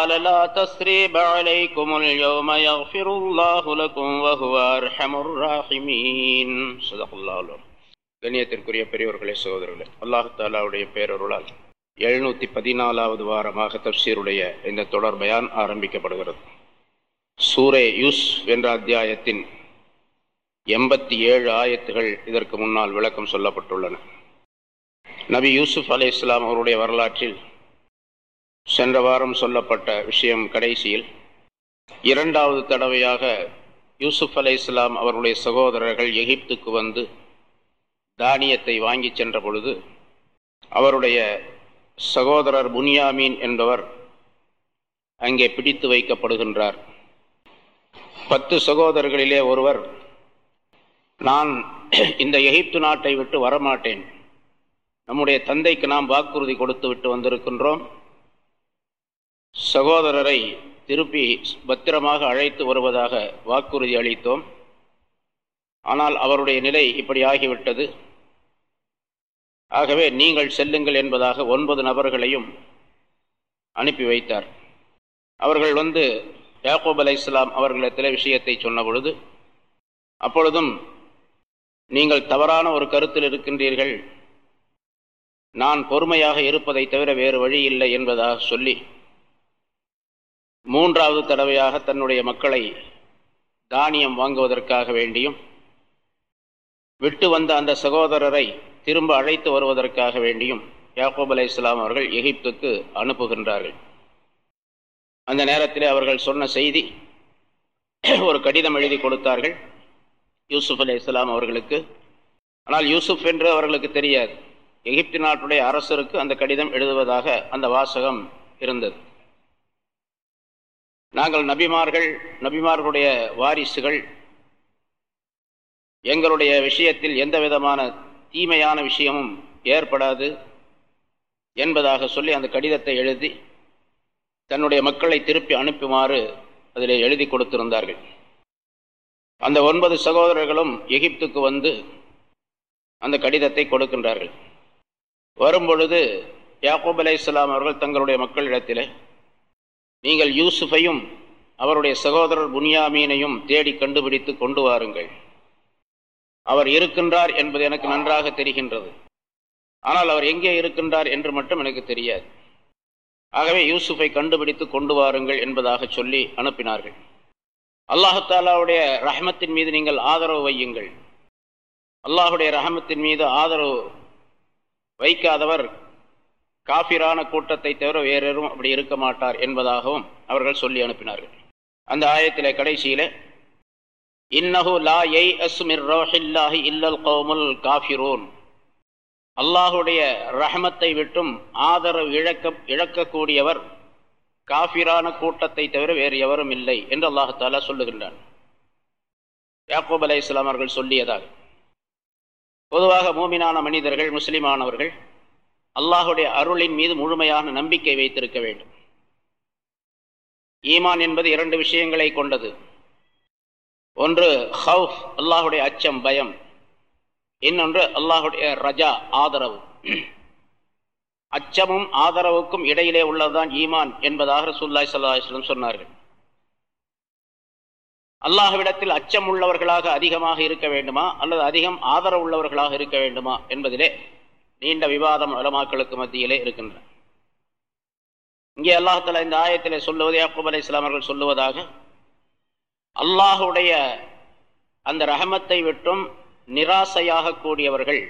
قال لا تسريب عليكم اليوم يغفر الله لكم وهو أرحم الراحمين صدق الله العظيم கண்ணியத்திற்குரிய பெரியவர்களே சகோதரர்களே அல்லாஹு தாலாவுடைய பேரருளால் எழுநூத்தி பதினாலாவது வாரமாக தப்சீருடைய இந்த தொடர் பயான் ஆரம்பிக்கப்படுகிறது சூரே யூஸ் என்ற அத்தியாயத்தின் எண்பத்தி ஏழு ஆயத்துகள் இதற்கு முன்னால் விளக்கம் சொல்லப்பட்டுள்ளன நபி யூசுப் அலி இஸ்லாம் அவருடைய வரலாற்றில் சென்ற வாரம் சொல்லப்பட்ட விஷயம் கடைசியில் இரண்டாவது தடவையாக யூசுப் அலை இஸ்லாம் அவருடைய சகோதரர்கள் எகிப்துக்கு வந்து தானியத்தை வாங்கி சென்ற பொழுது அவருடைய சகோதரர் புனியாமீன் என்பவர் அங்கே பிடித்து வைக்கப்படுகின்றார். பத்து சகோதரர்களிலே ஒருவர் நான் இந்த எகிப்து நாட்டை விட்டு வரமாட்டேன். நம்முடைய தந்தைக்கு நாம் வாக்குறுதி கொடுத்து விட்டு வந்திருக்கின்றோம். சகோதரரை திருப்பி பத்திரமாக அழைத்து வருவதாக வாக்குறுதி அளித்தோம். ஆனால் அவருடைய நிலை இப்படி ஆகிவிட்டது. ஆகவே நீங்கள் செல்லுங்கள் என்பதாக ஒன்பது நபர்களையும் அனுப்பி வைத்தார். அவர்கள் வந்து யாக்கூப் அலை இஸ்லாம் அவர்களிடத்தில் விஷயத்தை சொன்ன பொழுது அப்பொழுதும் நீங்கள் தவறான ஒரு கருத்தில் இருக்கின்றீர்கள். நான் பொறுமையாக இருப்பதை தவிர வேறு வழி இல்லை என்பதாக சொல்லி மூன்றாவது தடவையாக தன்னுடைய மக்களை தானியம் வாங்குவதற்காக வேண்டியும் விட்டு வந்த அந்த சகோதரரை திரும்ப அழைத்து வருவதற்காக வேண்டியும் யாக்கூப் அலை இஸ்லாம் அவர்கள் எகிப்துக்கு அனுப்புகின்றார்கள். அந்த நேரத்தில் அவர்கள் சொன்ன செய்தி ஒரு கடிதம் எழுதி கொடுத்தார்கள் யூசுப் அலி இஸ்லாம் அவர்களுக்கு. ஆனால் யூசுப் என்று அவர்களுக்கு தெரியாது. எகிப்து நாட்டுடைய அரசருக்கு அந்த கடிதம் எழுதுவதாக அந்த வாசகம் இருந்தது. நாங்கள் நபிமார்கள் நபிமார்களுடைய வாரிசுகள். எங்களுடைய விஷயத்தில் எந்த விதமான தீமையான விஷயமும் ஏற்படாது என்பதாக சொல்லி அந்த கடிதத்தை எழுதி தன்னுடைய மக்களை திருப்பி அனுப்புமாறு அதில் எழுதி கொடுத்திருந்தார்கள். அந்த ஒன்பது சகோதரர்களும் எகிப்துக்கு வந்து அந்த கடிதத்தை கொடுக்கின்றார்கள். வரும்பொழுது யாக்கூப் அலை இஸ்லாம் அவர்கள் தங்களுடைய மக்களிடத்திலே நீங்கள் யூசுஃபையும் அவருடைய சகோதரர் புனியாமீனையும் தேடி கண்டுபிடித்து கொண்டு வாருங்கள். அவர் இருக்கின்றார் என்பது எனக்கு நன்றாக தெரிகின்றது. ஆனால் அவர் எங்கே இருக்கின்றார் என்று மட்டும் எனக்கு தெரியாது. ஆகவே யூசுஃபை கண்டுபிடித்து கொண்டு வாருங்கள் என்பதாக சொல்லி அனுப்பினார்கள். அல்லாஹாலாவுடைய ரஹமத்தின் மீது நீங்கள் ஆதரவு வையுங்கள். அல்லாஹுடைய ரஹமத்தின் மீது ஆதரவு வைக்காதவர் காபிரான கூட்டத்தை தவிர வேறெரும் அப்படி இருக்க மாட்டார் என்பதாகவும் அவர்கள் சொல்லி அனுப்பினார்கள். அந்த ஆயத்தில் கடைசியில இன்னஹு லா எய் அஸ்மிர் ரோஹில்லாஹி இல்லல் கோமுல் காஃபிரோன். அல்லாஹுடைய ரஹமத்தை விட்டும் ஆதரவு இழக்க இழக்கக்கூடியவர் காஃபிரான கூட்டத்தை தவிர வேறு எவரும் இல்லை என்று அல்லாஹாலா சொல்லுகின்றான். யாக்கூப் அலை இஸ்லாமர்கள் சொல்லியதாக. பொதுவாக மூமினான மனிதர்கள் முஸ்லிமானவர்கள் அல்லாஹுடைய அருளின் மீது முழுமையான நம்பிக்கை வைத்திருக்க வேண்டும். ஈமான் என்பது இரண்டு விஷயங்களை கொண்டது. ஒன்று ஹவுஃப் அல்லாஹுடைய அச்சம் பயம். இன்னொன்று அல்லாஹுடைய ரஜா ஆதரவு. அச்சமும் ஆதரவுக்கும் இடையிலே உள்ளதுதான் ஈமான் என்பதாக ரசூல்லாய் சல்லாஹம் சொன்னார்கள். அல்லாஹ்விடத்தில் அச்சம் உள்ளவர்களாக அதிகமாக இருக்க வேண்டுமா? அல்லது அதிகம் ஆதரவு உள்ளவர்களாக இருக்க வேண்டுமா? என்பதிலே நீண்ட விவாதம் உலமாக்களுக்கு மத்தியிலே இருக்கின்றன. இங்கே அல்லாஹால இந்த ஆயத்திலே சொல்லுவது யாக்கூப் அலி இஸ்லாமர்கள் சொல்லுவதாக அல்லாஹுடைய அந்த ரஹமத்தை விட்டும் நிராசையாக கூடியவர்கள்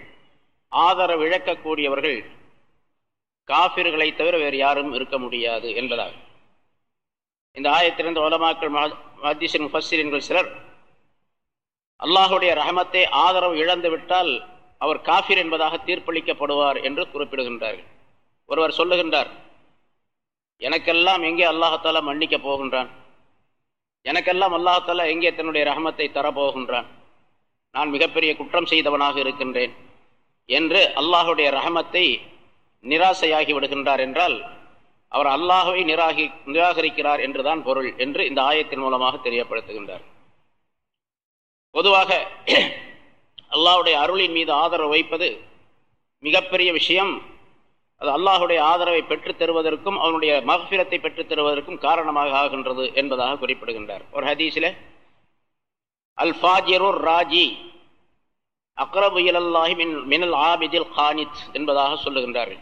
ஆதரவு இழக்கக்கூடியவர்கள் காபிர்களை தவிர வேறு யாரும் இருக்க முடியாது என்பதாக. இந்த ஆயத்திலிருந்து உலமாக்கள் மத்திசின் முஃபssiரின்கள் சிலர் அல்லாஹுடைய ரஹமத்தை ஆதரவு இழந்து விட்டால் அவர் காஃபிர் என்பதாக தீர்ப்பளிக்கப்படுவார் என்று குறிப்பிடுகின்றார்கள். ஒருவர் சொல்லுகின்றார் எனக்கெல்லாம் எங்கே அல்லாஹாலா மன்னிக்க போகின்றான்? எனக்கெல்லாம் அல்லாஹாலா எங்கே தன்னுடைய ரஹமத்தை தரப்போகின்றான்? நான் மிகப்பெரிய குற்றம் செய்தவனாக இருக்கின்றேன் என்று அல்லாஹுடைய ரஹமத்தை நிராசையாகி விடுகின்றார் என்றால் அவர் அல்லாஹுவை நிராகி நிராகரிக்கிறார் என்றுதான் பொருள் என்று இந்த ஆயத்தின் மூலமாக தெரியப்படுத்துகின்றார். பொதுவாக அல்லாஹுடைய அருளின் மீது ஆதரவு வைப்பது மிகப்பெரிய விஷயம். அது அல்லாஹுடைய ஆதரவை பெற்றுத் தருவதற்கும் அவனுடைய மகபிரத்தை பெற்றுத் தருவதற்கும் காரணமாக ஆகின்றது என்பதாக குறிப்பிடுகின்றார். ஒரு ஹதீஸில் அல் ஃபாஜிருர் ராஜி அக்ரபு இலல்லாஹி மின் மினல் ஆபிதில் கானித் என்பதாக சொல்லுகின்றார்கள்.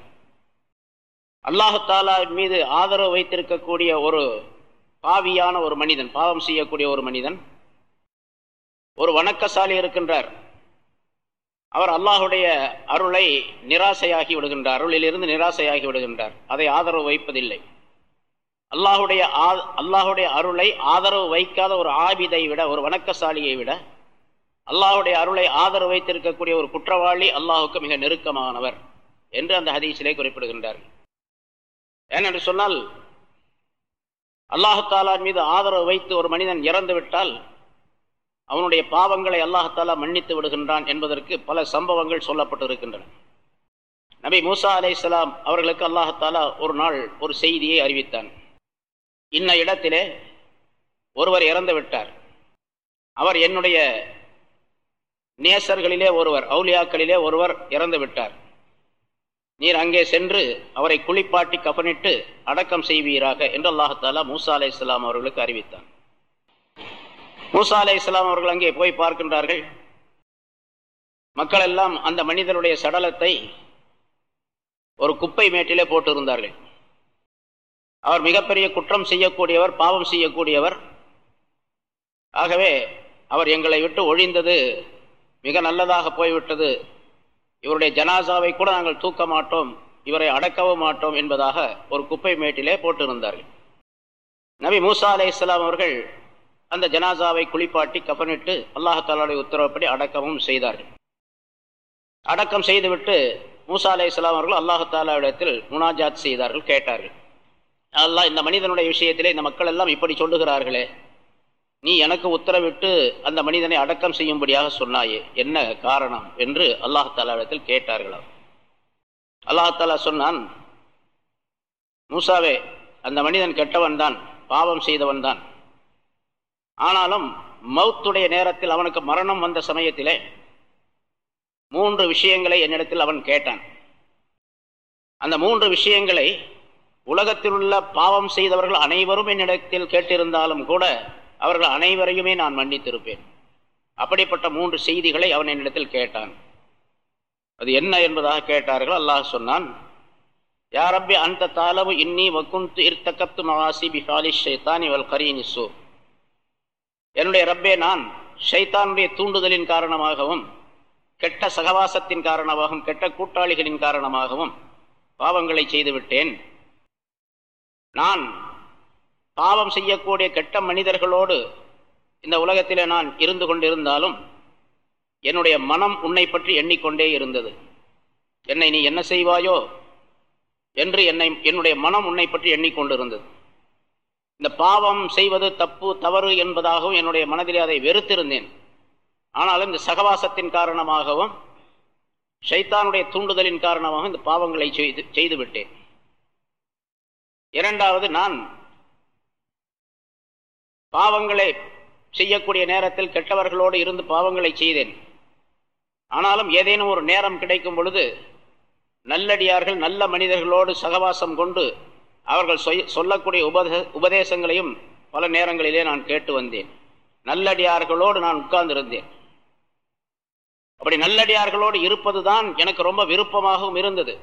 அல்லாஹு தாலா மீது ஆதரவு வைத்திருக்கக்கூடிய ஒரு பாவியான ஒரு மனிதன் பாவம் செய்யக்கூடிய ஒரு மனிதன் ஒரு வணக்கசாலி இருக்கின்றார். அவர் அல்லாஹுடைய அருளை நிராசையாகி விடுகின்றார். அருளிலிருந்து நிராசையாகி விடுகின்றார். அதை ஆதரவு வைப்பதில்லை. அல்லாஹுடைய அல்லாஹுடைய அருளை ஆதரவு வைக்காத ஒரு ஆபிதை விட ஒரு வணக்கசாலியை விட அல்லாஹுடைய அருளை ஆதரவு வைத்திருக்கக்கூடிய ஒரு குற்றவாளி அல்லாஹுக்கு மிக நெருக்கமானவர் என்று அந்த ஹதீஸிலே குறிப்பிடுகின்றார் ஏனென்று சொன்னால் அல்லாஹு தாலான் மீது ஆதரவு வைத்து ஒரு மனிதன் இறந்து விட்டால் அவனுடைய பாவங்களை அல்லாஹாலா மன்னித்து விடுகின்றான் என்பதற்கு பல சம்பவங்கள் சொல்லப்பட்டிருக்கின்றன. நபி மூசா அலை இஸ்லாம் அவர்களுக்கு அல்லாஹாலா ஒரு நாள் ஒரு செய்தியை அறிவித்தான். இன்ன இடத்திலே ஒருவர் இறந்து விட்டார். அவர் என்னுடைய நேசர்களிலே ஒருவர் அவுலியாக்களிலே ஒருவர் இறந்து விட்டார். நீர் அங்கே சென்று அவரை குளிப்பாட்டி கபனிட்டு அடக்கம் செய்வீராக என்று அல்லாஹாலா மூசா அலை இஸ்லாம் அவர்களுக்கு அறிவித்தான். மூசா அலை இஸ்லாம் அவர்கள் அங்கே போய் பார்க்கின்றார்கள். மக்கள் எல்லாம் அந்த மனிதனுடைய சடலத்தை ஒரு குப்பை மேட்டிலே போட்டிருந்தார்கள். அவர் மிகப்பெரிய குற்றம் செய்யக்கூடியவர் பாவம் செய்யக்கூடியவர். ஆகவே அவர் எங்களை விட்டு ஒழிந்தது மிக நல்லதாக போய்விட்டது. இவருடைய ஜனாசாவை கூட நாங்கள் தூக்க மாட்டோம் இவரை அடக்கவும் மாட்டோம் என்பதாக ஒரு குப்பை மேட்டிலே போட்டிருந்தார்கள். நபி மூசா அலே இஸ்லாம் அவர்கள் அந்த ஜனாசாவை குளிப்பாட்டி கபனிட்டு அல்லாஹாலுடைய உத்தரவுப்படி அடக்கமும் செய்தார்கள். அடக்கம் செய்துவிட்டு மூசா அலே இஸ்லாம் அவர்கள் அல்லாஹாலாவிடத்தில் முனாஜாத் செய்தார்கள் கேட்டார்கள். அல்லாஹ் இந்த மனிதனுடைய விஷயத்திலே இந்த மக்கள் எல்லாம் இப்படி சொல்லுகிறார்களே நீ எனக்கு உத்தரவிட்டு அந்த மனிதனை அடக்கம் செய்யும்படியாக சொன்னாயே என்ன காரணம் என்று அல்லாஹாலாவிடத்தில் கேட்டார்களாம். அல்லாஹாலா சொன்னான் மூசாவே அந்த மனிதன் கெட்டவன் தான் பாவம் செய்தவன் தான் ஆனாலும் மௌத்துடைய நேரத்தில் அவனுக்கு மரணம் வந்த சமயத்திலே மூன்று விஷயங்களை என்னிடத்தில் அவன் கேட்டான். அந்த மூன்று விஷயங்களை உலகத்தில் உள்ள பாவம் செய்தவர்கள் அனைவரும் என்னிடத்தில் கேட்டிருந்தாலும் கூட அவர்கள் அனைவரையுமே நான் மன்னித்திருப்பேன். அப்படிப்பட்ட மூன்று செய்திகளை அவன் என்னிடத்தில் கேட்டான். அது என்ன என்பதாக கேட்டார்கள். அல்லாஹ் சொன்னான் யாரப்பி அந்த தாளவு இன்னி வக்குந்து இர்த்தகத்து மவாசி பிஹாலி ஷைத்தான் இவள் கரீனிசு என்னுடைய ரப்பே நான் ஷைத்தானுடைய தூண்டுதலின் காரணமாகவும் கெட்ட சகவாசத்தின் காரணமாகவும் கெட்ட கூட்டாளிகளின் காரணமாகவும் பாவங்களை செய்துவிட்டேன். நான் பாவம் செய்யக்கூடிய கெட்ட மனிதர்களோடு இந்த உலகத்திலே நான் இருந்து கொண்டிருந்தாலும் என்னுடைய மனம் உன்னை பற்றி எண்ணிக்கொண்டே இருந்தது. என்னை நீ என்ன செய்வாயோ என்று என்னை என்னுடைய மனம் உன்னை பற்றி எண்ணிக்கொண்டிருந்தது. இந்த பாவம் செய்வது தப்பு தவறு என்பதாகவும் என்னுடைய மனதிலே அதை வெறுத்திருந்தேன். ஆனாலும் இந்த சகவாசத்தின் காரணமாகவும் ஷைத்தானுடைய தூண்டுதலின் காரணமாக இந்த பாவங்களை செய்து செய்துவிட்டேன். இரண்டாவது நான் பாவங்களை செய்யக்கூடிய நேரத்தில் கெட்டவர்களோடு இருந்து பாவங்களை செய்தேன். ஆனாலும் ஏதேனும் ஒரு நேரம் கிடைக்கும் பொழுது நல்லடியார்கள் நல்ல மனிதர்களோடு சகவாசம் கொண்டு அவர்கள் சொல்லக்கூடிய உபதே உபதேசங்களையும் பல நேரங்களிலே நான் கேட்டு வந்தேன். நல்லடியார்களோடு நான் உட்கார்ந்திருந்தேன். அப்படி நல்லடியார்களோடு இருப்பதுதான் எனக்கு ரொம்ப விருப்பமாகவும் இருந்தது.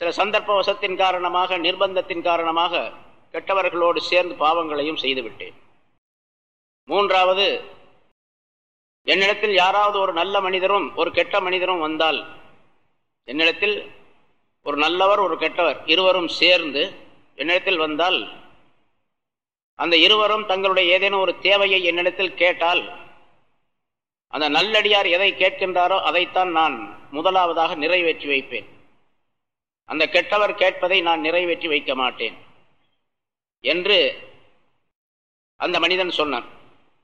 சில சந்தர்ப்ப வசத்தின் காரணமாக நிர்பந்தத்தின் காரணமாக கெட்டவர்களோடு சேர்ந்து பாவங்களையும் செய்துவிட்டேன். மூன்றாவது என்னிடத்தில் யாராவது ஒரு நல்ல மனிதரும் ஒரு கெட்ட மனிதரும் வந்தால் என்னிடத்தில் ஒரு நல்லவர் ஒரு கெட்டவர் இருவரும் சேர்ந்து என்னிடத்தில் வந்தால் அந்த இருவரும் தங்களுடைய ஏதேனும் ஒரு தேவையை என்னிடத்தில் கேட்டால் அந்த நல்லடியார் எதை கேட்கின்றாரோ அதைத்தான் நான் முதலாவதாக நிறைவேற்றி வைப்பேன். அந்த கெட்டவர் கேட்பதை நான் நிறைவேற்றி வைக்க மாட்டேன் என்று அந்த மனிதன் சொன்னான்.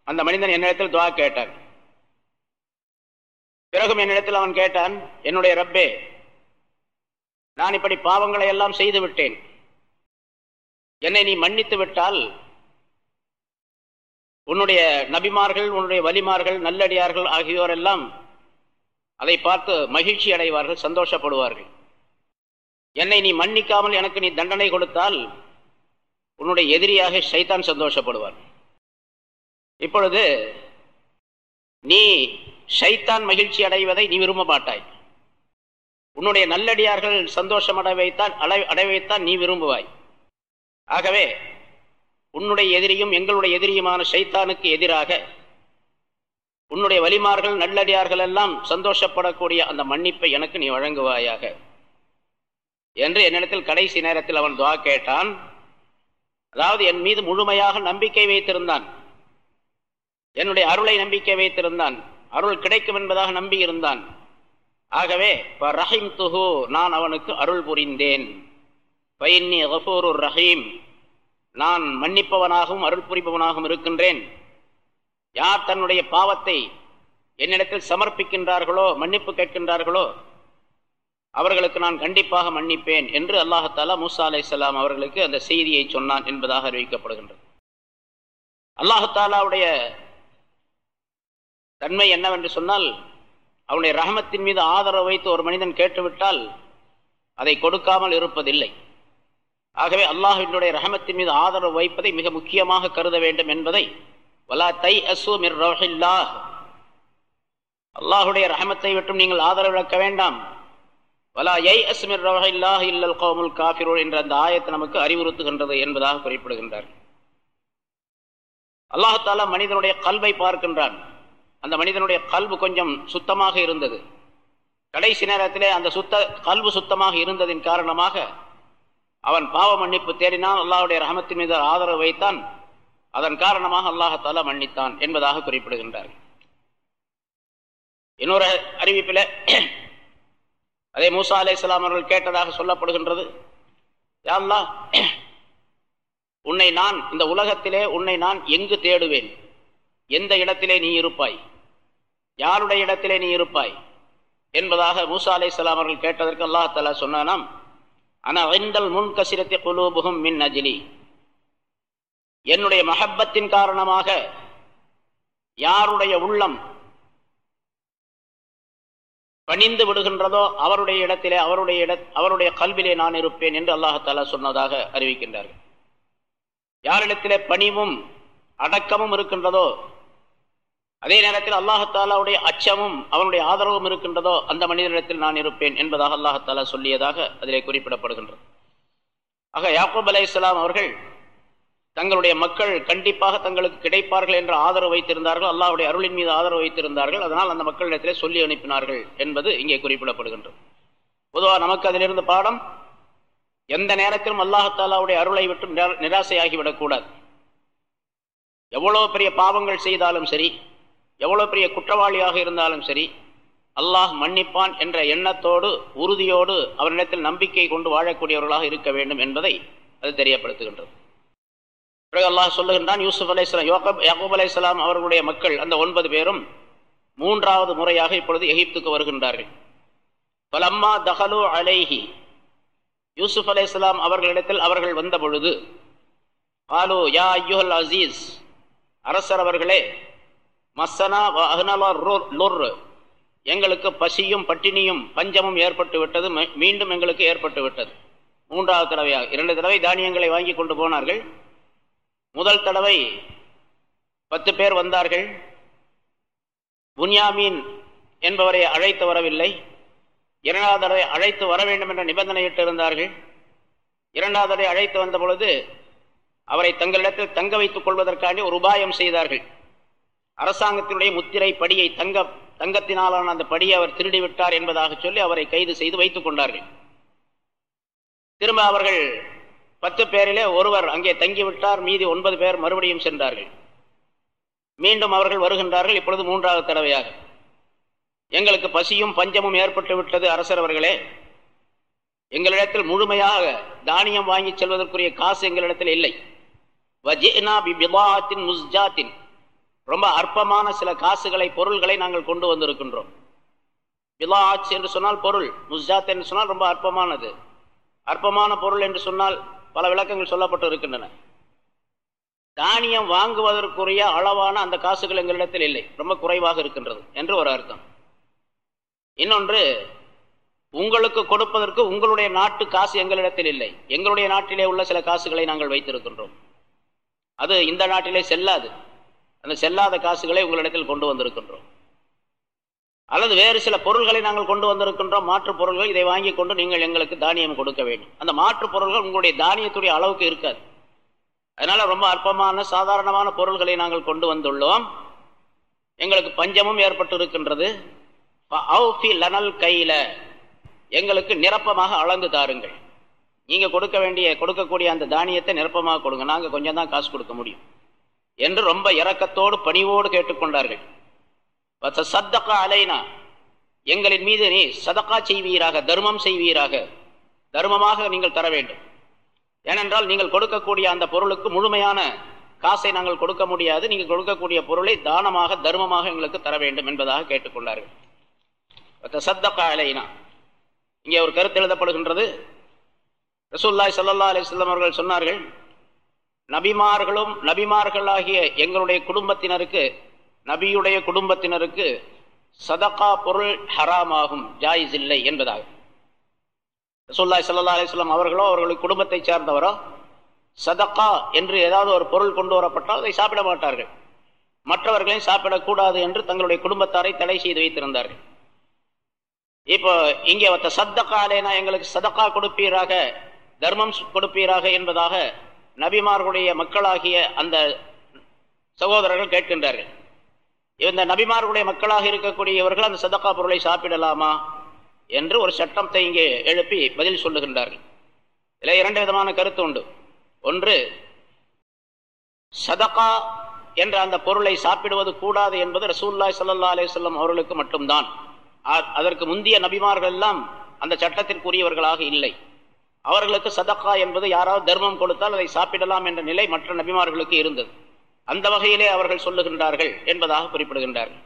அந்த மனிதன் என்னிடத்தில் துவா கேட்டான். பிறகும் என்னிடத்தில் அவன் கேட்டான் என்னுடைய ரப்பே நான் இப்படி பாவங்களை எல்லாம் செய்து விட்டேன். என்னை நீ மன்னித்து விட்டால் உன்னுடைய நபிமார்கள் உன்னுடைய வலிமார்கள் நல்லடியார்கள் ஆகியோரெல்லாம் அதை பார்த்து மகிழ்ச்சி அடைவார்கள் சந்தோஷப்படுவார்கள். என்னை நீ மன்னிக்காமல் எனக்கு நீ தண்டனை கொடுத்தால் உன்னுடைய எதிரியாக ஷைத்தான் சந்தோஷப்படுவார். இப்பொழுது நீ ஷைத்தான் மகிழ்ச்சி அடைவதை நீ விரும்ப மாட்டாய் உன்னுடைய நல்லடியார்கள் சந்தோஷம் அடைவைத்தான் அடை அடைவைத்தான் நீ விரும்புவாய். ஆகவே உன்னுடைய எதிரியும் எங்களுடைய எதிரியுமான ஷைத்தானுக்கு எதிராக உன்னுடைய வலிமார்கள் நல்லடியார்கள் எல்லாம் சந்தோஷப்படக்கூடிய அந்த மன்னிப்பை எனக்கு நீ வழங்குவாயாக. என்று என்னிடத்தில் கடைசி நேரத்தில் அவன் துவா கேட்டான். அதாவது என் மீது முழுமையாக நம்பிக்கை வைத்திருந்தான். என்னுடைய அருளை நம்பிக்கை வைத்திருந்தான். அருள் கிடைக்கும் என்பதாக நம்பி இருந்தான் ஆகவே ரஹீம் துஹு நான் அவனுக்கு அருள் புரிந்தேன். பைன்னி கஃபூருர் ரஹீம் நான் மன்னிப்பவனாகவும் அருள் புரிப்பவனாகவும் இருக்கின்றேன். யார் தன்னுடைய பாவத்தை என்னிடத்தில் சமர்ப்பிக்கின்றார்களோ மன்னிப்பு கேட்கின்றார்களோ அவர்களுக்கு நான் கண்டிப்பாக மன்னிப்பேன் என்று அல்லாஹாலா மூசா அலை அவர்களுக்கு அந்த செய்தியை சொன்னான் என்பதாக அறிவிக்கப்படுகின்றது. அல்லாஹாலாவுடைய தன்மை என்னவென்று சொன்னால் அவனுடைய ரஹமத்தின் மீது ஆதரவு வைத்து ஒரு மனிதன் கேட்டுவிட்டால் அதை கொடுக்காமல் இருப்பதில்லை. ஆகவே அல்லாஹினுடைய ரஹமத்தின் மீது ஆதரவு வைப்பதை மிக முக்கியமாக கருத வேண்டும் என்பதை வலா தை அசு மிர் ரோஹில்லா அல்லாஹுடைய ரஹமத்தை விட்டும் நீங்கள் ஆதரவு இழக்க வேண்டாம். வலா யை அஸ்மிர் ரோஹில்லாஹ் இல்லல் கோமுல் காஃபிரோல் என்ற அந்த ஆயத்தை நமக்கு அறிவுறுத்துகின்றது என்பதாக குறிப்பிடுகின்றார். அல்லாஹாலா மனிதனுடைய கல்வை பார்க்கின்றான். அந்த மனிதனுடைய கல்வு கொஞ்சம் சுத்தமாக இருந்தது. கடைசி நேரத்திலே அந்த சுத்த கல்வு சுத்தமாக இருந்ததின் காரணமாக அவன் பாவ மன்னிப்பு தேடினான். அல்லாஹுடைய ரஹமத்தின் மீது ஆதரவு வைத்தான். அதன் காரணமாக அல்லாஹால மன்னித்தான் என்பதாக குறிப்பிடுகின்றார் இன்னொரு அறிவிப்பில் அதே மூசா அலை இஸ்லாம் அவர்கள் கேட்டதாக சொல்லப்படுகின்றது யாழ்லா உன்னை நான் இந்த உலகத்திலே உன்னை நான் எங்கு தேடுவேன்? எந்த இடத்திலே நீ இருப்பாய்? யாருடைய இடத்திலே நீ இருப்பாய்? என்பதாக மூசா அலை இஸ்லாம் அவர்கள் கேட்டதற்கு அல்லாஹாலா சொன்னானாம் ஆனால் ஐந்தல் முன் கசிரத்தை குலூபுகும் மின் அஜிலி என்னுடைய மஹப்பத்தின் காரணமாக யாருடைய உள்ளம் பணிந்து விடுகின்றதோ அவருடைய இடத்திலே அவருடைய இட அவருடைய கல்விலே நான் இருப்பேன் என்று அல்லாஹாலா சொன்னதாக அறிவிக்கின்றார்கள். யாரிடத்திலே பணிவும் அடக்கமும் இருக்கின்றதோ அதே நேரத்தில் அல்லாஹாலாவுடைய அச்சமும் அவனுடைய ஆதரவும் இருக்கின்றதோ அந்த மனிதனிடத்தில் நான் இருப்பேன் என்பதாக அல்லாஹாலா சொல்லியதாக அதிலே குறிப்பிடப்படுகின்றது. ஆக யாக்கூப் அலே இஸ்லாம் அவர்கள் தங்களுடைய மக்கள் கண்டிப்பாக தங்களுக்கு கிடைப்பார்கள் என்ற ஆதரவு வைத்திருந்தார்கள் அல்லாவுடைய அருளின் மீது ஆதரவு வைத்திருந்தார்கள் அதனால் அந்த மக்களிடத்திலே சொல்லி அனுப்பினார்கள் என்பது இங்கே குறிப்பிடப்படுகின்றது. பொதுவாக நமக்கு அதிலிருந்து பாடம் எந்த நேரத்திலும் அல்லாஹாலாவுடைய அருளை விட்டு நிராசையாகிவிடக்கூடாது. எவ்வளோ பெரிய பாவங்கள் செய்தாலும் சரி எவ்வளோ பெரிய குற்றவாளியாக இருந்தாலும் சரி அல்லாஹ் மன்னிப்பான் என்ற எண்ணத்தோடு உறுதியோடு அவரிடத்தில் நம்பிக்கை கொண்டு வாழக்கூடியவர்களாக இருக்க வேண்டும் என்பதை அது தெரியப்படுத்துகின்றது. பிறகு அல்லாஹ் சொல்லுகின்றான் யூசுப் அலையாம் யோகப் யாக்கூப் அலையாம் அவர்களுடைய மக்கள் அந்த ஒன்பது பேரும் மூன்றாவது முறையாக இப்பொழுது எகிப்துக்கு வருகின்றார்கள். பலம்மா தஹலு அலைஹி யூசுப் அலையாம் அவர்களிடத்தில் அவர்கள் வந்த பொழுது ஆலு யா ஐயுஹல் அசீஸ் அரசர் அவர்களே மசனா லுர் எங்களுக்கு பசியும் பட்டினியும் பஞ்சமும் ஏற்பட்டு விட்டது மீண்டும் எங்களுக்கு ஏற்பட்டு விட்டது. மூன்றாவது தடவையாக இரண்டு தடவை தானியங்களை வாங்கி கொண்டு போனார்கள். முதல் தடவை பத்து பேர் வந்தார்கள். புன்யாமீன் என்பவரை அழைத்து வரவில்லை. இரண்டாவது தடவை அழைத்து வர வேண்டும் என்ற நிபந்தனையிட்டு இருந்தார்கள். இரண்டாவது தடவை அழைத்து வந்த பொழுது அவரை தங்களிடத்தில் தங்க வைத்துக் கொள்வதற்காண்டி ஒரு உபாயம் செய்தார்கள். அரசாங்கத்தினுடைய முத்திரை படியை தங்க தங்கத்தினாலான அந்த படியை அவர் திருடிவிட்டார் என்பதாக சொல்லி அவரை கைது செய்து வைத்துக் கொண்டார்கள். திரும்ப அவர்கள் பத்து பேரிலே ஒருவர் அங்கே தங்கிவிட்டார். மீதி ஒன்பது பேர் மறுபடியும் சென்றார்கள். மீண்டும் அவர்கள் வருகின்றார்கள். இப்பொழுது மூன்றாவது தடவையாக. எங்களுக்கு பசியும் பஞ்சமும் ஏற்பட்டு விட்டது அரசர் அவர்களே. எங்களிடத்தில் முழுமையாக தானியம் வாங்கி செல்வதற்குரிய காசு எங்களிடத்தில் இல்லை. முஸ்ஜாத்தின். ரொம்ப அற்பமான சில காசுகளை பொருள்களை நாங்கள் கொண்டு வந்திருக்கின்றோம். பிலாச் என்று சொன்னால் பொருள் முஸ்ஜாத் என்று சொன்னால் ரொம்ப அற்பமானது. அற்பமான பொருள் என்று சொன்னால் பல விளக்கங்கள் சொல்லப்பட்டு இருக்கின்றன தானியம் வாங்குவதற்குரிய அளவான அந்த காசுகள் எங்களிடத்தில் இல்லை. ரொம்ப குறைவாக இருக்கின்றது என்று ஒரு அர்த்தம். இன்னொன்று உங்களுக்கு கொடுப்பதற்கு உங்களுடைய நாட்டு காசு எங்களிடத்தில் இல்லை. எங்களுடைய நாட்டிலே உள்ள சில காசுகளை நாங்கள் வைத்திருக்கின்றோம். அது இந்த நாட்டிலே செல்லாது. அந்த செல்லாத காசுகளை உங்களிடத்தில் கொண்டு வந்திருக்கின்றோம். அல்லது வேறு சில பொருள்களை நாங்கள் கொண்டு வந்திருக்கின்றோம். மாற்று பொருள்கள் இதை வாங்கி கொண்டு நீங்கள் எங்களுக்கு தானியம் கொடுக்க வேண்டும். அந்த மாற்று பொருள்கள் உங்களுடைய தானியத்துடைய அளவுக்கு இருக்காது. அதனால ரொம்ப அற்பமான சாதாரணமான பொருள்களை நாங்கள் கொண்டு வந்துள்ளோம். எங்களுக்கு பஞ்சமும் ஏற்பட்டு இருக்கின்றது லனல் கையில எங்களுக்கு நிரப்பமாக அளந்து தாருங்கள். நீங்க கொடுக்க வேண்டிய கொடுக்கக்கூடிய அந்த தானியத்தை நிரப்பமாக கொடுங்க. நாங்கள் கொஞ்சம் தான் காசு கொடுக்க முடியும். என்று ரொம்ப இரக்கத்தோடு பணிவோடு கேட்டுக்கொண்டார்கள். சத்தக்கா அலைனா எங்களின் மீது நீ சதக்கா செய்வீராக தர்மம் செய்வீராக தர்மமாக நீங்கள் தர வேண்டும். ஏனென்றால் நீங்கள் கொடுக்கக்கூடிய அந்த பொருளுக்கு முழுமையான காசை நாங்கள் கொடுக்க முடியாது. நீங்கள் கொடுக்கக்கூடிய பொருளை தானமாக தர்மமாக எங்களுக்கு தர வேண்டும் என்பதாக கேட்டுக்கொண்டார்கள். சத்தக்கா அலைனா இங்கே ஒரு கருத்து எழுதப்படுகின்றது. ரசூல்லாய் சல்லா அலிஸ்லாம் அவர்கள் சொன்னார்கள் நபிமார்களும் நபிமார்களாகிய எங்களுடைய குடும்பத்தினருக்கு நபியுடைய குடும்பத்தினருக்கு சதகா பொருள் ஹராமாகும் ஜாயிஸ் இல்லை என்பதாக ரசூல்லாய் சல்லா அலிஸ்லாம் அவர்களோ அவர்களுடைய குடும்பத்தை சார்ந்தவரோ சதக்கா என்று ஏதாவது ஒரு பொருள் கொண்டு வரப்பட்டால் அதை சாப்பிட மாட்டார்கள். மற்றவர்களையும் சாப்பிடக்கூடாது என்று தங்களுடைய குடும்பத்தாரை தடை செய்து வைத்திருந்தார்கள். இப்போ இங்கே சத்தக்காலேனா எங்களுக்கு சதக்கா கொடுப்பீராக தர்மம் கொடுப்பீராக என்பதாக நபிமார்களுடைய மக்களாகிய அந்த சகோதரர்கள் கேட்கின்றார்கள். இந்த நபிமார்களுடைய மக்களாக இருக்கக்கூடியவர்கள் அந்த சதக்கா பொருளை சாப்பிடலாமா என்று ஒரு சட்டத்தை இங்கே எழுப்பி பதில் சொல்லுகின்றார்கள். இதில் இரண்டு விதமான கருத்து உண்டு. ஒன்று சதக்கா என்ற அந்த பொருளை சாப்பிடுவது கூடாது என்பது ரசூல்லாய் சல்லா அலிசல்லம் அவர்களுக்கு மட்டும்தான். அதற்கு முந்தைய நபிமார்கள் எல்லாம் அந்த சட்டத்திற்குரியவர்களாக இல்லை. அவர்களுக்கு சதக்கா என்பது யாராவது தர்மம் கொடுத்தால் அதை சாப்பிடலாம் என்ற நிலை மற்ற நபிமார்களுக்கு இருந்தது. அந்த வகையிலே அவர்கள் சொல்லுகின்றார்கள் என்பதாக குறிப்பிடுகின்றார்கள்.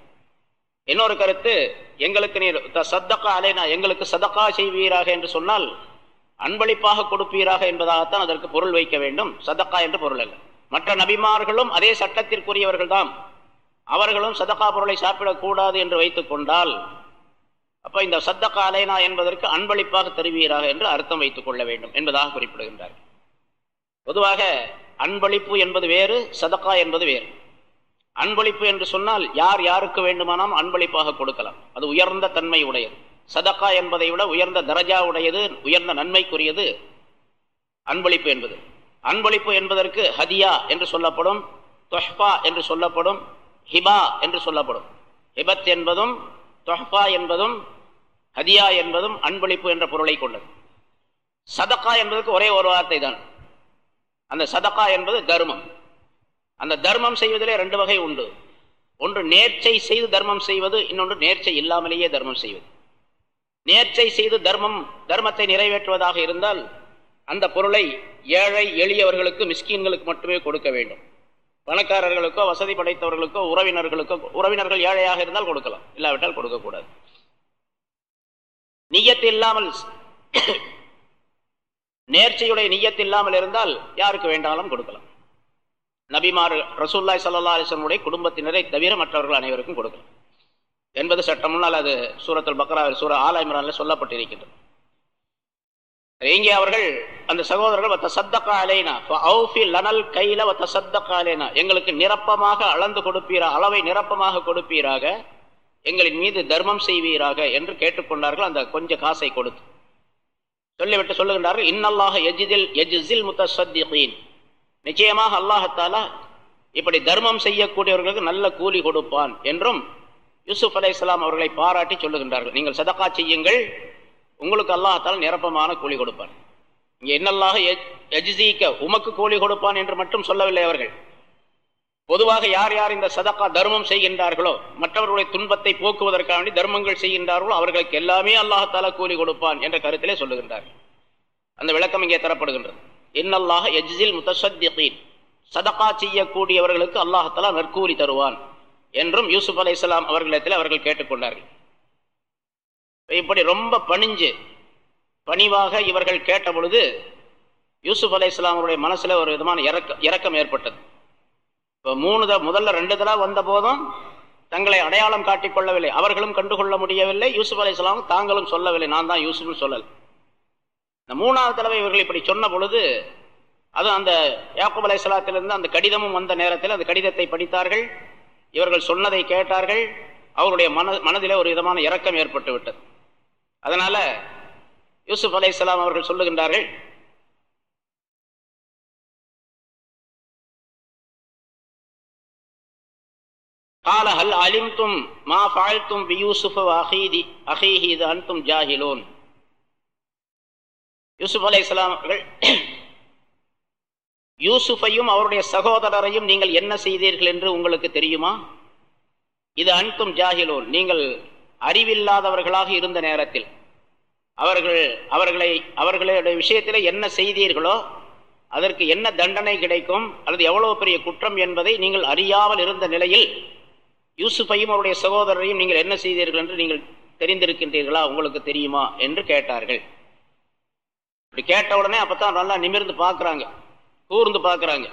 இன்னொரு கருத்து எங்களுக்கு நீர் சத்தக்கா அலைனா எங்களுக்கு சதக்கா செய்வீராக என்று சொன்னால் அன்பளிப்பாக கொடுப்பீராக என்பதாகத்தான் அதற்கு பொருள் வைக்க வேண்டும். சதக்கா என்று பொருள் அல்ல. மற்ற நபிமார்களும் அதே சட்டத்திற்குரியவர்கள்தான் அவர்களும் சதக்கா பொருளை சாப்பிடக்கூடாது என்று வைத்துக் கொண்டால் அப்ப இந்த சத்தக்க அலைனா என்பதற்கு அன்பளிப்பாக தருவீராக என்று அர்த்தம் வைத்துக் கொள்ள வேண்டும் என்பதாக குறிப்பிடுகின்றார். பொதுவாக அன்பளிப்பு என்பது வேறு சதக்கா என்பது வேறு. அன்பளிப்பு என்று சொன்னால் யார் யாருக்கு வேண்டுமானால் அன்பளிப்பாக கொடுக்கலாம். அது உயர்ந்த தன்மை உடையது. சதக்கா என்பதை விட உயர்ந்த தரஜா உடையது உயர்ந்த நன்மைக்குரியது அன்பளிப்பு என்பது. அன்பளிப்பு என்பதற்கு ஹதியா என்று சொல்லப்படும் தொஹ்பா என்று சொல்லப்படும் ஹிபா என்று சொல்லப்படும். ஹிபத் என்பதும் தொஹ்பா என்பதும் ஹதியா என்பதும் அன்பளிப்பு என்ற பொருளை கொண்டது. சதக்கா என்பதற்கு ஒரே ஒரு வார்த்தை தான். அந்த சதக்கா என்பது தர்மம். அந்த தர்மம் செய்வதிலே ரெண்டு வகை உண்டு. ஒன்று நேர்ச்சை செய்து தர்மம் செய்வது இன்னொன்று நேர்ச்சை இல்லாமலேயே தர்மம் செய்வது. நேர்ச்சை செய்து தர்மம் தர்மத்தை நிறைவேற்றுவதாக இருந்தால் அந்த பொருளை ஏழை எளியவர்களுக்கு மிஸ்கின்களுக்கு மட்டுமே கொடுக்க வேண்டும். பணக்காரர்களுக்கோ வசதி படைத்தவர்களுக்கோ உறவினர்களுக்கோ உறவினர்கள் ஏழையாக இருந்தால் கொடுக்கலாம். இல்லாவிட்டால் கொடுக்கக்கூடாது. நியத்து இல்லாமல் நேர்ச்சியுடைய நியத்து இல்லாமல் இருந்தால் யாருக்கு வேண்டாலும் கொடுக்கலாம். நபிமார் ரசூல்லாய் சல்லா அலிஸ்லமுடைய குடும்பத்தினரை தவிர மற்றவர்கள் அனைவருக்கும் கொடுக்கலாம். என்பது சட்டம் முன்னால் அது சூரத்தில் பக்ராவில் சூர ஆலா இம்ரான்ல சொல்லப்பட்டிருக்கின்றது. இங்கே அவர்கள் அந்த சகோதரர்கள் லனல் கையில சத்தக்கா அலைனா. எங்களுக்கு நிரப்பமாக அளந்து கொடுப்பீரா அளவை நிரப்பமாக கொடுப்பீராக எங்களின் மீது தர்மம் செய்வீராக என்று கேட்டுக்கொண்டார்கள் அந்த கொஞ்சம் காசை கொடுத்து. சொல்லிவிட்டு சொல்லுகின்றார்கள் இன்னல்லாக எஜிதில் எஜிசில் முத்தீன் நிச்சயமாக அல்லாஹத்தாலா இப்படி தர்மம் செய்யக்கூடியவர்களுக்கு நல்ல கூலி கொடுப்பான் என்றும் யூசுப் அலை இஸ்லாம் அவர்களை பாராட்டி சொல்லுகின்றார்கள். நீங்கள் சதக்கா செய்யுங்கள் உங்களுக்கு அல்லாஹத்தால் நிரப்பமான கூலி கொடுப்பான். இங்கே என்னல்லாக எஜிசிக்க உமக்கு கூலி கொடுப்பான் என்று மட்டும் சொல்லவில்லை அவர்கள். பொதுவாக யார் யார் இந்த சதக்கா தர்மம் செய்கின்றார்களோ மற்றவர்களுடைய துன்பத்தை போக்குவதற்காக வேண்டி தர்மங்கள் செய்கின்றார்களோ அவர்களுக்கு எல்லாமே அல்லாஹால கூலி கொடுப்பான் என்ற கருத்திலே சொல்லுகின்றார்கள். அந்த விளக்கம் இங்கே தரப்படுகின்றது. இன்னல்லாக எஜ்ஜில் முத்தசத்தீன் சதக்கா செய்யக்கூடியவர்களுக்கு அல்லாஹாலா நற்கூலி தருவான் என்றும் யூசுப் அலை இஸ்லாம் அவர்களிடத்தில் அவர்கள் கேட்டுக்கொண்டார்கள். இப்படி ரொம்ப பணிஞ்சு பணிவாக இவர்கள் கேட்ட பொழுது யூசுப் அலை இஸ்லாமருடைய மனசில் ஒரு விதமான இறக்க இறக்கம் ஏற்பட்டது. இப்போ மூணு த முதல்ல ரெண்டு தடவை வந்த போதும் தங்களை அடையாளம் காட்டிக் கொள்ளவில்லை. அவர்களும் கண்டுகொள்ள முடியவில்லை. யூசுப் அலி இஸ்லாம் தாங்களும் சொல்லவில்லை. நான் தான் யூசுப்னு சொல்லல். இந்த மூணாவது தடவை இவர்கள் இப்படி சொன்ன பொழுது அது அந்த யாக்குப் அலை சலாத்திலிருந்து அந்த கடிதமும் வந்த நேரத்தில் அந்த கடிதத்தை படித்தார்கள். இவர்கள் சொன்னதை கேட்டார்கள். அவருடைய மன மனதிலே ஒரு விதமான இரக்கம் ஏற்பட்டு விட்டது அதனால யூசுப் அலை அவர்கள் சொல்லுகின்றார்கள் قال هل علمتم ما فعلتم بيوسف واخيه اخيه اذا انتم جاهلون யூசுப் அலை அவர்கள் யூசுஃபையும் அவருடைய சகோதரரையும் நீங்கள் என்ன செய்தீர்கள் என்று உங்களுக்கு தெரியுமா இது அன்தும் ஜாகிலோன் நீங்கள் அறிவில்லாதவர்களாக இருந்த நேரத்தில் அவர்கள் அவர்களை அவர்களுடைய விஷயத்தில் என்ன செய்தீர்களோ அதற்கு என்ன தண்டனை கிடைக்கும் அல்லது எவ்வளவு பெரிய குற்றம் என்பதை நீங்கள் அறியாமல் இருந்த நிலையில் யூசுஃபையும் அவருடைய சகோதரரையும் நீங்கள் என்ன செய்தீர்கள் என்று நீங்கள் தெரிந்திருக்கின்றீர்களா? உங்களுக்கு தெரியுமா? என்று கேட்டார்கள். இப்படி கேட்ட உடனே அப்பதான் நல்லா நிமிர்ந்து பார்க்குறாங்க. கூர்ந்து பார்க்குறாங்க.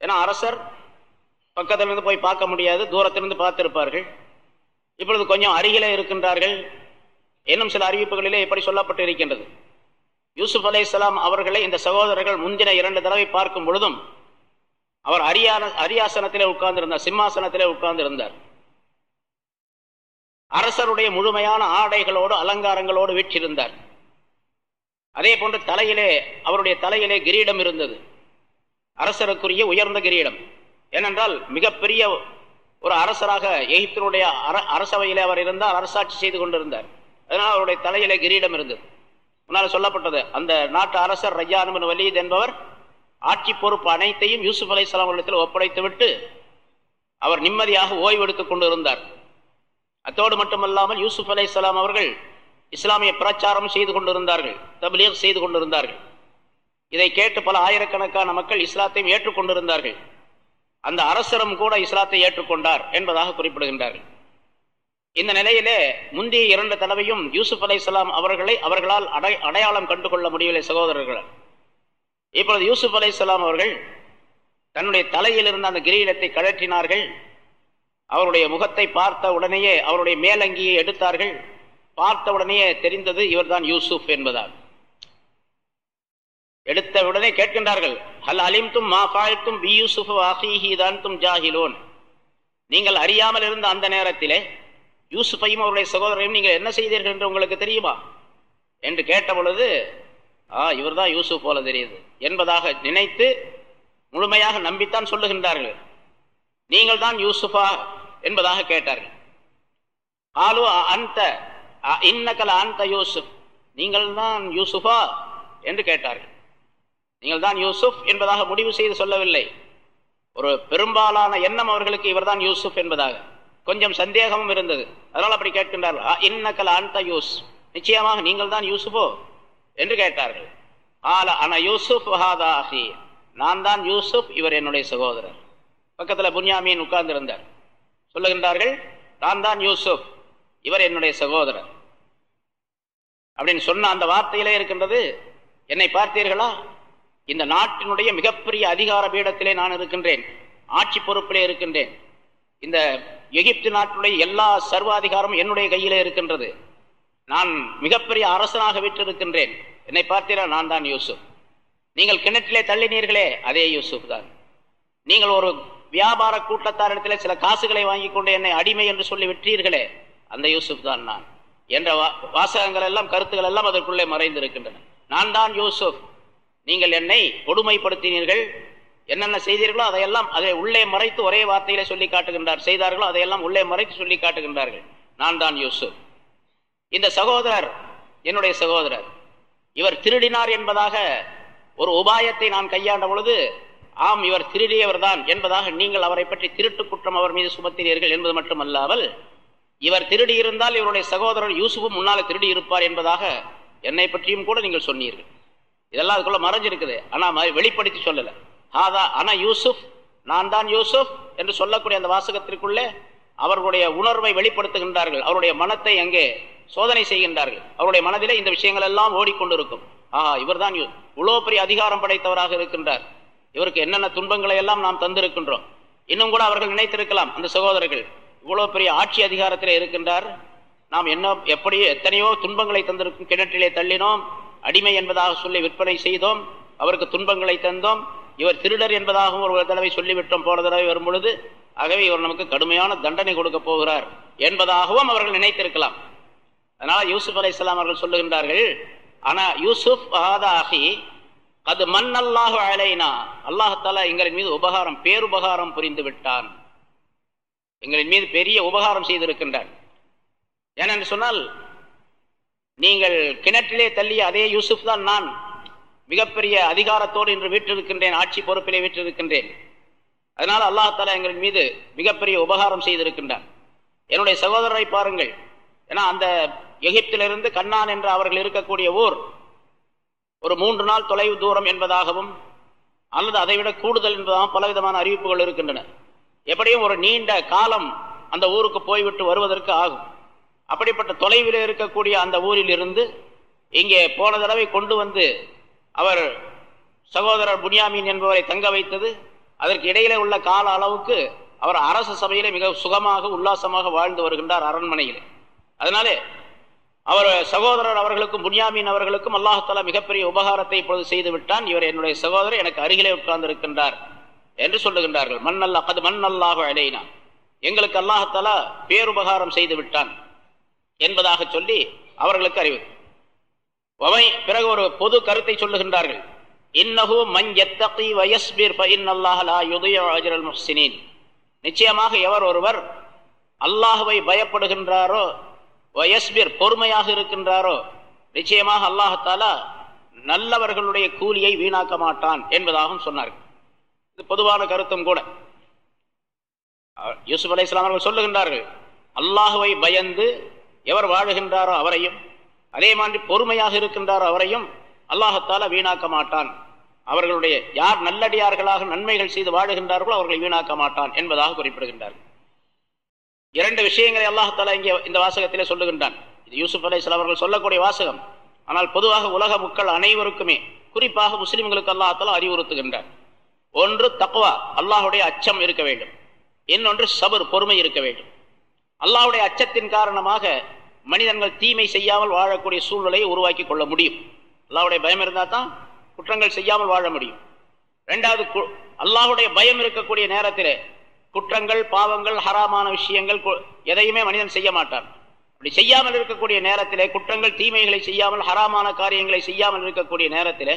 ஏன்னா அரசர் பக்கத்திலிருந்து போய் பார்க்க முடியாது தூரத்திலிருந்து பார்த்திருப்பார்கள். இப்பொழுது கொஞ்சம் அருகிலே இருக்கின்றார்கள். இன்னும் சில அறிவிப்புகளிலே இப்படி சொல்லப்பட்டு இருக்கின்றது யூசுப் அலை அவர்களை இந்த சகோதரர்கள் முந்தின இரண்டு தடவை பார்க்கும் பொழுதும் அவர் அரியான அரியாசனத்திலே உட்கார்ந்திருந்தார் சிம்மாசனத்திலே உட்கார்ந்திருந்தார். அரசருடைய முழுமையான ஆடைகளோடு அலங்காரங்களோடு வீற்றிருந்தார். அதே போன்று தலையிலே அவருடைய தலையிலே கிரீடம் இருந்தது. அரசருக்குரிய உயர்ந்த கிரீடம். ஏனென்றால் மிகப்பெரிய ஒரு அரசராக எகிப்தினுடைய அரசவையிலே அவர் இருந்தால் அரசாட்சி செய்து கொண்டிருந்தார். அதனால் அவருடைய தலையிலே கிரீடம் இருந்தது. முன்னால் சொல்லப்பட்டது அந்த நாட்டு அரசர் ரஜானுமன் வலீத் என்பவர் ஆட்சி பொறுப்பு அனைத்தையும் யூசுப் அலை அவர்களிடத்தில் ஒப்படைத்துவிட்டு அவர் நிம்மதியாக ஓய்வு எடுத்துக் கொண்டு இருந்தார் அத்தோடு மட்டுமல்லாமல் யூசுப் அலை அவர்கள் இஸ்லாமிய பிரச்சாரம் செய்து கொண்டிருந்தார்கள் தபிலீர் செய்து கொண்டிருந்தார்கள். இதை கேட்டு பல ஆயிரக்கணக்கான மக்கள் இஸ்லாத்தையும் ஏற்றுக்கொண்டிருந்தார்கள். அந்த அரசரும் கூட இஸ்லாத்தை ஏற்றுக்கொண்டார் என்பதாக குறிப்பிடுகின்றார்கள். இந்த நிலையிலே முந்தைய இரண்டு தடவையும் யூசுப் அலை அவர்களை அவர்களால் அடை அடையாளம் கண்டுகொள்ள முடியவில்லை சகோதரர்கள். இப்பொழுது யூசுப் அலை அவர்கள் தன்னுடைய தலையில் இருந்த அந்த கிரீடத்தை கழற்றினார்கள். அவருடைய முகத்தை பார்த்த உடனேயே அவருடைய மேலங்கியை எடுத்தார்கள். பார்த்த உடனே தெரிந்தது இவர்தான் யூசுப் என்பதால். எடுத்த உடனே கேட்கின்றார்கள் ஹல் அலிம்தும் மா ஃபாழ்த்தும் பி யூசுஃப் அஹீஹி தான்தும் ஜாஹிலோன் நீங்கள் அறியாமல் இருந்த அந்த நேரத்திலே யூசுஃபையும் அவருடைய சகோதரையும் நீங்கள் என்ன செய்தீர்கள் என்று உங்களுக்கு தெரியுமா? என்று கேட்ட பொழுது ஆ இவர் தான் யூசுப் போல தெரியுது. என்பதாக நினைத்து முழுமையாக நம்பித்தான் சொல்லுகின்றார்கள். நீங்கள் தான் யூசுஃபா என்பதாக கேட்டார்கள். ஆலு அந்த இன்னக்கல அந்த யூசுப். நீங்கள் தான் யூசுஃபா என்று கேட்டார்கள். நீங்கள் தான் யூசுப் என்பதாக முடிவு செய்து சொல்லவில்லை. ஒரு பெரும்பாலான எண்ணம் அவர்களுக்கு இவர்தான் யூசுப் என்பதாக. கொஞ்சம் சந்தேகமும் இருந்தது. அதனால் அப்படி கேட்கின்றார்கள். இன்னக்கல அந்த யூஸ். நிச்சயமாக நீங்கள் தான் யூசுஃபோ என்று கேட்டார்கள். ஆல அன யூசுப் ஹாதாஹி நான் தான் யூசுப் இவர் என்னுடைய சகோதரர். பக்கத்தில் புன்யாமீன் உட்கார்ந்திருந்தார். சொல்லுகின்றார்கள் நான் தான் யூசுப் இவர் என்னுடைய சகோதரர். அப்படின்னு சொன்ன அந்த வார்த்தையிலே இருக்கின்றது என்னை பார்த்தீர்களா? இந்த நாட்டினுடைய மிகப்பெரிய அதிகார பீடத்திலே நான் இருக்கின்றேன் ஆட்சி பொறுப்பிலே இருக்கின்றேன். இந்த எகிப்து நாட்டுடைய எல்லா சர்வாதிகாரமும் என்னுடைய கையிலே இருக்கின்றது. நான் மிகப்பெரிய அரசனாக விட்டிருக்கின்றேன் என்னை பார்த்தீரா நான் தான் யூசுப். நீங்கள் கிணற்றிலே தள்ளினீர்களே அதே யூசுப் தான். நீங்கள் ஒரு வியாபார கூட்டத்தாரிடத்தில் சில காசுகளை வாங்கி கொண்டு என்னை அடிமை என்று சொல்லி விற்றீர்களே அந்த யூசுப் தான் நான். என்ற வாசகங்கள் எல்லாம் கருத்துக்கள் எல்லாம் அதற்குள்ளே மறைந்திருக்கின்றன. நான் தான் யூசுப். நீங்கள் என்னை கொடுமைப்படுத்தினீர்கள். என்னென்ன செய்தீர்களோ அதையெல்லாம் அதை உள்ளே மறைத்து ஒரே வார்த்தையில சொல்லி காட்டுகின்றார். செய்தார்களோ அதையெல்லாம் உள்ளே மறைத்து சொல்லி காட்டுகின்றார்கள். நான் தான் யூசுப். இந்த சகோதரர் என்னுடைய சகோதரர். இவர் திருடினார் என்பதாக ஒரு உபாயத்தை நான் கையாண்ட பொழுது ஆம் இவர் திருடியவர் தான் என்பதாக நீங்கள் அவரை பற்றி திருட்டு குற்றம் அவர் மீது சுமத்தினீர்கள் என்பது மட்டுமல்லாமல் இவர் திருடி இருந்தால் இவருடைய சகோதரர் யூசுஃபும் முன்னால் திருடி இருப்பார் என்பதாக என்னை பற்றியும் கூட நீங்கள் சொன்னீர்கள். இதெல்லாம் அதுக்குள்ள மறைஞ்சிருக்குது. ஆனால் வெளிப்படுத்தி சொல்லலை. ஆதா ஆனால் யூசுப் நான் தான் யூசுப் என்று சொல்லக்கூடிய அந்த வாசகத்திற்குள்ளே அவர்களுடைய உணர்வை வெளிப்படுத்துகின்றார்கள். அவருடைய மனத்தை அங்கே சோதனை செய்கின்றார்கள். அவருடைய மனதிலே இந்த விஷயங்கள் எல்லாம் ஓடிக்கொண்டிருக்கும். ஆஹா இவர் தான் இவ்வளோ பெரிய அதிகாரம் படைத்தவராக இருக்கின்றார். இவருக்கு என்னென்ன துன்பங்களை எல்லாம் நாம் தந்திருக்கின்றோம். இன்னும் கூட அவர்கள் நினைத்திருக்கலாம் அந்த சகோதரர்கள். இவ்வளோ பெரிய ஆட்சி அதிகாரத்தில் இருக்கின்றார். நாம் என்ன எப்படி எத்தனையோ துன்பங்களை தந்திருக்கும் கிணற்றிலே தள்ளினோம். அடிமை என்பதாக சொல்லி விற்பனை செய்தோம். அவருக்கு துன்பங்களை தந்தோம். இவர் திருடர் என்பதாகவும் ஒரு தடவை சொல்லிவிட்டோம் போன தடவை வரும் பொழுது ஆகவே இவர் நமக்கு கடுமையான தண்டனை கொடுக்க போகிறார் என்பதாகவும் அவர்கள் நினைத்திருக்கலாம். அதனால் யூசுப் அலை இஸ்லாம் அவர்கள் சொல்லுகின்றார்கள் ஆனா யூசுப் ஆகி அது மண் அல்லாஹு அலைனா. அல்லாஹால எங்களின் மீது உபகாரம் பேருபகாரம் புரிந்து விட்டான். எங்களின் மீது பெரிய உபகாரம் செய்திருக்கின்றான். ஏனென்று சொன்னால் நீங்கள் கிணற்றிலே தள்ளிய அதே யூசுப் தான் நான். மிகப்பெரிய அதிகாரத்தோடு இன்று வீற்றிருக்கின்றேன் ஆட்சி பொறுப்பிலே வீற்றிருக்கின்றேன். அதனால் அல்லாஹால எங்களின் மீது மிகப்பெரிய உபகாரம் செய்திருக்கின்றார் என்னுடைய சகோதரரை பாருங்கள். ஏன்னா அந்த எகிப்திலிருந்து கண்ணான் என்று அவர்கள் இருக்கக்கூடிய ஊர் ஒரு மூன்று நாள் தொலைவு தூரம் என்பதாகவும் அல்லது அதைவிட கூடுதல் என்பதாகவும் பலவிதமான அறிவிப்புகள் இருக்கின்றன. எப்படியும் ஒரு நீண்ட காலம் அந்த ஊருக்கு போய்விட்டு வருவதற்கு ஆகும். அப்படிப்பட்ட தொலைவில் இருக்கக்கூடிய அந்த ஊரில் இருந்து இங்கே போன தடவை கொண்டு வந்து அவர் சகோதரர் புனியாமீன் என்பவரை தங்க வைத்தது. அதற்கு இடையிலே உள்ள கால அளவுக்கு அவர் அரசு சபையிலே மிக சுகமாக உல்லாசமாக வாழ்ந்து வருகின்றார் அரண்மனையிலே. அதனாலே அவர் சகோதரர் அவர்களுக்கும் புனியாமீன் அவர்களுக்கும் அல்லாஹாலா மிகப்பெரிய உபகாரத்தை இப்பொழுது செய்து விட்டான் இவர் என்னுடைய சகோதரர் எனக்கு அருகிலே உட்கார்ந்திருக்கின்றார் என்று சொல்லுகின்றார்கள். மண் அல்லா அது மண் அல்லாஹ் அலைனா. எங்களுக்கு அல்லாஹாலா பேருபகாரம் செய்து விட்டான் என்பதாக சொல்லி அவர்களுக்கு அறிவு. பிறகு ஒரு பொது கருத்தை சொல்லுகின்றார்கள். இன்னஹு மன் எத்தகி வயஸ்பீர் பயின் அல்லாஹலா யுதய அஜரல் முஹ்சினின். நிச்சயமாக எவர் ஒருவர் அல்லாஹுவை பயப்படுகின்றாரோ வயஸ்பீர் பொறுமையாக இருக்கின்றாரோ நிச்சயமாக அல்லாஹாலா நல்லவர்களுடைய கூலியை வீணாக்க மாட்டான் என்பதாகவும் சொன்னார்கள். இது பொதுவான கருத்தும் கூட. யூசுப் அலை இஸ்லாம் அவர்கள் சொல்லுகின்றார்கள் அல்லாஹுவை பயந்து எவர் வாழுகின்றாரோ அவரையும் அதே மாதிரி பொறுமையாக இருக்கின்றார் அவரையும் அல்லாஹத்தால வீணாக்க மாட்டான். அவர்களுடைய யார் நல்லடியார்களாக நன்மைகள் செய்து வாழுகின்றார்களோ அவர்களை வீணாக்க மாட்டான் என்பதாக குறிப்பிடுகின்றார்கள் இரண்டு விஷயங்களை அல்லாஹால இங்கே இந்த வாசகத்திலே சொல்லுகின்றான். இது யூசுப் அலை அவர்கள் சொல்லக்கூடிய வாசகம். ஆனால் பொதுவாக உலக மக்கள் அனைவருக்குமே குறிப்பாக முஸ்லிம்களுக்கு அல்லாஹால அறிவுறுத்துகின்றார். ஒன்று தக்வா அல்லாஹுடைய அச்சம் இருக்க வேண்டும். இன்னொன்று சபர் பொறுமை இருக்க வேண்டும். அல்லாஹுடைய அச்சத்தின் காரணமாக மனிதர்கள் தீமை செய்யாமல் வாழக்கூடிய சூழ்நிலையை உருவாக்கி கொள்ள முடியும். அல்லாவுடைய பயம் இருந்தால் தான் குற்றங்கள் செய்யாமல் வாழ முடியும். ரெண்டாவது அல்லாவுடைய பயம் இருக்கக்கூடிய நேரத்தில் குற்றங்கள் பாவங்கள் ஹராமான விஷயங்கள் எதையுமே மனிதன் செய்ய மாட்டான். அப்படி செய்யாமல் இருக்கக்கூடிய நேரத்திலே குற்றங்கள் தீமைகளை செய்யாமல் ஹராமான காரியங்களை செய்யாமல் இருக்கக்கூடிய நேரத்திலே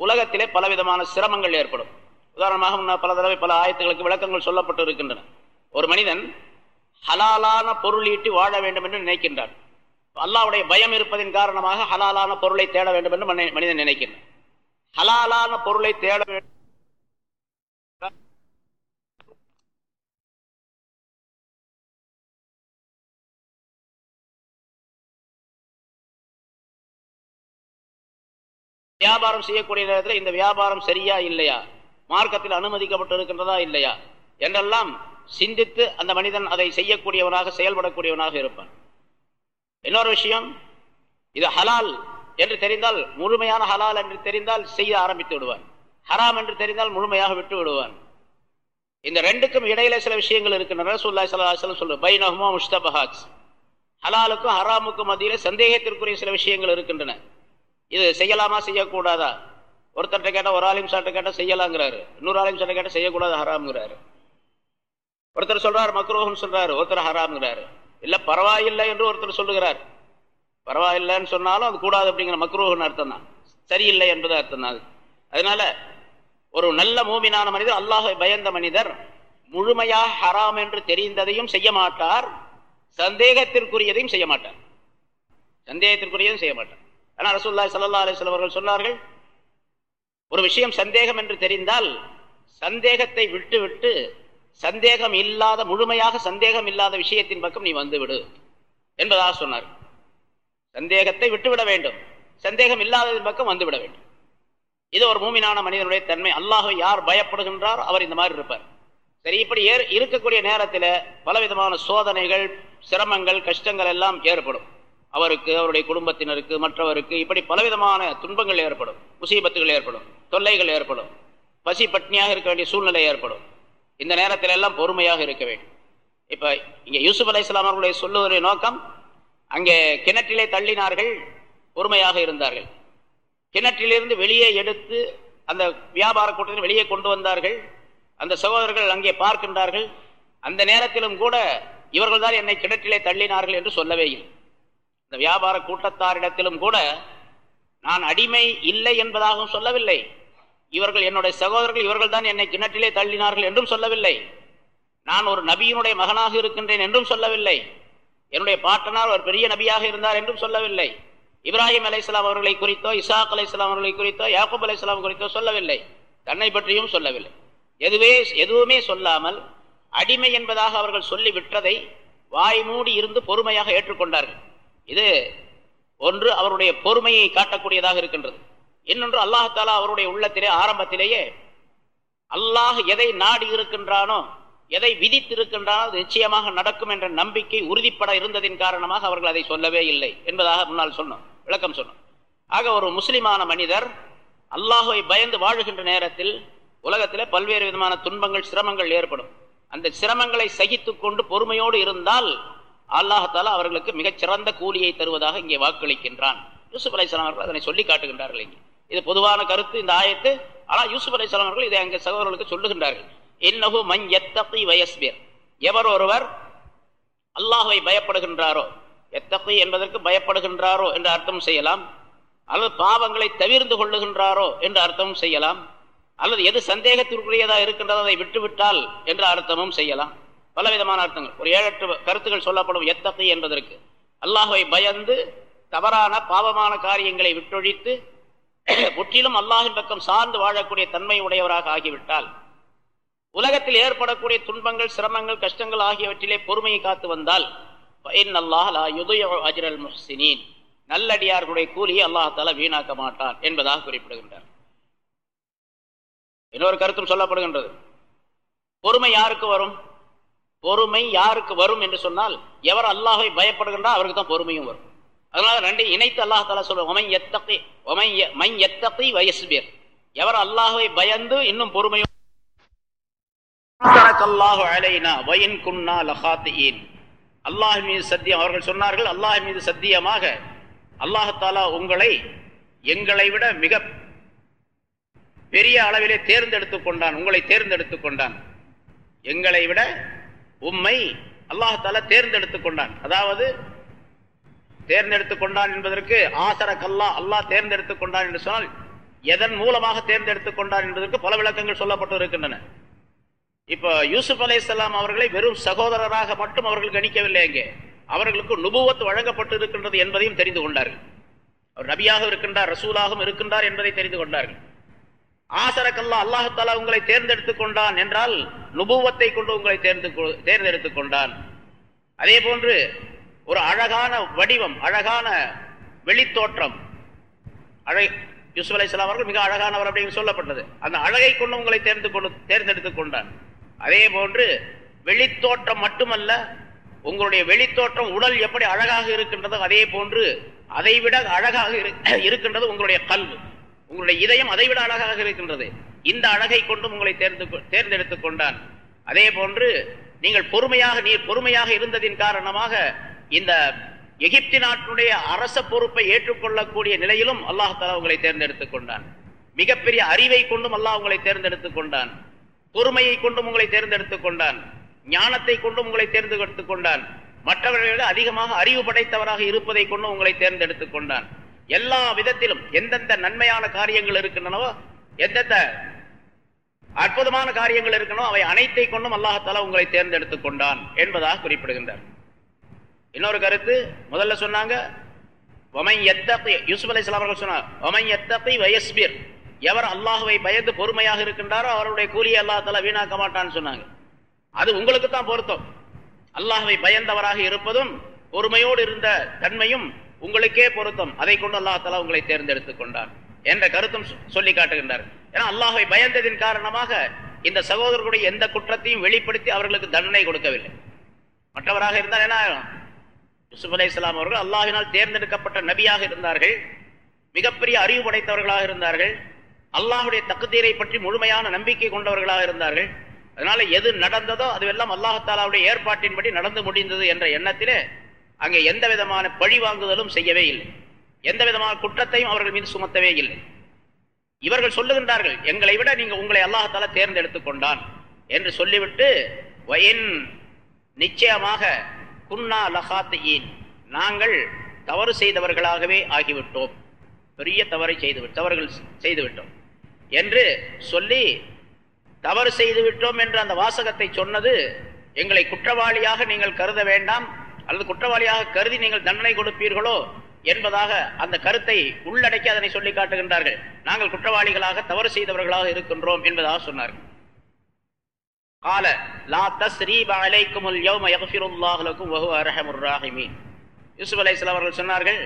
உலகத்திலே பலவிதமான சிரமங்கள் ஏற்படும். உதாரணமாக பல தடவை பல ஆயத்துகளுக்கு விளக்கங்கள் சொல்லப்பட்டு இருக்கின்றன. ஒரு மனிதன் ஹலாலான பொருள் ஈட்டி வாழ வேண்டும் என்று நினைக்கின்றான் அல்லாவுடைய பயம் இருப்பதன் காரணமாக ஹலாலான பொருளை தேட வேண்டும் என்று மனிதன் நினைக்கின்றான். ஹலாலான பொருளை தேட வேண்டும் வியாபாரம் செய்யக்கூடிய நேரத்தில் இந்த வியாபாரம் சரியா இல்லையா? மார்க்கத்தில் அனுமதிக்கப்பட்டிருக்கின்றதா இல்லையா? என்றெல்லாம் சிந்தித்து அந்த மனிதன் அதை செய்யக்கூடியவனாக செயல்படக்கூடியவனாக இருப்பான். இன்னொரு விஷயம் இது ஹலால் என்று தெரிந்தால் முழுமையான ஹலால் என்று தெரிந்தால் செய்ய ஆரம்பித்து விடுவான். ஹராம் என்று தெரிந்தால் முழுமையாக விட்டு விடுவான். இந்த ரெண்டுக்கும் இடையில சில விஷயங்கள் இருக்கின்றன சொல்லாய் சலாஹலம் சொல்லு பைனஹுமா முஸ்தபஹாத் ஹலாலுக்கும் ஹராமுக்கும் மத்தியில் சந்தேகத்திற்குரிய சில விஷயங்கள் இருக்கின்றன. இது செய்யலாமா செய்யக்கூடாதா? ஒருத்தர்கிட்ட கேட்டால் ஒரு ஆலிம் சார்ட்ட கேட்டால் செய்யலாங்கிறாரு. இன்னொரு ஆலிம் சார்ட்ட கேட்டால் செய்யக்கூடாது ஹராம்ங்கிறாரு. ஒருத்தர் சொல்றாரு மக்ரோகம் சொல்றாரு ஒருத்தர் ஹராம்ங்கிறாரு. இல்ல பரவாயில்லை என்று ஒருத்தர் சொல்லுகிறார். பரவாயில்லைன்னு சொன்னாலும் அது கூடாது அப்படிங்கிற மக்ரோகன் அர்த்தம் தான். சரியில்லை என்பது அர்த்தம் தான் அதனால ஒரு நல்ல மூமினான மனிதர் அல்லாஹை பயந்த மனிதர் முழுமையாக ஹராம் என்று தெரிந்ததையும் செய்ய மாட்டார் சந்தேகத்திற்குரியதையும் செய்ய மாட்டார். சந்தேகத்திற்குரியதும் செய்ய மாட்டார். ஆனால் ரசூல்லாய் சல்லா அலிஸ்லாம் அவர்கள் சொன்னார்கள் ஒரு விஷயம் சந்தேகம் என்று தெரிந்தால் சந்தேகத்தை விட்டு விட்டு சந்தேகம் இல்லாத முழுமையாக சந்தேகம் இல்லாத விஷயத்தின் பக்கம் நீ வந்துவிடு என்பதாக சொன்னார். சந்தேகத்தை விட்டுவிட வேண்டும். சந்தேகம் இல்லாததின் பக்கம் வந்துவிட வேண்டும். இது ஒரு மூமினான மனிதனுடைய தன்மை. அல்லாஹை யார் பயப்படுகின்றார் அவர் இந்த மாதிரி இருப்பார். சரி இப்படி ஏ இருக்கக்கூடிய நேரத்தில் பலவிதமான சோதனைகள் சிரமங்கள் கஷ்டங்கள் எல்லாம் ஏற்படும். அவருக்கு அவருடைய குடும்பத்தினருக்கு மற்றவருக்கு இப்படி பலவிதமான துன்பங்கள் ஏற்படும். முசீபத்துகள் ஏற்படும். தொல்லைகள் ஏற்படும். பசி பட்னியாக இருக்க வேண்டிய சூழ்நிலை ஏற்படும். இந்த நேரத்தில் எல்லாம் பொறுமையாக இருக்க வேண்டும். இப்ப இங்க யூசுப் அலை இஸ்லாமர்களுடைய அவர்களுடைய நோக்கம் அங்கே கிணற்றிலே தள்ளினார்கள் பொறுமையாக இருந்தார்கள். கிணற்றிலிருந்து வெளியே எடுத்து அந்த வியாபார கூட்டத்தில் வெளியே கொண்டு வந்தார்கள். அந்த சகோதரர்கள் அங்கே பார்க்கின்றார்கள். அந்த நேரத்திலும் கூட இவர்கள் தான் என்னை கிணற்றிலே தள்ளினார்கள் என்று சொல்லவே இல்லை. இந்த வியாபார கூட்டத்தாரிடத்திலும் கூட நான் அடிமை இல்லை என்பதாகவும் சொல்லவில்லை. இவர்கள் என்னுடைய சகோதரர்கள் இவர்கள் தான் என்னை கிணற்றிலே தள்ளினார்கள் என்றும் சொல்லவில்லை. நான் ஒரு நபியினுடைய மகனாக இருக்கின்றேன் என்றும் சொல்லவில்லை. என்னுடைய பாட்டனார் ஒரு பெரிய நபியாக இருந்தார் என்றும் சொல்லவில்லை. இப்ராஹிம் அலை இஸ்லாம் அவர்களை குறித்தோ இசாக் அலை இஸ்லாம் அவர்களை குறித்தோ யாக்கூப் அலை இஸ்லாம் குறித்தோ சொல்லவில்லை. தன்னை பற்றியும் சொல்லவில்லை. எதுவே எதுவுமே சொல்லாமல் அடிமை என்பதாக அவர்கள் சொல்லி விட்டதை வாய் மூடி இருந்து பொறுமையாக ஏற்றுக்கொண்டார்கள். இது ஒன்று அவருடைய பொறுமையை காட்டக்கூடியதாக இருக்கின்றது. இன்னொன்று அல்லாஹாலா அவருடைய உள்ளத்திலே ஆரம்பத்திலேயே அல்லாஹ் எதை நாடி இருக்கின்றானோ எதை விதித்திருக்கின்றானோ அது நிச்சயமாக நடக்கும் என்ற நம்பிக்கை உறுதிப்பட இருந்ததின் காரணமாக அவர்கள் அதை சொல்லவே இல்லை என்பதாக முன்னால் சொன்னோம் விளக்கம் சொன்னோம். ஆக ஒரு முஸ்லிமான மனிதர் அல்லாஹுவை பயந்து வாழுகின்ற நேரத்தில் உலகத்தில் பல்வேறு விதமான துன்பங்கள் சிரமங்கள் ஏற்படும். அந்த சிரமங்களை சகித்து கொண்டு பொறுமையோடு இருந்தால் அல்லாஹாலா அவர்களுக்கு மிகச் சிறந்த கூலியை தருவதாக இங்கே வாக்களிக்கின்றான். யூசுப் அலைசலாம் அவர்கள் அதனை சொல்லி காட்டுகின்றார்கள் இங்கே. இது பொதுவான கருத்து இந்த ஆயத்து. ஆனால் யூசுப் அலைசலாம் அவர்கள் இதை அங்கே சகோதரர்களுக்கு சொல்லுகின்றார்கள். இன்னகு மண் எத்தப்பை வயஸ்பியர் எவர் ஒருவர் அல்லாஹுவை பயப்படுகின்றாரோ எத்தப்பை என்பதற்கு பயப்படுகின்றாரோ என்று அர்த்தம் செய்யலாம். அல்லது பாவங்களை தவிர்ந்து கொள்ளுகின்றாரோ என்று அர்த்தமும் செய்யலாம். அல்லது எது சந்தேகத்திற்குரியதாக இருக்கின்றதோ அதை விட்டுவிட்டால் என்ற அர்த்தமும் செய்யலாம். பலவிதமான அர்த்தங்கள். ஒரு ஏழு எட்டு கருத்துக்கள் சொல்லப்படும் எத்தப்பை என்பதற்கு. அல்லாஹுவை பயந்து தவறான பாவமான காரியங்களை விட்டொழித்து முற்றிலும் அல்லாஹின் பக்கம் சார்ந்து வாழக்கூடிய தன்மை உடையவராக ஆகிவிட்டால் உலகத்தில் ஏற்படக்கூடிய துன்பங்கள் சிரமங்கள் கஷ்டங்கள் ஆகியவற்றிலே பொறுமையை காத்து வந்தால் நல்லடியார்களுடைய கூலியை அல்லாஹால வீணாக்க மாட்டான் என்பதாக குறிப்பிடுகின்றார். இன்னொரு கருத்தும் சொல்லப்படுகின்றது. பொறுமை யாருக்கு வரும்? பொறுமை யாருக்கு வரும் என்று சொன்னால் எவர் அல்லாஹை பயப்படுகின்றா அவருக்கு தான் பொறுமையும் வரும். அதனால ரெண்டை இணைத்து அல்லாஹால சொல்லுவோம் எத்தகை மை எவர் அல்லாஹை பயந்து இன்னும் பொறுமையும் அல்லாஹ் மீது சத்தியம் அவர்கள் சொன்னார்கள் அல்லாஹ் மீது சத்தியமாக அல்லாஹாலா உங்களை எங்களை விட மிக பெரிய அளவிலே தேர்ந்தெடுத்துக் கொண்டான் உங்களை தேர்ந்தெடுத்துக் கொண்டான். எங்களை விட உம்மை அல்லாஹால தேர்ந்தெடுத்துக் கொண்டான். அதாவது தேர்ந்தெடுத்துக் கொண்டான் என்பதற்கு ஆசர கல்லா அல்லாஹ் தேர்ந்தெடுத்துக் கொண்டான் என்று சொன்னால் எதன் மூலமாக தேர்ந்தெடுத்துக் கொண்டான் என்பதற்கு பல விளக்கங்கள் சொல்லப்பட்டு இருக்கின்றன. இப்ப யூசுப் அலை அவர்களை வெறும் சகோதரராக மட்டும் அவர்கள் கணிக்கவில்லை அங்கே. அவர்களுக்கு நுபுவத்து வழங்கப்பட்டு இருக்கின்றது என்பதையும் தெரிந்து கொண்டார்கள். அவர் நபியாக இருக்கின்றார் ரசூலாகவும் இருக்கின்றார் என்பதை தெரிந்து கொண்டார்கள். ஆசரக்கல்லா அல்லாஹாலா உங்களை தேர்ந்தெடுத்துக் கொண்டான் என்றால் நுபுவத்தை கொண்டு உங்களை தேர்ந்து தேர்ந்தெடுத்துக் கொண்டான். அதே போன்று ஒரு அழகான வடிவம் அழகான வெளித்தோற்றம். அழை யூசுப் அலை அவர்கள் மிக அழகானவர் அப்படின்னு சொல்லப்பட்டது. அந்த அழகை கொண்டு உங்களை தேர்ந்து கொண்டு தேர்ந்தெடுத்து கொண்டார். அதே போன்று வெளித்தோற்றம் மட்டுமல்ல உங்களுடைய வெளித்தோற்றம் உடல் எப்படி அழகாக இருக்கின்றதோ அதே போன்று அதை விட அழகாக இருக்கின்றது உங்களுடைய கல்வி. உங்களுடைய இதயம் அதை விட அழகாக இருக்கின்றது. இந்த அழகை கொண்டும் உங்களை தேர்ந்து தேர்ந்தெடுத்துக் கொண்டான் அதே போன்று நீங்கள் பொறுமையாக நீர் பொறுமையாக இருந்ததின் காரணமாக இந்த எகிப்தி நாட்டினுடைய அரச பொறுப்பை ஏற்றுக்கொள்ளக்கூடிய நிலையிலும் அல்லாஹால உங்களை தேர்ந்தெடுத்துக் கொண்டான். மிகப்பெரிய அறிவை கொண்டும் அல்லாஹ் உங்களை தேர்ந்தெடுத்துக் கொண்டான். பொறுமையை கொண்டும் உங்களை தேர்ந்தெடுத்துக் கொண்டான். ஞானத்தை கொண்டும் உங்களை தேர்ந்தெடுத்துக் கொண்டான். மற்றவர்களை விட அதிகமாக அறிவு படைத்தவராக இருப்பதை கொண்டும் உங்களை தேர்ந்தெடுத்துக் கொண்டான். எல்லா விதத்திலும் எந்தெந்த நன்மையான காரியங்கள் இருக்கின்றனவோ எந்தெந்த அற்புதமான காரியங்கள் இருக்கணும் அவை அனைத்தை கொண்டும் அல்லாஹால உங்களை தேர்ந்தெடுத்துக் கொண்டான் என்பதாக குறிப்பிடுகின்றார். இன்னொரு கருத்து முதல்ல சொன்னாங்க யூசுப் அலி அவர்கள் சொன்னார் வயஸ்பீர். எவர் அல்லாஹுவை பயந்து பொறுமையாக இருக்கின்றாரோ அவருடைய கூலியை அல்லாஹால வீணாக்க மாட்டான்னு சொன்னாங்க. அது உங்களுக்கு தான் பொருத்தம். அல்லாஹுவை பயந்தவராக இருப்பதும் பொறுமையோடு இருந்த தன்மையும் உங்களுக்கே பொருத்தம். அதை கொண்டு அல்லாஹால உங்களை தேர்ந்தெடுத்துக் கொண்டார் என்ற கருத்தும் சொல்லி காட்டுகின்றார். ஏன்னா அல்லாஹை பயந்ததின் காரணமாக இந்த சகோதரர்களுடைய எந்த குற்றத்தையும் வெளிப்படுத்தி அவர்களுக்கு தண்டனை கொடுக்கவில்லை. மற்றவராக இருந்தால் என்ன யூசுப் அலை இஸ்லாம் அவர்கள் அல்லாஹினால் தேர்ந்தெடுக்கப்பட்ட நபியாக இருந்தார்கள். மிகப்பெரிய அறிவு படைத்தவர்களாக இருந்தார்கள். அல்லாஹுடைய தக்குதீரை பற்றி முழுமையான நம்பிக்கை கொண்டவர்களாக இருந்தார்கள். அதனால எது நடந்ததோ அதுவெல்லாம் அல்லாஹாலாவுடைய ஏற்பாட்டின்படி நடந்து முடிந்தது என்ற எண்ணத்திலே அங்கே எந்த விதமான பழி வாங்குதலும் செய்யவே இல்லை. எந்த விதமான குற்றத்தையும் அவர்கள் மீது சுமத்தவே இல்லை. இவர்கள் சொல்லுகின்றார்கள் எங்களை விட நீங்க உங்களை அல்லாஹால தேர்ந்தெடுத்து கொண்டான் என்று சொல்லிவிட்டு வயின் நிச்சயமாக குன்னா லஹாத்தியின். நாங்கள் தவறு செய்தவர்களாகவே ஆகிவிட்டோம். பெரிய தவறை செய்து தவறுகள் செய்துவிட்டோம். என்று சொல்லி தவறு செய்துவிட்டோம் என்று அந்த வாசகத்தை சொன்னது எங்களை குற்றவாளியாக நீங்கள் கருத வேண்டாம் அல்லது குற்றவாளியாக கருதி நீங்கள் தண்டனை கொடுப்பீர்களோ என்பதாக அந்த கருத்தை உள்ளடக்கி அதனை சொல்லி காட்டுகின்றார்கள். நாங்கள் குற்றவாளிகளாக தவறு செய்தவர்களாக இருக்கின்றோம் என்பதாக சொன்னார்கள். கால تسريب عليكم اليوم يغفر الله لكم وهو ارحم الراحمين. யூசுப் அலைஹிஸ்ஸலாம் அவர்கள் சொன்னார்கள்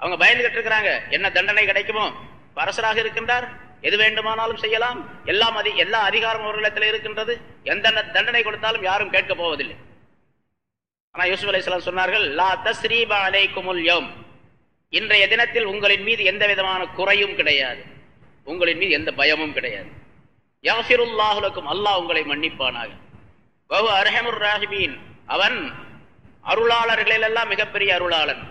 அவங்க பயந்துகிட்டு இருக்கிறாங்க. என்ன தண்டனை கிடைக்குமோ? அரசராக இருக்கின்றார். எது வேண்டுமானாலும் செய்யலாம். எல்லாம் அதி எல்லா அதிகாரம் அவர்களிடத்தில் இருக்கின்றது. எந்த தண்டனை கொடுத்தாலும் யாரும் கேட்க போவதில்லை. ஆனால் யூசுப் அலைஹிஸ்ஸலாம் சொன்னார்கள் லா தஸ்ரீபா அலைக்குமுல் யோம் இன்றைய தினத்தில் உங்களின் மீது எந்த விதமான குறையும் கிடையாது. உங்களின் மீது எந்த பயமும் கிடையாது. யஃபிருல்லாஹுலக்கும் அல்லாஹ் உங்களை மன்னிப்பானாக. வஹு அர்ஹமுர் ராஹிபீன். அவன் அருளாளர்களிலெல்லாம் மிகப்பெரிய அருளாளன்.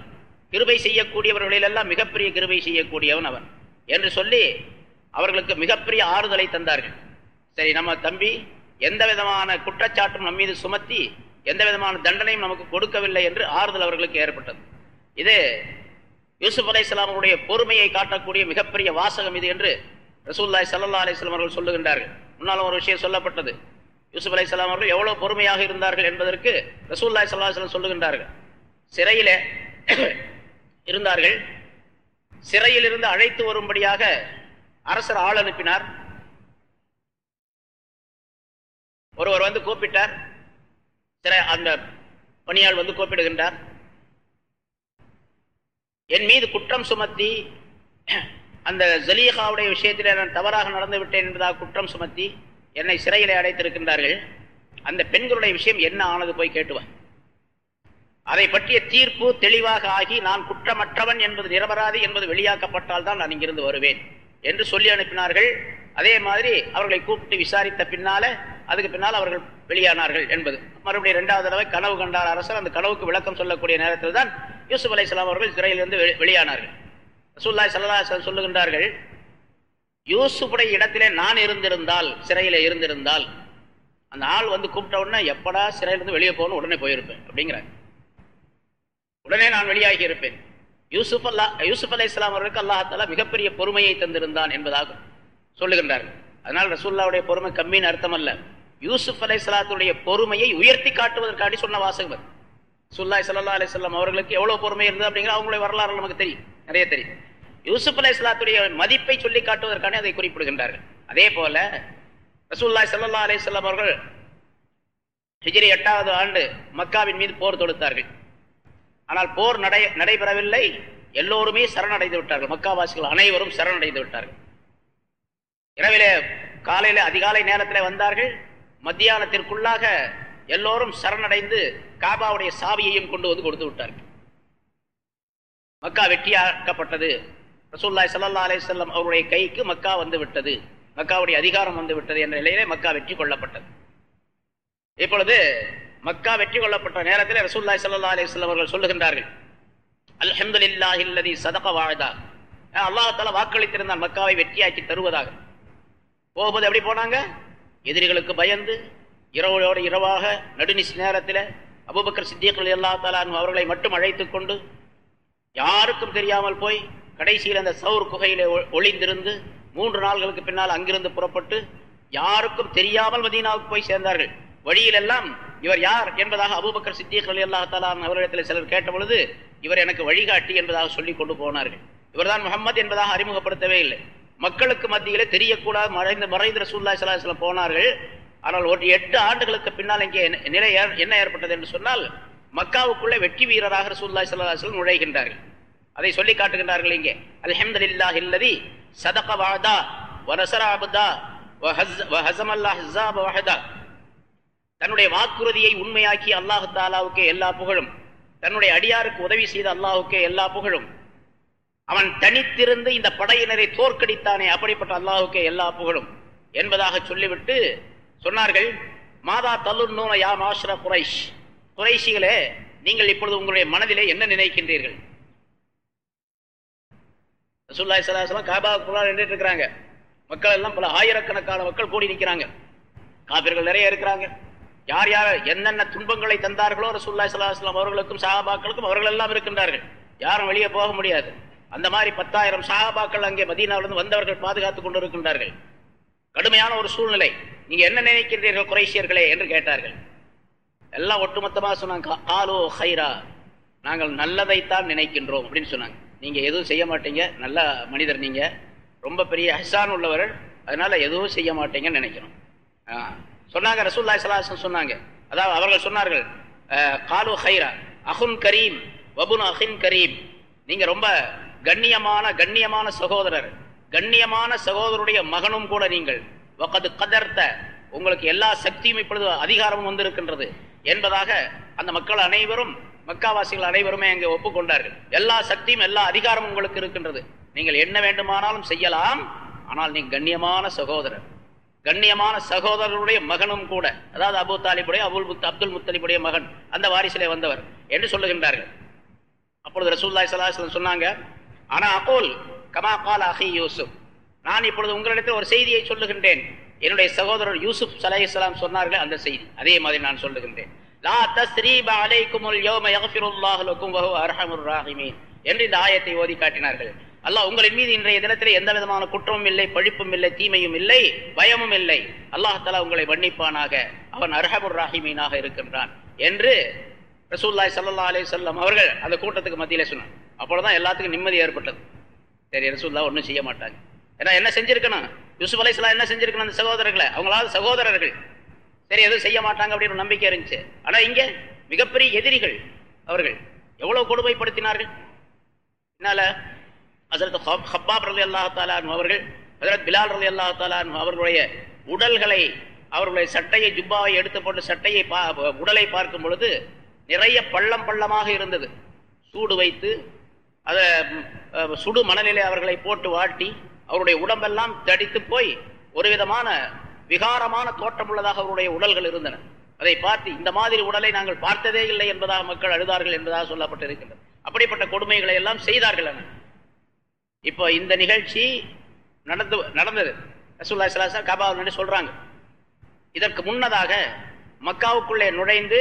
கிருபை செய்யக்கூடியவர்களிலெல்லாம் மிகப்பெரிய கிருபை செய்யக்கூடியவன் அவன். என்று சொல்லி அவர்களுக்கு மிகப்பெரிய ஆறுதலை தந்தார்கள். சரி நம்ம தம்பி எந்த விதமான குற்றச்சாட்டும் நம் மீது சுமத்தி எந்த விதமான தண்டனையும் நமக்கு கொடுக்கவில்லை என்று ஆறுதல் அவர்களுக்கு ஏற்பட்டது. இது யூசுப் அலை அவருடைய பொறுமையை காட்டக்கூடிய மிகப்பெரிய வாசகம் இது என்று ரசூல்லாய் சல்லா அலிஸ்லாம் அவர்கள் சொல்லுகின்றார்கள். முன்னாலும் ஒரு விஷயம் சொல்லப்பட்டது. யூசுப் அலை அவர்கள் எவ்வளவு பொறுமையாக இருந்தார்கள் என்பதற்கு ரசூல்லாய் சல்லா அலிஸ்லாம் சொல்லுகின்றார்கள். சிறையில இருந்தார்கள். சிறையில் இருந்து அழைத்து வரும்படியாக அரசர் ஆள் அனுப்பினார். ஒருவர் வந்து கூப்பிட்டார். சிறை அந்த பணியாள் வந்து கூப்பிடுகின்றார். என் மீது குற்றம் சுமத்தி அந்த ஜலீஹாவுடைய விஷயத்தில் நான் தவறாக நடந்து விட்டேன் என்பதாக குற்றம் சுமத்தி என்னை சிறையில் அடைத்திருக்கின்றார்கள். அந்த பெண்களுடைய விஷயம் என்ன ஆனது போய் கேட்டுவார் அதை பற்றிய தீர்ப்பு தெளிவாக ஆகி நான் குற்றமற்றவன் என்பது நிரபராதி என்பது வெளியாக்கப்பட்டால் தான் நான் இங்கிருந்து வருவேன் என்று சொல்லி அனுப்பினார்கள். அதே மாதிரி அவர்களை கூப்பிட்டு விசாரித்த பின்னால அதுக்கு பின்னால் அவர்கள் வெளியானார்கள் என்பது. மறுபடியும் இரண்டாவது தடவை கனவு கண்டார் அரசர். அந்த கனவுக்கு விளக்கம் சொல்லக்கூடிய நேரத்தில் தான் யூசுப் அலை அவர்கள் சிறையிலிருந்து வெளியானார்கள். ரசூல்லாய் சல்லா சொல்லுகின்றார்கள் யூசுப்புடைய இடத்திலே நான் இருந்திருந்தால் சிறையில் இருந்திருந்தால் அந்த ஆள் வந்து கூப்பிட்ட உடனே எப்படா சிறையிலிருந்து வெளியே போகணும் உடனே போயிருப்பேன் அப்படிங்கிறார். உடனே நான் வெளியாகி இருப்பேன். யூசுப் அல்லா யூசுப் அலி இஸ்லாம் அவர்களுக்கு அல்லாஹாலா மிகப்பெரிய பொறுமையை தந்திருந்தான் என்பதாக சொல்லுகின்றார்கள். அதனால் ரசூல்லாவுடைய பொறுமை கம்மின்னு அர்த்தம் அல்ல. யூசுப் அலை சலாத்துடைய பொறுமையை உயர்த்தி காட்டுவதற்காண்டி சொன்ன வாசகர் சுல்லாய் சல்லா அலிஸ்லாம் அவர்களுக்கு எவ்வளவு பொறுமை இருந்தது அப்படிங்கிற அவங்களுடைய வரலாறு நமக்கு தெரியும். நிறைய தெரியும். யூசுப் அலி இஸ்லாத்துடைய மதிப்பை சொல்லி காட்டுவதற்கான அதை குறிப்பிடுகின்றார்கள். அதே போல ரசூல்லாய் சல்லா அலிஸ்லாம் அவர்கள் ஹிஜிரி எட்டாவது ஆண்டு மக்காவின் மீது போர் தொடுத்தார்கள். ஆனால் போர் நடை நடைபெறவில்லை. எல்லோருமே சரணடைந்து விட்டார்கள். மக்காவாசிகள் அனைவரும் சரணடைந்து விட்டார்கள். இரவிலே காலையில அதிகாலை நேரத்தில் வந்தார்கள். மத்தியானத்திற்குள்ளாக எல்லோரும் சரணடைந்து காபாவுடைய சாவியையும் கொண்டு வந்து கொடுத்து விட்டார்கள். மக்கா வெற்றியாக்கப்பட்டது ரசூல்லாய் சல்லா அலிசல்லம் அவருடைய கைக்கு மக்கா வந்து விட்டது. மக்காவுடைய அதிகாரம் வந்து விட்டது என்ற நிலையிலே மக்கா வெற்றி கொள்ளப்பட்டது. இப்பொழுது மக்கா வெற்றி கொள்ளப்பட்ட நேரத்தில் ரசூல்லாய் சல்லா அலிஸ்லாம் அவர்கள் சொல்லுகின்றார்கள். அல்ஹம்துலில்லாஹில்லதி சதக வாழ்தா அல்லாஹால வாக்களித்திருந்தான் மக்காவை வெற்றியாக்கி தருவதாக. போகும்போது எப்படி போனாங்க? எதிரிகளுக்கு பயந்து இரவோடு இரவாக நடுநிசி நேரத்தில் அபுபக்கர் சித்தியர்கள் எல்லா தாலான் அவர்களை மட்டும் அழைத்து கொண்டு யாருக்கும் தெரியாமல் போய் கடைசியில் அந்த சவுர் குகையில் ஒளிந்திருந்து மூன்று நாள்களுக்கு பின்னால் அங்கிருந்து புறப்பட்டு யாருக்கும் தெரியாமல் மதீனாவுக்கு போய் சேர்ந்தார்கள். வழியிலெல்லாம் இவர் யார் என்பதாக அபுபக்கர் சித்தியர்கள் எல்லா தாலான் அவரிடத்தில் சிலர் கேட்ட பொழுது இவர் எனக்கு வழிகாட்டி என்பதாக சொல்லி கொண்டு போனார்கள். இவர்தான் முகமது என்பதாக அறிமுகப்படுத்தவே இல்லை. மக்களுக்கு மத்தியிலே தெரியக்கூடாது மறைந்த மறைந்த ரசூல்லா சில போனார்கள். ஆனால் ஒரு எட்டு ஆண்டுகளுக்கு பின்னால் இங்கே நிலை என்ன ஏற்பட்டது என்று சொன்னால் மக்காவுக்குள்ள வெற்றி வீரராக ரசூல்லா சல்லாஹலம் நுழைகின்றார்கள். அதை சொல்லி காட்டுகின்றார்கள் இங்கே. அல்ஹம்துலில்லா இல்லதி சதக வாதா வரசரா அபுதா தன்னுடைய வாக்குறுதியை உண்மையாக்கி அல்லாஹு தாலாவுக்கு எல்லா புகழும். தன்னுடைய அடியாருக்கு உதவி செய்த அல்லாஹுக்கு எல்லா புகழும். அவன் தனித்திருந்து இந்த படையினரை தோற்கடித்தானே அப்படிப்பட்ட அல்லாஹுக்கே எல்லா புகழும் என்பதாக சொல்லிவிட்டு சொன்னார்கள் மாதா தல்லுன்னூன யா மாஷ்ர குரைஷ்? குறைஷிகளே நீங்கள் இப்பொழுது உங்களுடைய மனதிலே என்ன நினைக்கின்றீர்கள்? ரசூல்லாய் சலாஹலாம் காபாவுக்குள்ளார் நின்றுட்டு இருக்கிறாங்க. மக்கள் எல்லாம் பல ஆயிரக்கணக்கான மக்கள் கூடி நிற்கிறாங்க. காபிர்கள் நிறைய இருக்கிறாங்க. யார் யார் என்னென்ன துன்பங்களை தந்தார்களோ ரசூல்லாய் சலாஹலாம் அவர்களுக்கும் சஹாபாக்களுக்கும் அவர்கள் எல்லாம் இருக்கின்றார்கள். யாரும் வெளியே போக முடியாது. அந்த மாதிரி பத்தாயிரம் சஹாபாக்கள் அங்கே மதீனாவிலிருந்து வந்தவர்கள் பாதுகாத்துக் கொண்டிருக்கின்றார்கள் கடுமையான ஒரு சூழ்நிலை. நீங்க என்ன நினைக்கின்றீர்கள் குறைசியர்களே என்று கேட்டார்கள். எல்லாம் ஒட்டுமொத்தமாக சொன்னாங்க காலோ ஹைரா. நாங்கள் நல்லதைத்தான் நினைக்கின்றோம் அப்படின்னு சொன்னாங்க. நீங்கள் எதுவும் செய்ய மாட்டீங்க நல்ல மனிதர் நீங்கள் ரொம்ப பெரிய ஹசான் உள்ளவர்கள் அதனால் எதுவும் செய்ய மாட்டீங்கன்னு நினைக்கிறோம். சொன்னாங்க ரசூல்லா சலாஹம் சொன்னாங்க. அதாவது அவர்கள் சொன்னார்கள் காலு ஹைரா அஹுன் கரீம் வபுன் அஹின் கரீம். நீங்கள் ரொம்ப கண்ணியமான கண்ணியமான சகோதரர். கண்ணியமான சகோதரருடைய மகனும் கூட நீங்கள். வக்கது கதர்த்த உங்களுக்கு எல்லா சக்தியும் இப்பொழுது அதிகாரமும் வந்திருக்கின்றது. என்பதாக அந்த மக்கள் அனைவரும் மக்காவாசிகள் அனைவருமே அங்கே ஒப்புக்கொண்டார்கள். எல்லா சக்தியும் எல்லா அதிகாரமும் உங்களுக்கு இருக்கின்றது. நீங்கள் என்ன வேண்டுமானாலும் செய்யலாம். ஆனால் நீ கண்ணியமான சகோதரர். கண்ணியமான சகோதரருடைய மகனும் கூட அதாவது அபு தாலிபுடைய அபுல் முத் அப்துல் முத்தலிபுடைய மகன் அந்த வாரிசிலே வந்தவர் என்று சொல்லுகின்றார்கள். அப்பொழுது ரசூல்லாய் சலாஹம் சொன்னாங்க ஆனா அகோல் கமா கால் அஹி யூசுப். நான் இப்பொழுது உங்களிடத்தில் ஒரு செய்தியை சொல்லுகின்றேன். என்னுடைய சகோதரர் யூசுப் சலாஹிஸ்லாம் சொன்னார்களே அந்த செய்தி. அதே மாதிரி நான் சொல்லுகின்றேன். லா தஸ்ரீப அலைக்குமுல் யௌம யக்ஃபிருல்லாஹு அர்ஹமுர் ராஹிமீன் என்று இந்த ஆயத்தை ஓதி காட்டினார்கள். அல்லாஹ் உங்களின் மீது இன்றைய தினத்திலே எந்த விதமான குற்றமும் இல்லை பழிப்பும் இல்லை தீமையும் இல்லை பயமும் இல்லை. அல்லாஹ் தலா உங்களை மன்னிப்பானாக அவன் அர்ஹமுர் ராஹிமீனாக இருக்கின்றான் என்று ரசூல்லாய் சல்லா அலி சொல்லம் அவர்கள் அந்த கூட்டத்துக்கு மத்தியிலே சொன்னார் அப்பொழுதுதான் எல்லாத்துக்கும் நிம்மதி ஏற்பட்டது. சரி ரசூல்லா ஒன்றும் செய்ய மாட்டாங்க. ஏன்னா என்ன செஞ்சிருக்கணும்? யூசுப் அலைஸ்லாம் என்ன செஞ்சிருக்கணும் அந்த சகோதரர்களை? அவங்களாவது சகோதரர்கள். சரி எதுவும் செய்ய மாட்டாங்க அப்படின்னு ஒரு நம்பிக்கை இருந்துச்சு. ஆனால் இங்கே மிகப்பெரிய எதிரிகள் அவர்கள் எவ்வளவு கொடுமைப்படுத்தினார்கள்? என்னால? ஹசரத் ஹப்பாப் ரலி அல்லா தாலான் அவர்கள் ஹசரத் பிலால் ரலி அல்லா தாலான் அவர்களுடைய உடல்களை அவர்களுடைய சட்டையை ஜுப்பாவை எடுத்து போட்டு சட்டையை பா உடலை பார்க்கும் பொழுது நிறைய பள்ளம் பள்ளமாக இருந்தது. சூடு வைத்து அதை சுடு மணலிலே அவர்களை போட்டு வாட்டி அவருடைய உடம்பெல்லாம் தடித்து போய் ஒரு விதமான விகாரமான தோற்றமுள்ளதாக அவருடைய உடல்கள் இருந்தன. அதை பார்த்து இந்த மாதிரி உடலை நாங்கள் பார்த்ததே இல்லை என்பதாக மக்கள் அழுதார்கள் என்பதாக சொல்லப்பட்டிருக்கின்றது. அப்படிப்பட்ட கொடுமைகளை எல்லாம் செய்தார்கள் என இப்போ இந்த நிகழ்ச்சி நடந்து நடந்தது. ரசூல்லா சலாசா கபாவில் சொல்றாங்க. இதற்கு முன்னதாக மக்காவுக்குள்ளே நுழைந்து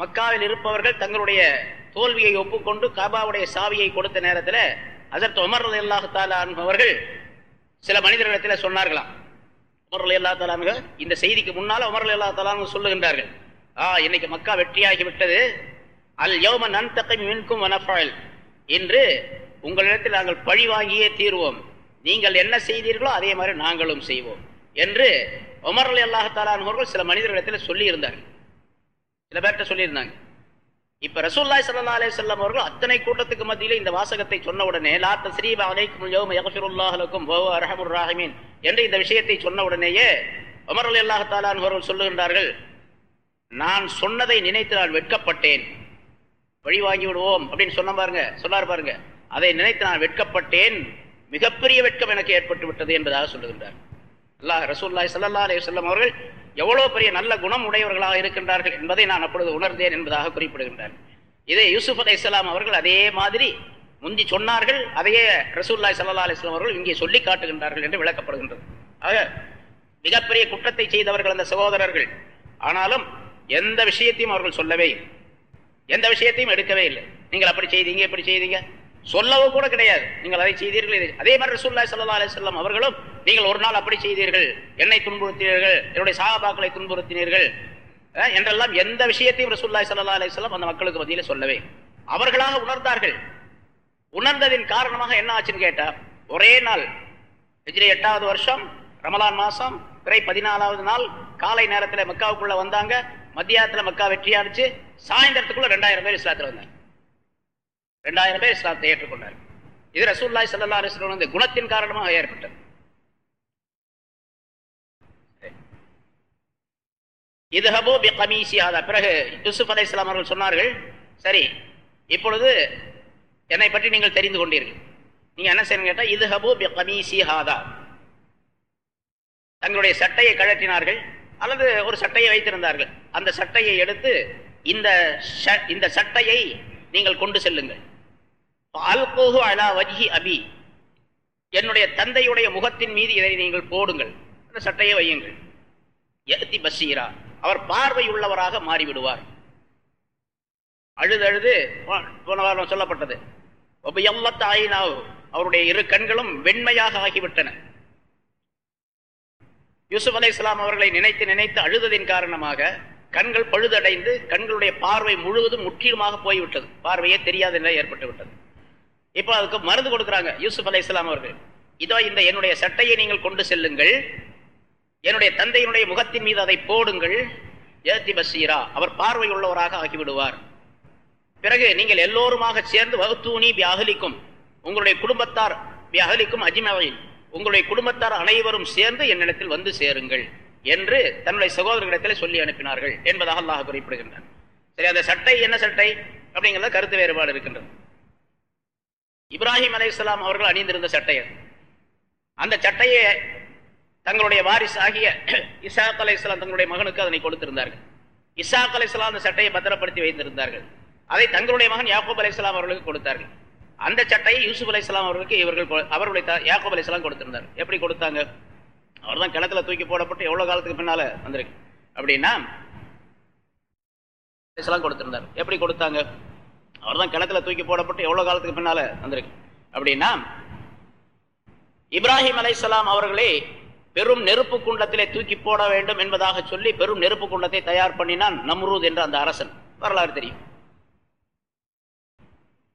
மக்காவில் இருப்பவர்கள் தங்களுடைய தோல்வியை ஒப்புக்கொண்டு காபாவுடைய சாவியை கொடுத்த நேரத்தில் அதற்கு உமர் அல்லாஹு தாலா அவர்கள் சில மனிதர்களிடத்தில் சொன்னார்களாம். உமர்ல அல்லா தாலானுங்க இந்த செய்திக்கு முன்னால் உமர்ல அல்லா தலானுங்க சொல்லுகின்றார்கள். ஆ இன்னைக்கு மக்கா வெற்றியாகி விட்டது. அல் யோம நன்தகை மின்கும் வனஃபாயில் இன்று உங்களிடத்தில் நாங்கள் பழி வாங்கியே தீர்வோம். நீங்கள் என்ன செய்தீர்களோ அதே மாதிரி நாங்களும் செய்வோம் என்று உமர் அலி அல்லாஹாலான் அவர்கள் சில மனிதர்களிடத்தில் சொல்லியிருந்தார்கள். சில பேர்கிட்ட சொல்லியிருந்தாங்க. இப்ப ரசூல்லாய் சல்லா அலே வஸல்லம் அவர்கள் அத்தனை கூட்டத்துக்கு மத்தியில இந்த வாசகத்தை சொன்ன உடனே லாத்த தஸ்ரீப அலைக்கும் யௌம யக்ஃபிருல்லாஹு ஓ வஹுவ ராஹிமீன் என்று இந்த விஷயத்தை சொன்ன உடனேயே உமர் அலி அல்லாஹ் தாலான் அவர்கள் சொல்லுகின்றார்கள் நான் சொன்னதை நினைத்து நான் வெட்கப்பட்டேன். வழி வாங்கி விடுவோம். அப்படின்னு சொன்ன பாருங்க சொன்னார் பாருங்க. அதை நினைத்து நான் வெட்கப்பட்டேன். மிகப்பெரிய வெட்கம் எனக்கு ஏற்பட்டு விட்டது என்பதாக சொல்லுகின்றார். அல்லாஹ் ரசூல்லாய் சல்லா அலே வஸல்லம் அவர்கள் எவ்வளவு பெரிய நல்ல குணம் உடையவர்களாக இருக்கின்றார்கள் என்பதை நான் அப்பொழுது உணர்ந்தேன் என்பதாக குறிப்பிடுகின்றார். இதே யூசுப் அலை அவர்கள் அதே மாதிரி முந்தி சொன்னார்கள் அதையே ரசூல்லாய் சல்லா அலைஹி அவர்கள் இங்கே சொல்லி காட்டுகின்றார்கள் என்று விளக்கப்படுகின்றது. ஆக மிகப்பெரிய குற்றத்தை செய்தவர்கள் அந்த சகோதரர்கள். ஆனாலும் எந்த விஷயத்தையும் அவர்கள் சொல்லவே இல்லை. எந்த விஷயத்தையும் எடுக்கவே இல்லை. நீங்கள் அப்படி செய்தீங்க இப்படி செய்தீங்க. சொல்லவும் கூட கிடையாது. நீங்கள் அதை செய்தீர்கள். அதே மாதிரி ரசூல்லா சல்லா அலைஹி வஸல்லம் அவர்களும் நீங்கள் ஒரு நாள் அப்படி செய்தீர்கள். என்னை துன்புறுத்தினீர்கள் என்னுடைய சாகபாக்களை துன்புறுத்தினீர்கள் என்றெல்லாம் எந்த விஷயத்தையும் ரசூல்லாய் சல்லா அலைஹி வஸல்லம் அந்த மக்களுக்கு மத்தியில சொல்லவே அவர்களாக உணர்ந்தார்கள். உணர்ந்ததின் காரணமாக என்ன ஆச்சுன்னு கேட்டா ஒரே நாள் ஹிஜ்ரி எட்டாவது வருஷம் ரமலான் மாசம் பிறை பதினாலாவது நாள் காலை நேரத்தில் மக்காவுக்குள்ள வந்தாங்க மத்தியானத்தில் மக்கா வெற்றியானுச்சு சாயந்தரத்துக்குள்ள ரெண்டாயிரம் பேர் இஸ்லாத்துல வந்தாங்க. ரெண்டாயிரம் பேர் இஸ்லாத்தை ஏற்றுக்கொண்டார் இது ரசூல்லாய் சல்லா அலைஹி இந்த குணத்தின் காரணமாக ஏற்பட்டது. இதுஹபு பி கமீசி ஆதா பிறகு யூசுப் அலைஹிஸ்ஸலாம் அவர்கள் சொன்னார்கள் சரி இப்பொழுது என்னை பற்றி நீங்கள் தெரிந்து கொண்டீர்கள். நீங்க என்ன செய்யணும் இது ஹபோ பி கமீசி ஹாதா. தங்களுடைய சட்டையை கழற்றினார்கள் அல்லது ஒரு சட்டையை வைத்திருந்தார்கள். அந்த சட்டையை எடுத்து இந்த இந்த சட்டையை நீங்கள் கொண்டு செல்லுங்கள். அல்கோஹு அலா வஜ்ஹி அபி என்னுடைய தந்தையுடைய முகத்தின் மீது இதை நீங்கள் போடுங்கள். அந்த சட்டையை வையுங்கள். எத்தி பசீரா. அவர் பார்வை உள்ளவராக மாறிவிடுவார். அழுது அழுது போன வாரம் சொல்லப்பட்டது. ஒபயல்லத்தாயினாவு அவருடைய இரு கண்களும் வெண்மையாக ஆகிவிட்டன. யூசுப் அலை அவர்களை நினைத்து நினைத்து அழுததின் காரணமாக கண்கள் பழுதடைந்து கண்களுடைய பார்வை முழுவதும் முற்றிலுமாக போய்விட்டது. பார்வையே தெரியாத நிலை ஏற்பட்டு விட்டது இப்போ அதுக்கு மருந்து கொடுக்குறாங்க யூசுப் அலை அவர்கள். இதோ இந்த என்னுடைய சட்டையை நீங்கள் கொண்டு செல்லுங்கள். என்னுடைய தந்தையினுடைய முகத்தின் மீது அதை போடுங்கள். ஏத்தி பசீரா அவர் பார்வை உள்ளவராக ஆகிவிடுவார். பிறகு நீங்கள் எல்லோருமாக சேர்ந்து வகுத்தூனி வியாகலிக்கும் உங்களுடைய குடும்பத்தார் வியாகலிக்கும் அஜிமவையில் உங்களுடைய குடும்பத்தார் அனைவரும் சேர்ந்து என்னிடத்தில் வந்து சேருங்கள் என்று தன்னுடைய சகோதரர்களிடத்தில் சொல்லி அனுப்பினார்கள் என்பதாக அல்லாஹ் குறிப்பிடுகின்றார் சரி அந்த சட்டை என்ன சட்டை? அப்படிங்கிறத கருத்து வேறுபாடு இருக்கின்றது. இப்ராஹிம் அலைஹிஸ்ஸலாம் அவர்கள் அணிந்திருந்த சட்டை அது. அந்த சட்டையை தங்களுடைய வாரிசு ஆகிய இசாக் அலைஹிஸ்ஸலாம் தங்களுடைய மகனுக்கு அதனை கொடுத்திருந்தார்கள். இசாக் அலைஹிஸ்ஸலாம் அந்த சட்டையை பத்திரப்படுத்தி வைத்திருந்தார்கள். அதை தங்களுடைய மகன் யாக்கூப் அலைஹிஸ்ஸலாம் அவர்களுக்கு கொடுத்தார்கள். அந்த சட்டையை யூசுப் அலைஹிஸ்ஸலாம் அவர்களுக்கு இவர்கள் கொ- அவர்களுடைய த- யாக்கூப் கொடுத்திருந்தார் எப்படி கொடுத்தாங்க? அவர் தான் கிணத்துல தூக்கி போடப்பட்டு எவ்வளவு காலத்துக்கு பின்னால வந்திருக்கு. அப்படின்னா அலைஹிஸ்ஸலாம் கொடுத்திருந்தார் எப்படி கொடுத்தாங்க? அவர் தான் கிணத்துல தூக்கி போடப்பட்டு எவ்வளவு காலத்துக்கு பின்னால வந்திருக்கு. அப்படின்னா இப்ராஹிம் அலைசலாம் அவர்களே பெரும் நெருப்பு குண்டத்திலே தூக்கி போட வேண்டும் என்பதாக சொல்லி பெரும் நெருப்பு குண்டத்தை தயார் பண்ணினான் நம்ரூத் என்ற அந்த அரசன். வரலாறு தெரியும்.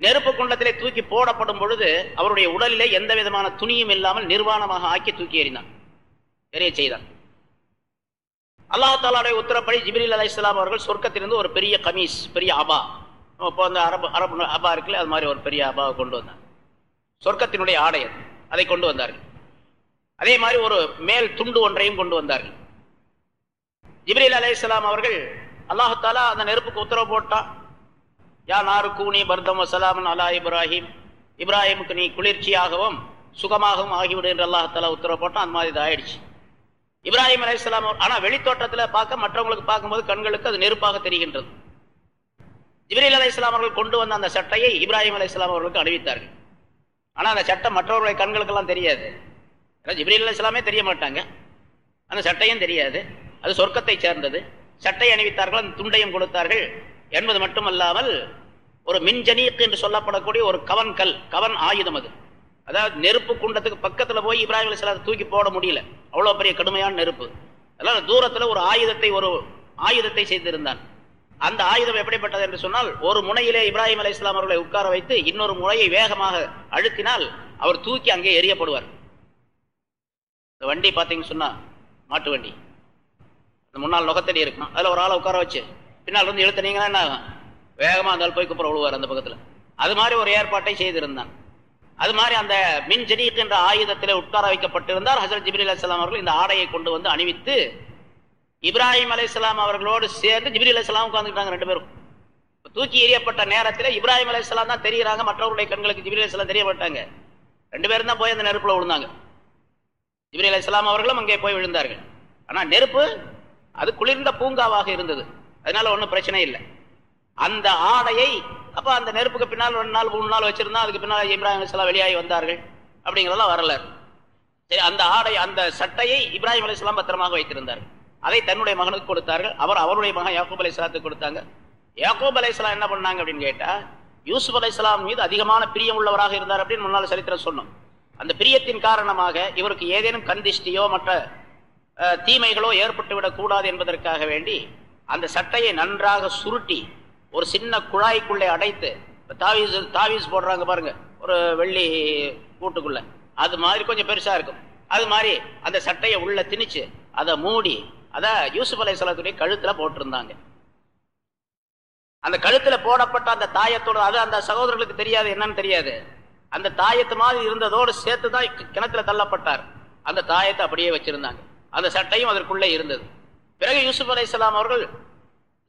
நெருப்பு குண்டத்திலே தூக்கி போடப்படும் பொழுது அவருடைய உடலிலே எந்த விதமான துணியும் இல்லாமல் நிர்வாணமாக ஆக்கி தூக்கி எறிந்தான். எரிய செய்தான். அல்லாஹாலுடைய உத்தரப்படி ஜிபிரில் அலி இஸ்லாம் அவர்கள் சொர்க்கத்திலிருந்து ஒரு பெரிய கமீஸ் பெரிய அபா இப்போ அந்த அரபு அரபு அபா இருக்குல்ல அது மாதிரி ஒரு பெரிய அபாவை கொண்டு வந்தாங்க. சொர்க்கத்தினுடைய ஆடை அது. அதை கொண்டு வந்தார்கள். அதே மாதிரி ஒரு மேல் துண்டு ஒன்றையும் கொண்டு வந்தார்கள். ஜிப்ரீல் அலைஹிஸ்ஸலாம் அவர்கள் அல்லாஹாலா அந்த நெருப்புக்கு உத்தரவு போட்டான் யா நாரு கூனி பர்தம் வசலாமன் அலா இப்ராஹிம் இப்ராஹிமுக்கு நீ குளிர்ச்சியாகவும் சுகமாகவும் ஆகிவிடும் என்று அல்லாஹாலா உத்தரவு போட்டான் அந்த மாதிரி இது ஆயிடுச்சு இப்ராஹிம் அலைஹிஸ்ஸலாம் ஆனால் வெளித்தோட்டத்தில் பார்க்க மற்றவங்களுக்கு பார்க்கும்போது கண்களுக்கு அது நெருப்பாக தெரிகின்றது. ஜிப்ரீல் அலைஹிஸ்ஸலாம் அவர்கள் கொண்டு வந்த அந்த சட்டையை இப்ராஹிம் அலைஹிஸ்ஸலாம் அவர்களுக்கு அணிவித்தார்கள். ஆனால் அந்த சட்டை மற்றவர்களுடைய கண்களுக்கெல்லாம் தெரியாது. ஏன்னா ஜிப்ரீல் இஸ்லாமே தெரிய மாட்டாங்க. அந்த சட்டையும் தெரியாது. அது சொர்க்கத்தை சேர்ந்தது. சட்டை அணிவித்தார்கள் அந்த துண்டையும் கொடுத்தார்கள். என்பது மட்டுமல்லாமல் ஒரு மின்ஜனீக் என்று சொல்லப்படக்கூடிய ஒரு கவன் கல் கவன் ஆயுதம் அது. அதாவது நெருப்பு குண்டத்துக்கு பக்கத்தில் போய் இப்ராஹிம் அலைஹிஸ்ஸலாம் தூக்கி போட முடியல. அவ்வளோ பெரிய கடுமையான நெருப்பு. அதனால் தூரத்தில் ஒரு ஆயுதத்தை ஒரு ஆயுதத்தை செய்திருந்தான். அந்த ஆயுதம் எப்படிப்பட்டது என்று சொன்னால் ஒரு முனையிலே இப்ராஹிம் அலைஹிஸ்ஸலாம் அவர்களை உட்கார வைத்து இன்னொரு முனையை வேகமாக அழுத்தினால் அவர் தூக்கி அங்கே எரியப்படுவார் இந்த வண்டி பார்த்தீங்கன்னு சொன்னா மாட்டு வண்டி. அந்த முன்னால் நுகத்தடி இருக்கும். அதில் ஒரு ஆளை உட்கார வச்சு பின்னால் வந்து இழுத்துனீங்கன்னா என்ன ஆகும்? வேகமா அந்த ஆள் போய் கூப்பிட விழுவார் அந்த பக்கத்தில். அது மாதிரி ஒரு ஏற்பாட்டை செய்திருந்தான். அது மாதிரி அந்த மின் ஜனீக் என்ற ஆயுதத்தில் உட்கார வைக்கப்பட்டிருந்தார். ஹசரத் ஜிப்ரீல் அலைஹிஸ்ஸலாம் அவர்கள் இந்த ஆடையை கொண்டு வந்து அணிவித்து இப்ராஹிம் அலையாம் அவர்களோடு சேர்ந்து ஜிபிரி அலையாம் உட்காந்துக்கிட்டாங்க ரெண்டு பேரும். தூக்கி எறியப்பட்ட நேரத்தில் இப்ராஹிம் அலையாம் தான் தெரிகிறாங்க மற்றவருடைய கண்களுக்கு ஜிபிரி அலையாம் தெரியப்பட்டாங்க. ரெண்டு பேரும் தான் போய் அந்த நெருப்பில் விழுந்தாங்க. ஜிபிரி அலையாம் அவர்களும் அங்கே போய் விழுந்தார்கள். ஆனால் நெருப்பு அது குளிர்ந்த பூங்காவாக இருந்தது. அதனால ஒன்றும் பிரச்சனை இல்லை. அந்த ஆடையை அப்போ அந்த நெருப்புக்கு பின்னால் ரெண்டு நாள் மூணு நாள் வச்சிருந்தா அதுக்கு பின்னால் இப்ராஹிம் அலைஹிஸ்ஸலாம் வெளியாகி வந்தார்கள். அப்படிங்கிறதெல்லாம் வரல சரி அந்த ஆடை அந்த சட்டையை இப்ராஹிம் அலைஹிஸ்ஸலாம் பத்திரமாக வைத்திருந்தார் அதை தன்னுடைய மகனுக்கு கொடுத்தார்கள். அவர் அவருடைய மகன் யாக்கூப் அலைஹிஸ்ஸலாத்துக்கு கொடுத்தாங்க. யாக்கூப் அலைஹிஸ்ஸலாம் என்ன பண்ணாங்க அப்படின்னு கேட்டால் யூசுப் அலைஹிஸ்ஸலாம் மீது அதிகமான பிரியம் உள்ளவராக இருந்தார் அப்படின்னு முன்னால் சரித்திரம் சொன்னோம். அந்த பிரியத்தின் காரணமாக இவருக்கு ஏதேனும் கந்திஷ்டியோ மற்ற தீமைகளோ ஏற்பட்டு விடக்கூடாது என்பதற்காக வேண்டி அந்த சட்டையை நன்றாக சுருட்டி ஒரு சின்ன குழாய்க்குள்ளே அடைத்து தாவீஸ் தாவீஸ் போடுறாங்க பாருங்க ஒரு வெள்ளி கூட்டுக்குள்ள. அது மாதிரி கொஞ்சம் பெருசாக இருக்கும். அது மாதிரி அந்த சட்டையை உள்ள திணிச்சு அதை மூடி அதை யூசுப் சலாத்துடைய கழுத்துல போட்டிருந்தாங்க. அந்த கழுத்துல போடப்பட்ட அந்த தாயத்தோட அது அந்த சகோதரர்களுக்கு தெரியாது என்னன்னு தெரியாது. அந்த தாயத்து மாதிரி இருந்ததோடு சேர்த்து தான் கிணத்துல தள்ளப்பட்டார். அந்த தாயத்தை அப்படியே வச்சிருந்தாங்க. அந்த சட்டையும் அதற்குள்ளே இருந்தது. பிறகு யூசுப் அலைஹிஸ்ஸலாம் அவர்கள்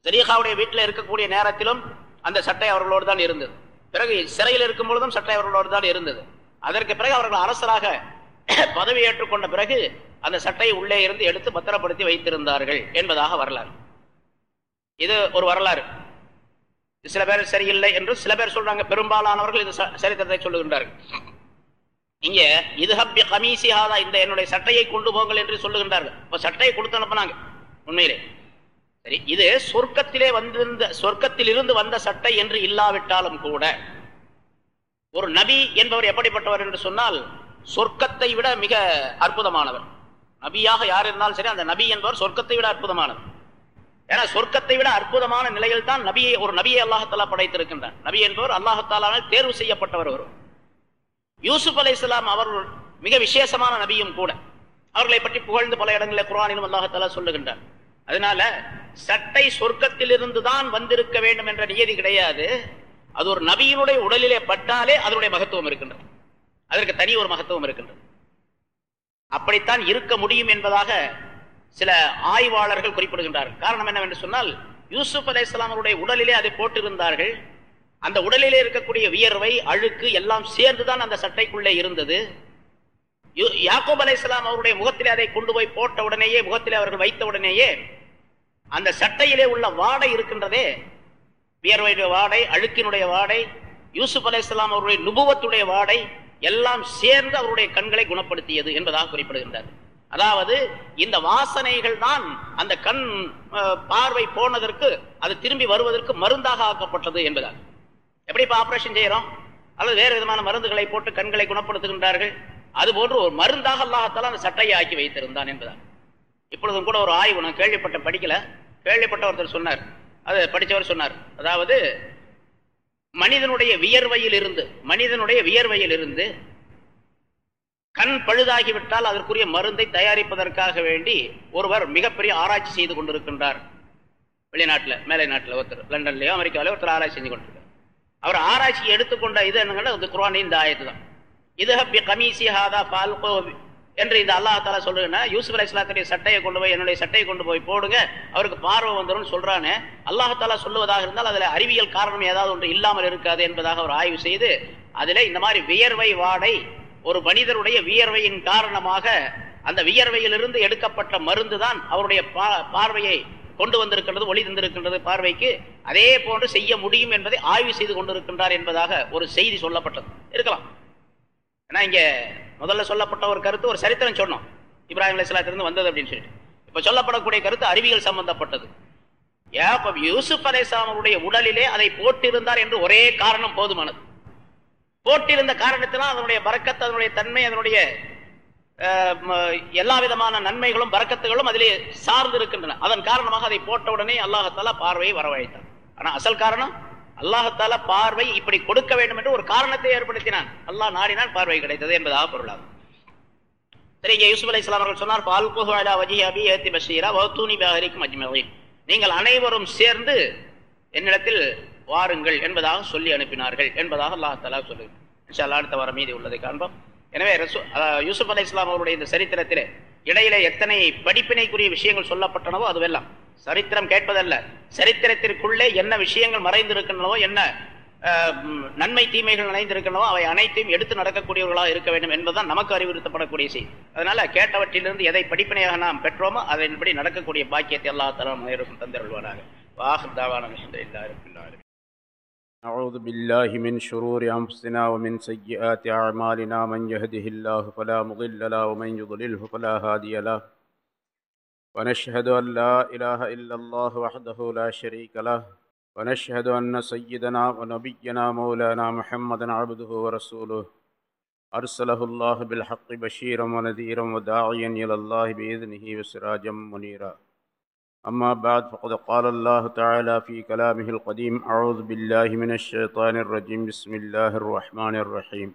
ஜரீஹாவுடைய வீட்டில் இருக்கக்கூடிய நேரத்திலும் அந்த சட்டை அவர்களோடு தான் இருந்தது. பிறகு சிறையில் இருக்கும் பொழுதும் சட்டை அவர்களோடு தான் இருந்தது. அதற்கு பிறகு அவர்கள் அரசராக பதவி ஏற்றுக்கொண்ட பிறகு அந்த சட்டையை உள்ளே இருந்து எடுத்து பத்திரப்படுத்தி வைத்திருந்தார்கள் என்பதாக வரலாறு. இது ஒரு வரலாறு. சில பேர் சரியில்லை என்று சில பேர் சொல்றாங்க. பெரும்பாலானவர்கள் இது சரித்திரத்தை சொல்லுகின்றார்கள். இங்க இது ஹப்பி கமீசி இந்த என்னுடைய சட்டையை கொண்டு போங்கள் என்று சொல்லுகின்றார்கள். இப்ப சட்டையை கொடுத்து அனுப்பினாங்க உண்மையிலே. சரி இது சொர்க்கத்திலே வந்திருந்த சொர்க்கத்தில் இருந்து வந்த சட்டை என்று இல்லாவிட்டாலும் கூட ஒரு நபி என்பவர் எப்படிப்பட்டவர் என்று சொன்னால் சொர்க்கத்தை விட மிக அற்புதமானவர். நபியாக யார் இருந்தாலும் சரி அந்த நபி என்பவர் சொர்க்கத்தை விட அற்புதமானது ஏன்னா சொர்க்கத்தை விட அற்புதமான நிலையில் தான் நபியை ஒரு நபியை அல்லாஹத்தாலா படைத்திருக்கின்றார் நபி என்பவர் அல்லாஹத்தாலாவில் தேர்வு செய்யப்பட்டவர் வரும் யூசுப் அலை இஸ்லாம் அவர் மிக விசேஷமான நபியும் கூட. அவர்களை பற்றி புகழ்ந்து பல இடங்களில் குரானிலும் அல்லாஹத்தாலா சொல்லுகின்றார். அதனால சட்டை சொர்க்கத்திலிருந்து தான் வந்திருக்க வேண்டும் என்ற நியதி கிடையாது. அது ஒரு நபியினுடைய உடலிலே பட்டாலே அதனுடைய மகத்துவம் இருக்கின்றது. அதற்கு தனி ஒரு மகத்துவம் இருக்கின்றது. அப்படித்தான் இருக்க முடியும் என்பதாக சில ஆய்வாளர்கள் குறிப்பிடுகின்றார்கள். காரணம் என்னவென்று சொன்னால் யூசுப் அலை இஸ்லாமருடைய உடலிலே அதை போட்டிருந்தார்கள். அந்த உடலிலே இருக்கக்கூடிய வியர்வை அழுக்கு எல்லாம் சேர்ந்துதான் அந்த சட்டைக்குள்ளே இருந்தது. யாக்கோப் அலை இஸ்லாம் அவருடைய முகத்திலே அதை கொண்டு போய் போட்ட உடனேயே முகத்திலே அவர்கள் வைத்த உடனேயே அந்த சட்டையிலே உள்ள வாடை இருக்கின்றதே வியர்வையுடைய வாடை அழுக்கினுடைய வாடை யூசுப் அலை இஸ்லாம் அவருடைய நுபுவத்துடைய வாடை எல்லாம் சேர்ந்து அவருடைய கண்களை குணப்படுத்தியது என்பதாக குறிப்பிடுகின்றார். அதாவது இந்த வாசனைகள் தான் அந்த கண் பார்வை போனதற்கு அது திரும்பி வருவதற்கு மருந்தாக ஆக்கப்பட்டது என்பதாக எப்படி இப்போ ஆபரேஷன் செய்யறோம்? அல்லது வேறு விதமான மருந்துகளை போட்டு கண்களை குணப்படுத்துகின்றார்கள்? அதுபோன்று ஒரு மருந்தாக அல்லாஹத்தால் அந்த சட்டையை ஆக்கி வைத்திருந்தான் என்பதால். இப்பொழுதும் கூட ஒரு ஆய்வு நான் கேள்விப்பட்ட படிக்கல. கேள்விப்பட்ட ஒருத்தர் சொன்னார். அது படித்தவர் சொன்னார். அதாவது மனிதனுடைய வியர்வையில் இருந்து மனிதனுடைய வியர்வையில் இருந்து கண் பழுதாகிவிட்டால் அதற்குரிய மருந்தை தயாரிப்பதற்காக வேண்டி ஒருவர் மிகப்பெரிய ஆராய்ச்சி செய்து கொண்டிருக்கின்றார். வெளிநாட்டில் மேலை நாட்டில் ஒருத்தர் லண்டன்லேயோ அமெரிக்காவிலோ ஒருத்தர் ஆராய்ச்சி செஞ்சு கொண்டிருக்கார் அவர் ஆராய்ச்சி எடுத்துக்கொண்ட இது என்னங்கன்னா இந்த குரானின் இந்த ஆயத்து தான் இது ஹப்பி கமீசி ஹாதா பால்கோ என்று இந்த அல்லாஹ் தாலா சொல்றேன்னா யூசுப் அலி இஸ்லாத்துடைய சட்டையை கொண்டு போய் என்னுடைய சட்டையை கொண்டு போய் போடுங்க அவருக்கு பார்வை வந்துடும் சொல்றானே. அல்லாஹாலா சொல்லுவதாக இருந்தால் அதில் அறிவியல் காரணம் ஏதாவது ஒன்று இல்லாமல் இருக்காது என்பதாக அவர் ஆய்வு செய்து அதில் இந்த மாதிரி வியர்வை வாடை ஒரு மனிதருடைய வியர்வையின் காரணமாக அந்த வியர்வையிலிருந்து எடுக்கப்பட்ட மருந்து தான் அவருடைய பார்வையை கொண்டு வந்திருக்கின்றது ஒளி தந்திருக்கின்றது பார்வைக்கு. அதே போன்று செய்ய முடியும் என்பதை ஆய்வு செய்து கொண்டிருக்கின்றார் என்பதாக ஒரு செய்தி சொல்லப்பட்டது. இருக்கலாம். ஏன்னா இங்க முதல்ல சொல்லப்பட்ட ஒரு கருத்து ஒரு சரித்திரம் சொன்னோம். இப்ராஹிம் அலிஸ்லாத்திலிருந்து வந்தது அப்படின்னு சொல்லிட்டு. இப்ப சொல்லப்படக்கூடிய கருத்து அறிவியல் சம்பந்தப்பட்டது. யூசுப் அலேசாமருடைய உடலிலே அதை போட்டிருந்தார் என்று ஒரே காரணம் போதுமானது. போட்டிருந்த காரணத்தினால் அதனுடைய பறக்கத்து அதனுடைய தன்மை அதனுடைய எல்லா விதமான நன்மைகளும் பறக்கத்துகளும் அதிலே சார்ந்து இருக்கின்றன அதன் காரணமாக அதை போட்ட உடனே அல்லாஹத்தாலா பார்வையை வரவழைத்தார். ஆனா அசல் காரணம் அல்லாஹத்தால பார்வை இப்படி கொடுக்க வேண்டும் என்று ஒரு காரணத்தை ஏற்படுத்தினான். அல்லாஹ் நாடினால் பார்வை கிடைத்தது என்பதாக பொருளாகும். சரி இங்கே யூசுப் அலி இஸ்லாம் அவர்கள் சொன்னார் பால்குஹு அலா வஜி அபி ஏத்தி பஷீரா வௌத்தூனி பஹரிக்கும் அஜ்மீன். நீங்கள் அனைவரும் சேர்ந்து என்னிடத்தில் வாருங்கள் என்பதாக சொல்லி அனுப்பினார்கள் என்பதாக அல்லாஹாலா சொல்லுங்கள் இன்ஷா அடுத்த வாரம் மீதி உள்ளதை காண்போம். எனவே ரசூ யூசுப் அலி இஸ்லாம் அவருடைய இந்த சரித்திரத்திலே இடையில எத்தனை படிப்பினைக்குரிய விஷயங்கள் சொல்லப்பட்டனவோ அதுவெல்லாம் சரித்திரம் கேட்பதல்ல சரித்திரத்திற்குள்ளே என்ன விஷயங்கள் மறைந்திருக்கின்றனவோ என்ன நன்மை தீமைகள் நினைந்திருக்கின்றனவோ அவை அனைத்தையும் எடுத்து நடக்கக்கூடியவர்களாக இருக்க வேண்டும் என்பதுதான் நமக்கு அறிவுறுத்தப்படக்கூடிய செய்தி அதனால கேட்டவற்றிலிருந்து எதை படிப்பினையாக நாம் பெற்றோமோ அதன்படி நடக்கக்கூடிய பாக்கியத்தை எல்லா தரம் இருக்கும் தந்திருவானாக வாஹ் தாவான أعوذ بالله من شرور أنفسنا ومن سيئات أعمالنا من يهده الله فلا مضل له ومن يضلله فلا هادي له ونشهد أن لا إله إلا الله وحده لا شريك له ونشهد أن سيدنا ونبينا مولانا محمدا عبده ورسوله. أرسله الله بالحق بشيرا ونذيرا وداعيا إلى الله بإذنه وسراجا منيرا. أما بعد فقد قال الله تعالى في كلامه القديم أعوذ بالله من الشيطان الرجيم. بسم الله الرحمن الرحيم.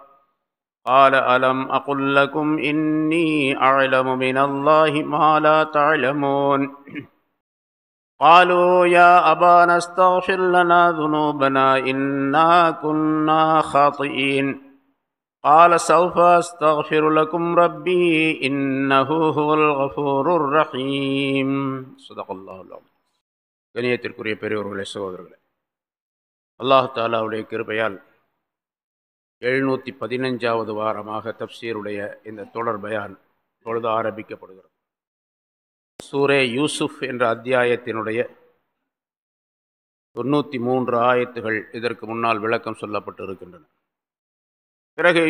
قال ألم أقل لكم إني أعلم من الله ما لا تعلمون قالوا يا أبانا استغفر لنا ذنوبنا إنا كنا خاطئين قال سوف أستغفر لكم ربي إنه هو الغفور الرحيم صدق الله العظيم கணியத்திற்குரிய பெரியவர்களே சகோதரர்களே அல்லாஹ் தாலாவுடைய கிருபையால் எழுநூற்றி பதினஞ்சாவது வாரமாக தப்சீருடைய இந்த தொடர் பயான் பொழுது ஆரம்பிக்கப்படுகிறது. சூரே யூசுஃப் என்ற அத்தியாயத்தினுடைய தொண்ணூற்றி மூன்று ஆயத்துகள் இதற்கு முன்னால் விளக்கம் சொல்லப்பட்டு இருக்கின்றன பிறகு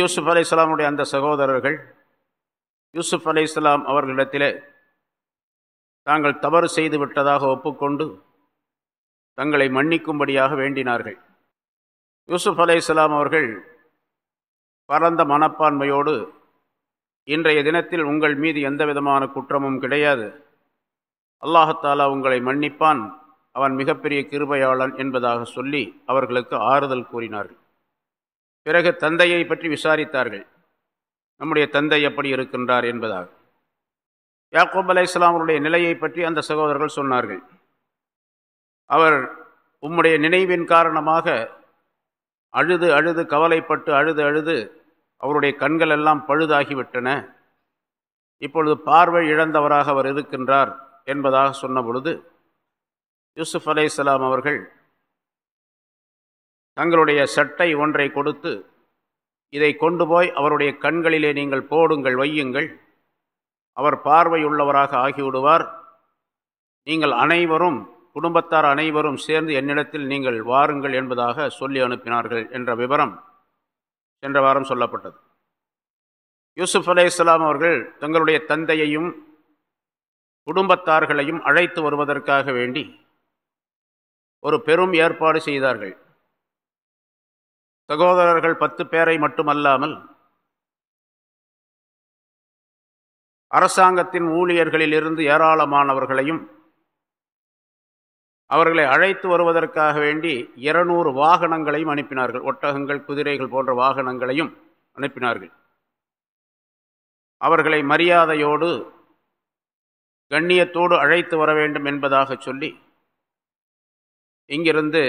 யூசுப் அலை இஸ்லாமுடைய அந்த சகோதரர்கள் யூசுப் அலை இஸ்லாம் அவர்களிடத்திலே தாங்கள் தவறு செய்து விட்டதாக ஒப்புக்கொண்டு தங்களை மன்னிக்கும்படியாக வேண்டினார்கள். யூசுப் அலை இஸ்லாம் அவர்கள் பரந்த மனப்பான்மையோடு இன்றைய தினத்தில் உங்கள் மீது எந்த விதமான குற்றமும் கிடையாது. அல்லாஹத்தாலா உங்களை மன்னிப்பான் அவன் மிகப்பெரிய கிருபையாளன் என்பதாக சொல்லி அவர்களுக்கு ஆறுதல் கூறினார்கள். பிறகு தந்தையை பற்றி விசாரித்தார்கள். நம்முடைய தந்தை எப்படி இருக்கின்றார் என்பதாக. யாக்கூப் அலை இஸ்லாமருடைய நிலையை பற்றி அந்த சகோதரர்கள் சொன்னார்கள். அவர் உம்முடைய நினைவின் காரணமாக அழுது அழுது கவலைப்பட்டு அழுது அழுது அவருடைய கண்கள் எல்லாம் பழுதாகிவிட்டன. இப்பொழுது பார்வை இழந்தவராக அவர் இருக்கின்றார் என்பதாக சொன்ன பொழுது யூசுப் அலை இஸ்லாம் அவர்கள் தங்களுடைய சட்டை ஒன்றை கொடுத்து இதை கொண்டு போய் அவருடைய கண்களிலே நீங்கள் போடுங்கள் வையுங்கள். அவர் பார்வையுள்ளவராக ஆகிவிடுவார். நீங்கள் அனைவரும் குடும்பத்தார் அனைவரும் சேர்ந்து என்னிடத்தில் நீங்கள் வாருங்கள் என்பதாக சொல்லி அனுப்பினார்கள் என்ற விவரம் சென்ற வாரம் சொல்லப்பட்டது. யூசுப் அலே இஸ்லாம் அவர்கள் தங்களுடைய தந்தையையும் குடும்பத்தார்களையும் அழைத்து வருவதற்காக வேண்டி ஒரு பெரும் ஏற்பாடு செய்தார்கள். சகோதரர்கள் பத்து பேரை மட்டுமல்லாமல் அரசாங்கத்தின் ஊழியர்களில் இருந்து ஏராளமானவர்களையும் அவர்களை அழைத்து வருவதற்காக வேண்டி இருநூறு வாகனங்களையும் அனுப்பினார்கள். ஒட்டகங்கள் குதிரைகள் போன்ற வாகனங்களையும் அனுப்பினார்கள். அவர்களை மரியாதையோடு கண்ணியத்தோடு அழைத்து வர வேண்டும் என்பதாக சொல்லி இங்கிருந்து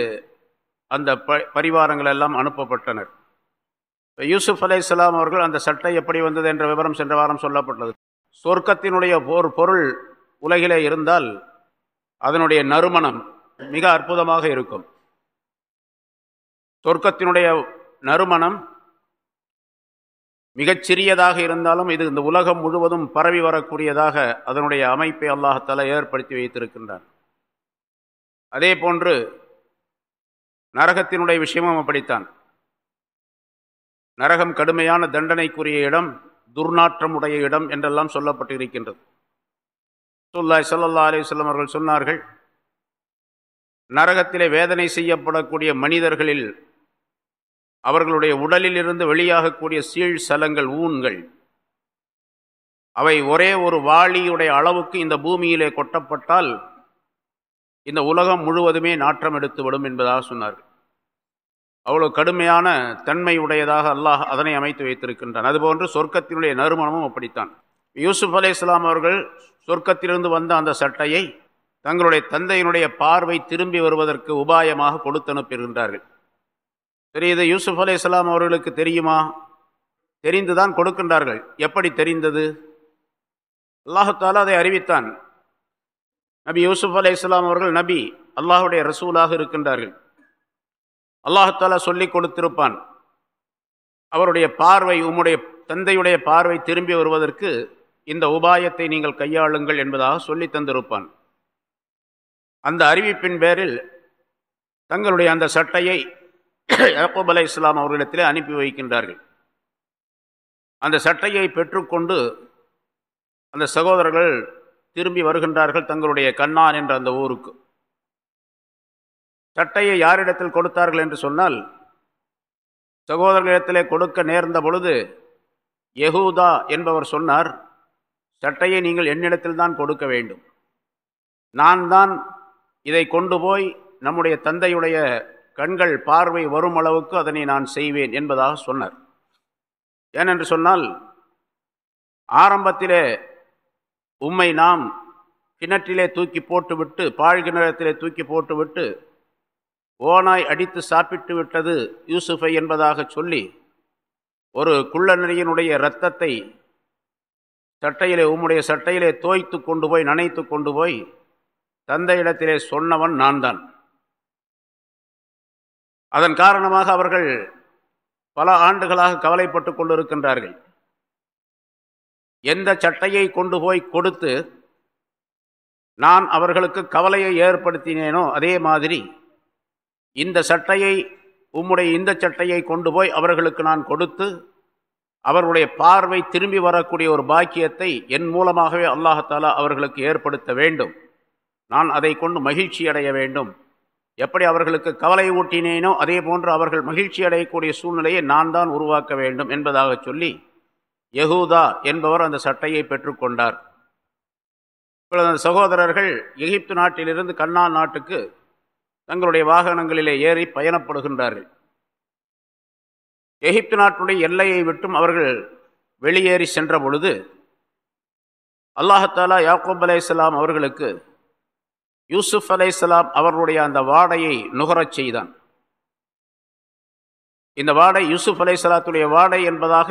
அந்த ப பரிவாரங்கள் எல்லாம் அனுப்பப்பட்டனர். யூசுப் அலை இஸ்லாம் அவர்கள் அந்த சட்டை எப்படி வந்தது என்ற விவரம் சென்ற வாரம் சொல்லப்பட்டது. சொர்க்கத்தினுடைய ஒரு பொருள் உலகிலே இருந்தால் அதனுடைய நறுமணம் மிக அற்புதமாக இருக்கும். சொர்க்கத்தினுடைய நறுமணம் மிகச்சிறியதாக இருந்தாலும் இது இந்த உலகம் முழுவதும் பரவி வரக்கூடியதாக அதனுடைய அமைப்பை அல்லாஹால ஏற்படுத்தி வைத்திருக்கின்றான். அதே போன்று நரகத்தினுடைய விஷயமும் அப்படித்தான். நரகம் கடுமையான தண்டனைக்குரிய இடம் துர்நாற்றமுடைய இடம் என்றெல்லாம் சொல்லப்பட்டிருக்கின்றது. சுல்லாய் சல்லா அலிவல்லம் அவர்கள் சொன்னார்கள் நரகத்திலே வேதனை செய்யப்படக்கூடிய மனிதர்களில் அவர்களுடைய உடலில் இருந்து வெளியாகக்கூடிய சீழ் சலங்கள் ஊன்கள் அவை ஒரே ஒரு வாளியுடைய அளவுக்கு இந்த பூமியிலே கொட்டப்பட்டால் இந்த உலகம் முழுவதுமே நாற்றம் எடுத்துவிடும் என்பதாக சொன்னார்கள். அவ்வளோ கடுமையான தன்மை உடையதாக அல்லாஹ் அதனை அமைத்து வைத்திருக்கின்றான். அதுபோன்று சொர்க்கத்தினுடைய நறுமணமும் அப்படித்தான். யூசுப் அலே இஸ்லாம் அவர்கள் சொர்க்கத்திலிருந்து வந்த அந்த சட்டையை தங்களுடைய தந்தையினுடைய பார்வை திரும்பி வருவதற்கு உபாயமாக கொடுத்து அனுப்புகின்றார்கள் சரி இது யூசுப் அலே இஸ்லாம் அவர்களுக்கு தெரியுமா? தெரிந்துதான் கொடுக்கின்றார்கள். எப்படி தெரிந்தது? அல்லாஹால அதை அறிவித்தான். நபி யூசுப் அலே இஸ்லாம் அவர்கள் நபி அல்லாஹுடைய ரசூலாக இருக்கின்றார்கள். அல்லாஹாலா சொல்லி கொடுத்திருப்பான். அவருடைய பார்வை உம்முடைய தந்தையுடைய பார்வை திரும்பி வருவதற்கு இந்த உபாயத்தை நீங்கள் கையாளுங்கள் என்பதாக சொல்லி தந்திருப்பான். அந்த அறிவிப்பின் பேரில் தங்களுடைய அந்த சட்டையை யாக்கூப் அலை இஸ்லாம் அவர்களிடத்திலே அனுப்பி வைக்கின்றார்கள். அந்த சட்டையை பெற்றுக்கொண்டு அந்த சகோதரர்கள் திரும்பி வருகின்றார்கள் தங்களுடைய கண்ணான் என்ற அந்த ஊருக்கு. சட்டையை யாரிடத்தில் கொடுத்தார்கள் என்று சொன்னால் சகோதரர்களிடத்திலே கொடுக்க நேர்ந்த பொழுது யகூதா என்பவர் சொன்னார் சட்டையை நீங்கள் என்னிடத்தில் தான் கொடுக்க வேண்டும். நான் தான் இதை கொண்டு போய் நம்முடைய தந்தையுடைய கண்கள் பார்வை வரும் அளவுக்கு அதனை நான் செய்வேன் என்பதாக சொன்னார். ஏனென்று சொன்னால் ஆரம்பத்திலே உம்மை நாம் கிணற்றிலே தூக்கி போட்டுவிட்டு பாழ் கிணறத்திலே தூக்கி போட்டுவிட்டு ஓனாய் அடித்து சாப்பிட்டு விட்டது யூசுஃபை என்பதாக சொல்லி ஒரு குள்ளநடிகனுடைய இரத்தத்தை சட்டையிலே உம்முடைய சட்டையிலே தோய்த்து கொண்டு போய் நனைத்து கொண்டு போய் தந்தையிடத்திலே சொன்னவன் நான் தான் அதன் காரணமாக அவர்கள் பல ஆண்டுகளாக கவலைப்பட்டு கொண்டிருக்கின்றார்கள். எந்த சட்டையை கொண்டு போய் கொடுத்து நான் அவர்களுக்கு கவலையை ஏற்படுத்தினேனோ அதே மாதிரி இந்த சட்டையை உம்முடைய இந்த சட்டையை கொண்டு போய் அவர்களுக்கு நான் கொடுத்து அவர்களுடைய பார்வை திரும்பி வரக்கூடிய ஒரு பாக்கியத்தை என் மூலமாகவே அல்லாஹாலா அவர்களுக்கு ஏற்படுத்த வேண்டும். நான் அதை கொண்டு மகிழ்ச்சி அடைய வேண்டும். எப்படி அவர்களுக்கு கவலை ஊட்டினேனோ அதே போன்று அவர்கள் மகிழ்ச்சி அடையக்கூடிய சூழ்நிலையை நான் தான் உருவாக்க வேண்டும் என்பதாக சொல்லி யகூதா என்பவர் அந்த சட்டையை பெற்றுக்கொண்டார் இப்பொழுது அந்த சகோதரர்கள் எகிப்து நாட்டிலிருந்து கண்ணா நாட்டுக்கு தங்களுடைய வாகனங்களிலே ஏறி பயணப்படுகின்றார்கள். எகிப்து நாட்டுடைய எல்லையை விட்டும் அவர்கள் வெளியேறி சென்ற பொழுது அல்லாஹாலா யாக்கூப் அலையாம் அவர்களுக்கு யூசுப் அலையாம் அவர்களுடைய அந்த வாடையை நுகரச் செய்தான். இந்த வாடை யூசுப் அலைசலாத்துடைய வாடை என்பதாக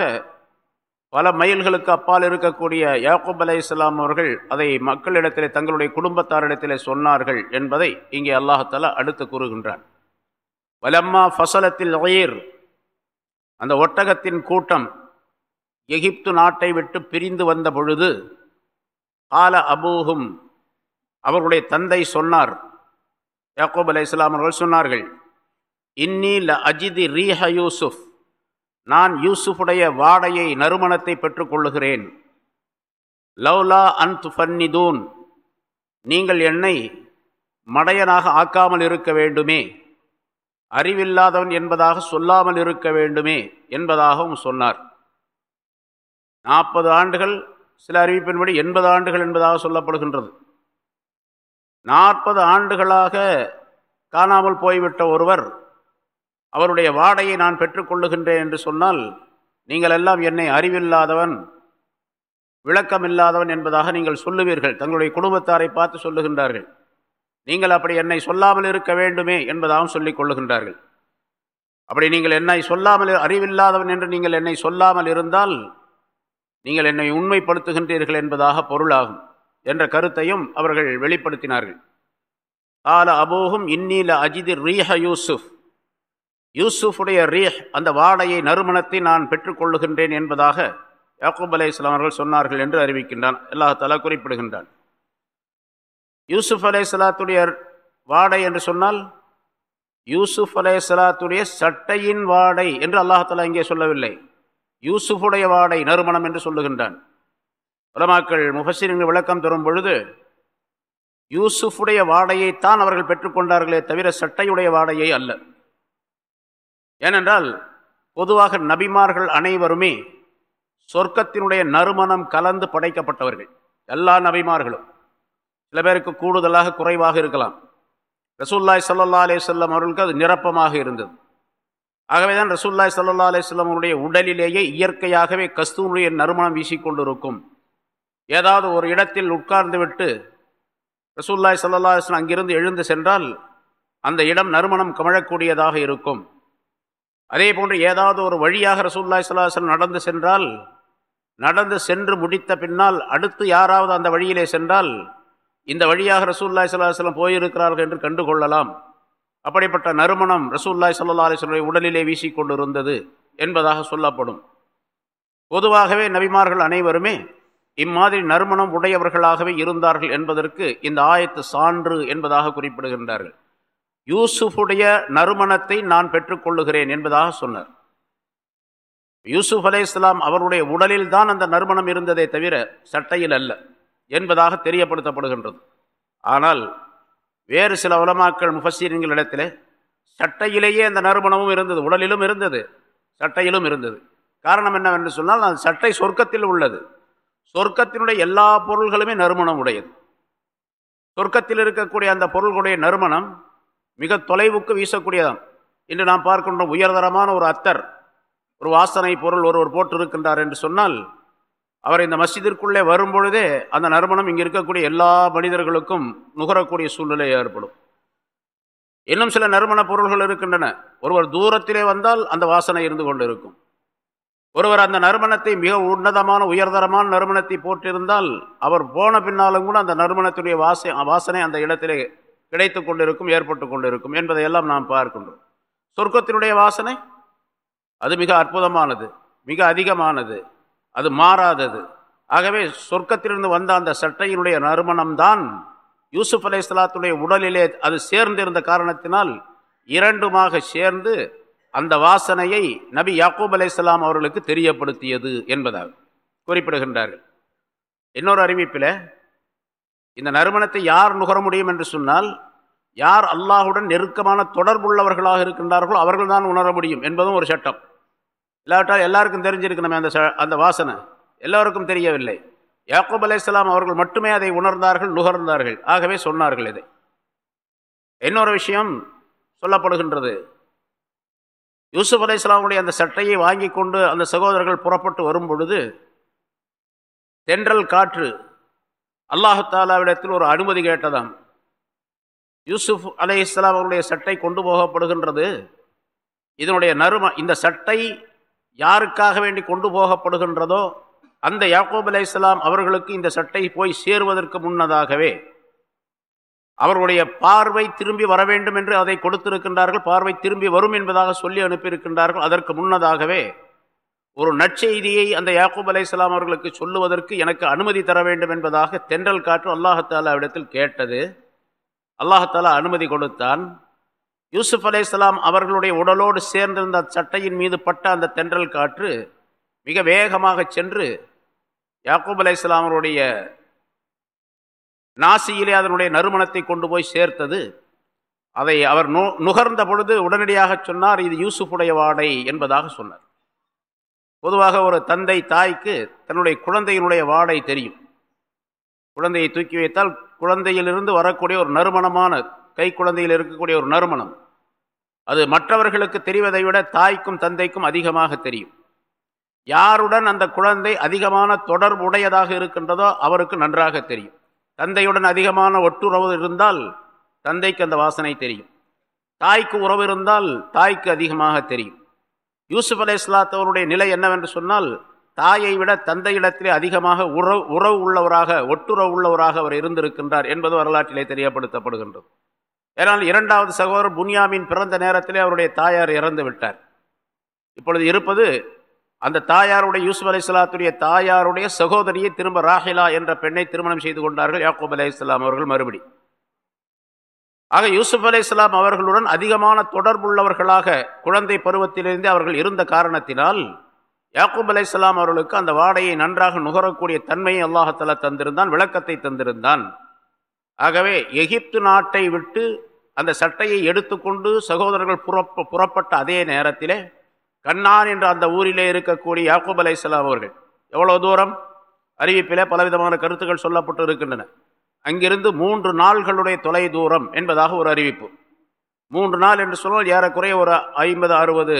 பல மைல்களுக்கு அப்பால் இருக்கக்கூடிய யாக்கூப் அலை இஸ்லாம் அவர்கள் அதை மக்களிடத்திலே தங்களுடைய குடும்பத்தாரிடத்திலே சொன்னார்கள் என்பதை இங்கே அல்லாஹாலா அடுத்து கூறுகின்றான். வலம்மா ஃபசலத்தில் ஒயிர் அந்த ஒட்டகத்தின் கூட்டம் எகிப்து நாட்டை விட்டு பிரிந்து வந்த பொழுது கால அபூஹும் அவர்களுடைய தந்தை சொன்னார். யாக்கோப் அலை இஸ்லாம் அவர்கள் சொன்னார்கள் இன்னி ல அஜிதி ரீஹ யூசுஃப். நான் யூசுஃபுடைய வாடையை நறுமணத்தை பெற்றுக்கொள்ளுகிறேன் லவ்லா அந்த் ஃபன்னிதூன். நீங்கள் என்னை மடையனாக ஆக்காமல் இருக்க வேண்டுமே. அறிவில்லாதவன் என்பதாக சொல்லாமல் இருக்க வேண்டுமே என்பதாகவும் சொன்னார். நாற்பது ஆண்டுகள் சில அறிவிப்பின்படி எண்பது ஆண்டுகள் என்பதாக சொல்லப்படுகின்றது. நாற்பது ஆண்டுகளாக காணாமல் போய்விட்ட ஒருவர் அவருடைய வாடையை நான் பெற்றுக்கொள்ளுகின்றேன் என்று சொன்னால் நீங்கள் எல்லாம் என்னை அறிவில்லாதவன் விளக்கமில்லாதவன் என்பதாக நீங்கள் சொல்லுவீர்கள். தங்களுடைய குடும்பத்தாரை பார்த்து சொல்லுகின்றார்கள். நீங்கள் அப்படி என்னை சொல்லாமல் இருக்க வேண்டுமே என்பதாகவும் சொல்லிக் கொள்ளுகின்றார்கள். அப்படி நீங்கள் என்னை சொல்லாமல் அறிவில்லாதவன் என்று நீங்கள் என்னை சொல்லாமல் இருந்தால் நீங்கள் என்னை உண்மைப்படுத்துகின்றீர்கள் என்பதாக பொருளாகும் என்ற கருத்தையும் அவர்கள் வெளிப்படுத்தினார்கள். ஆல அபோகும் இன்னீல அஜிதி ரீஹ யூசுஃப். யூசுஃபுடைய ரீஹ் அந்த வாடையை நறுமணத்தை நான் பெற்றுக்கொள்ளுகின்றேன் என்பதாக யாக்கூப் அலே இஸ்லாம் அவர்கள் சொன்னார்கள் என்று அறிவிக்கின்றான். அல்லாஹாலா குறிப்பிடுகின்றான். யூசுஃப் அலே சலாத்துடைய வாடை என்று சொன்னால் யூசுஃப் அலே சலாத்துடைய சட்டையின் வாடை என்று அல்லாஹாலா இங்கே சொல்லவில்லை. யூசுஃபுடைய வாடை நறுமணம் என்று சொல்லுகின்றான். உலமாக்கள் முஃபசிரின் விளக்கம் தரும் பொழுது யூசுஃபுடைய வாடையைத்தான் அவர்கள் பெற்றுக்கொண்டார்களே தவிர சட்டையுடைய வாடையை அல்ல. ஏனென்றால் பொதுவாக நபிமார்கள் அனைவருமே சொர்க்கத்தினுடைய நறுமணம் கலந்து படைக்கப்பட்டவர்கள். எல்லா நபிமார்களும். சில பேருக்கு கூடுதலாக குறைவாக இருக்கலாம். ரசூல்லாய் சல்லா அலே சொல்லம் அவர்களுக்கு அது நிரப்பமாக இருந்தது. ஆகவே தான் ரசூல்லாய் சல்லா அலே சொல்லம் அவருடைய உடலிலேயே இயற்கையாகவே கஸ்தூருடைய நறுமணம் வீசிக்கொண்டிருக்கும் ஏதாவது ஒரு இடத்தில் உட்கார்ந்து விட்டு ரசூல்லாய் சல்லா அலிஸ்லாம் அங்கிருந்து எழுந்து சென்றால் அந்த இடம் நறுமணம் கமழக்கூடியதாக இருக்கும். அதே போன்று ஏதாவது ஒரு வழியாக ரசூல்லாய் சல்லாஹன் நடந்து சென்றால் நடந்து சென்று முடித்த பின்னால் அடுத்து யாராவது அந்த வழியிலே சென்றால் இந்த வழியாக ரசூல்லாய் சல்லாஹலம் போயிருக்கிறார்கள் என்று கண்டுகொள்ளலாம். அப்படிப்பட்ட நறுமணம் ரசூல்லாய் சல்லா அலிஸ்வனுடைய உடலிலே வீசிக்கொண்டிருந்தது என்பதாக சொல்லப்படும். பொதுவாகவே நபிமார்கள் அனைவருமே இம்மாதிரி நறுமணம் உடையவர்களாகவே இருந்தார்கள் என்பதற்கு இந்த ஆயத்து சான்று என்பதாக குறிப்பிடுகின்றார்கள். யூசுஃபுடைய நறுமணத்தை நான் பெற்றுக்கொள்ளுகிறேன் என்பதாக சொன்னார். யூசுஃப் அலே இஸ்லாம் அவருடைய உடலில் தான் அந்த நறுமணம் இருந்ததே தவிர சட்டையில் அல்ல. என்பதாக தெரியப்படுத்தப்படுகின்றது. ஆனால் வேறு சில உலமாக்கள் முஃபசீன்களிடத்தில் சட்டையிலேயே அந்த நறுமணமும் இருந்தது உடலிலும் இருந்தது சட்டையிலும் இருந்தது. காரணம் என்னவென்று சொன்னால் அந்த சட்டை சொர்க்கத்தில் உள்ளது. சொர்க்கத்தினுடைய எல்லா பொருள்களுமே நறுமணம் உடையது. சொர்க்கத்தில் இருக்கக்கூடிய அந்த பொருள்களுடைய நறுமணம் மிக தொலைவுக்கு வீசக்கூடியதாம். இன்று நாம் பார்க்கின்றோம் உயர்தரமான ஒரு அத்தர் ஒரு வாசனை பொருள் ஒருவர் போட்டிருக்கின்றார் என்று சொன்னால் அவர் இந்த மஸ்ஜிதிற்குள்ளே வரும்பொழுதே அந்த நறுமணம் இங்கே இருக்கக்கூடிய எல்லா மனிதர்களுக்கும் நுகரக்கூடிய சூழ்நிலை ஏற்படும். இன்னும் சில நறுமண பொருள்கள் இருக்கின்றன. ஒருவர் தூரத்திலே வந்தால் அந்த வாசனை இருந்து கொண்டு இருக்கும் ஒருவர் அந்த நறுமணத்தை மிக உன்னதமான உயர்தரமான நறுமணத்தை போட்டிருந்தால் அவர் போன பின்னாலும் கூட அந்த நறுமணத்துடைய வாசை வாசனை அந்த இடத்திலே கிடைத்து கொண்டிருக்கும் ஏற்பட்டு கொண்டிருக்கும் என்பதையெல்லாம் நாம் பார்க்கின்றோம். சொர்க்கத்தினுடைய வாசனை அது மிக அற்புதமானது மிக அதிகமானது. அது மாறாதது. ஆகவே சொர்க்கத்திலிருந்து வந்த அந்த சட்டையினுடைய நறுமணம்தான் யூசுப் அலை இஸ்லாத்துடைய உடலிலே அது சேர்ந்திருந்த காரணத்தினால் இரண்டுமாக சேர்ந்து அந்த வாசனையை நபி யாக்கூப் அலை இஸ்லாம் அவர்களுக்கு தெரியப்படுத்தியது என்பதாக குறிப்பிடுகின்றார்கள். இன்னொரு அறிவிப்பில் இந்த நறுமணத்தை யார் நுகர முடியும் என்று சொன்னால் யார் அல்லாஹுடன் நெருக்கமான தொடர்புள்ளவர்களாக இருக்கின்றார்களோ அவர்கள் தான் உணர முடியும் என்பதும் ஒரு சட்டம். இல்லாவிட்டால் எல்லாருக்கும் தெரிஞ்சிருக்கணுமே அந்த அந்த வாசனை. எல்லோருக்கும் தெரியவில்லை. யாக்கூப் அலையாம் அவர்கள் மட்டுமே அதை உணர்ந்தார்கள் நுகர்ந்தார்கள். ஆகவே சொன்னார்கள் இதை. இன்னொரு விஷயம் சொல்லப்படுகின்றது. யூசுப் அலை இஸ்லாமுடைய அந்த சட்டையை வாங்கி கொண்டு அந்த சகோதரர்கள் புறப்பட்டு வரும் பொழுது தென்றல் காற்று அல்லாஹு தாலாவிடத்தில் ஒரு அனுமதி கேட்டதாம். யூசுப் அலை இஸ்லாம் அவருடைய சட்டை கொண்டு போகப்படுகின்றது. இதனுடைய நறும இந்த சட்டை யாருக்காக வேண்டி கொண்டு போகப்படுகின்றதோ அந்த யாக்கோப் அலை இஸ்லாம் அவர்களுக்கு இந்த சட்டை போய் சேருவதற்கு முன்னதாகவே அவர்களுடைய பார்வை திரும்பி வர வேண்டும் என்று அதை கொடுத்திருக்கின்றார்கள். பார்வை திரும்பி வரும் என்பதாக சொல்லி அனுப்பியிருக்கின்றார்கள். அதற்கு முன்னதாகவே ஒரு நற்செய்தியை அந்த யாக்கூப் அலை இஸ்லாம் அவர்களுக்கு சொல்லுவதற்கு எனக்கு அனுமதி தர வேண்டும் என்பதாக தென்றல் காற்று அல்லாஹாலா இடத்தில் கேட்டது. அல்லாஹாலா அனுமதி கொடுத்தான். யூசுப் அலை இஸ்லாம் அவர்களுடைய உடலோடு சேர்ந்திருந்த சட்டையின் மீது பட்ட அந்த தென்றல் காற்று மிக வேகமாக சென்று யாக்கூப் அலை இஸ்லாமருடைய நாசியிலே அதனுடைய நறுமணத்தை கொண்டு போய் சேர்த்தது. அதை அவர் நு நுகர்ந்த பொழுது உடனடியாக சொன்னார் இது யூசுஃபுடைய வாடை என்பதாக சொன்னார். பொதுவாக ஒரு தந்தை தாய்க்கு தன்னுடைய குழந்தையினுடைய வாடை தெரியும். குழந்தையை தூக்கி வைத்தால் குழந்தையிலிருந்து வரக்கூடிய ஒரு நறுமணமான கை குழந்தையில் இருக்கக்கூடிய ஒரு நறுமணம். அது மற்றவர்களுக்கு தெரிவதை விட தாய்க்கும் தந்தைக்கும் அதிகமாக தெரியும். யாருடன் அந்த குழந்தை அதிகமான தொடர்பு உடையதாக இருக்கின்றதோ அவருக்கு நன்றாக தெரியும். தந்தையுடன் அதிகமான ஒட்டுறவு இருந்தால் தந்தைக்கு அந்த வாசனை தெரியும். தாய்க்கு உறவு இருந்தால் தாய்க்கு அதிகமாக தெரியும். யூசுப் அலை இஸ்லாத்தவருடைய நிலை என்னவென்று சொன்னால் தாயை விட தந்தையிடத்திலே அதிகமாக உறவு உறவு உள்ளவராக ஒட்டுறவு உள்ளவராக அவர் இருந்திருக்கின்றார் என்பது வரலாற்றிலே தெரியப்படுத்தப்படுகின்றது. ஏனால் இரண்டாவது சகோதரர் புன்யாமின் பிறந்த நேரத்திலே அவருடைய தாயார் இறந்து விட்டார். இப்பொழுது இருப்பது அந்த தாயாருடைய யூசுப் அலி இஸ்லாத்துடைய தாயாருடைய சகோதரியை திரும்ப ராஹிலா என்ற பெண்ணை திருமணம் செய்து கொண்டார்கள் யாக்கூப் அலி இஸ்லாம் அவர்கள் மறுபடி. ஆக யூசுப் அலி இஸ்லாம் அவர்களுடன் அதிகமான தொடர்புள்ளவர்களாக குழந்தை பருவத்திலிருந்து அவர்கள் இருந்த காரணத்தினால் யாக்கூப் அலி இஸ்லாம் அவர்களுக்கு அந்த வாடையை நன்றாக நுகரக்கூடிய தன்மையை அல்லாஹத்தலா தந்திருந்தான் விளக்கத்தை தந்திருந்தான். ஆகவே எகிப்து நாட்டை விட்டு அந்த சட்டையை எடுத்துக்கொண்டு சகோதரர்கள் புறப்ப புறப்பட்ட அதே நேரத்திலே கண்ணான் என்ற அந்த ஊரிலே இருக்கக்கூடிய யாக்கூப் அலை அவர்கள் எவ்வளோ தூரம்? அறிவிப்பிலே பலவிதமான கருத்துக்கள் சொல்லப்பட்டு இருக்கின்றன அங்கிருந்து மூன்று நாள்களுடைய தொலை தூரம் என்பதாக ஒரு அறிவிப்பு. மூன்று நாள் என்று சொன்னால் ஏறக்குறைய ஒரு ஐம்பது அறுபது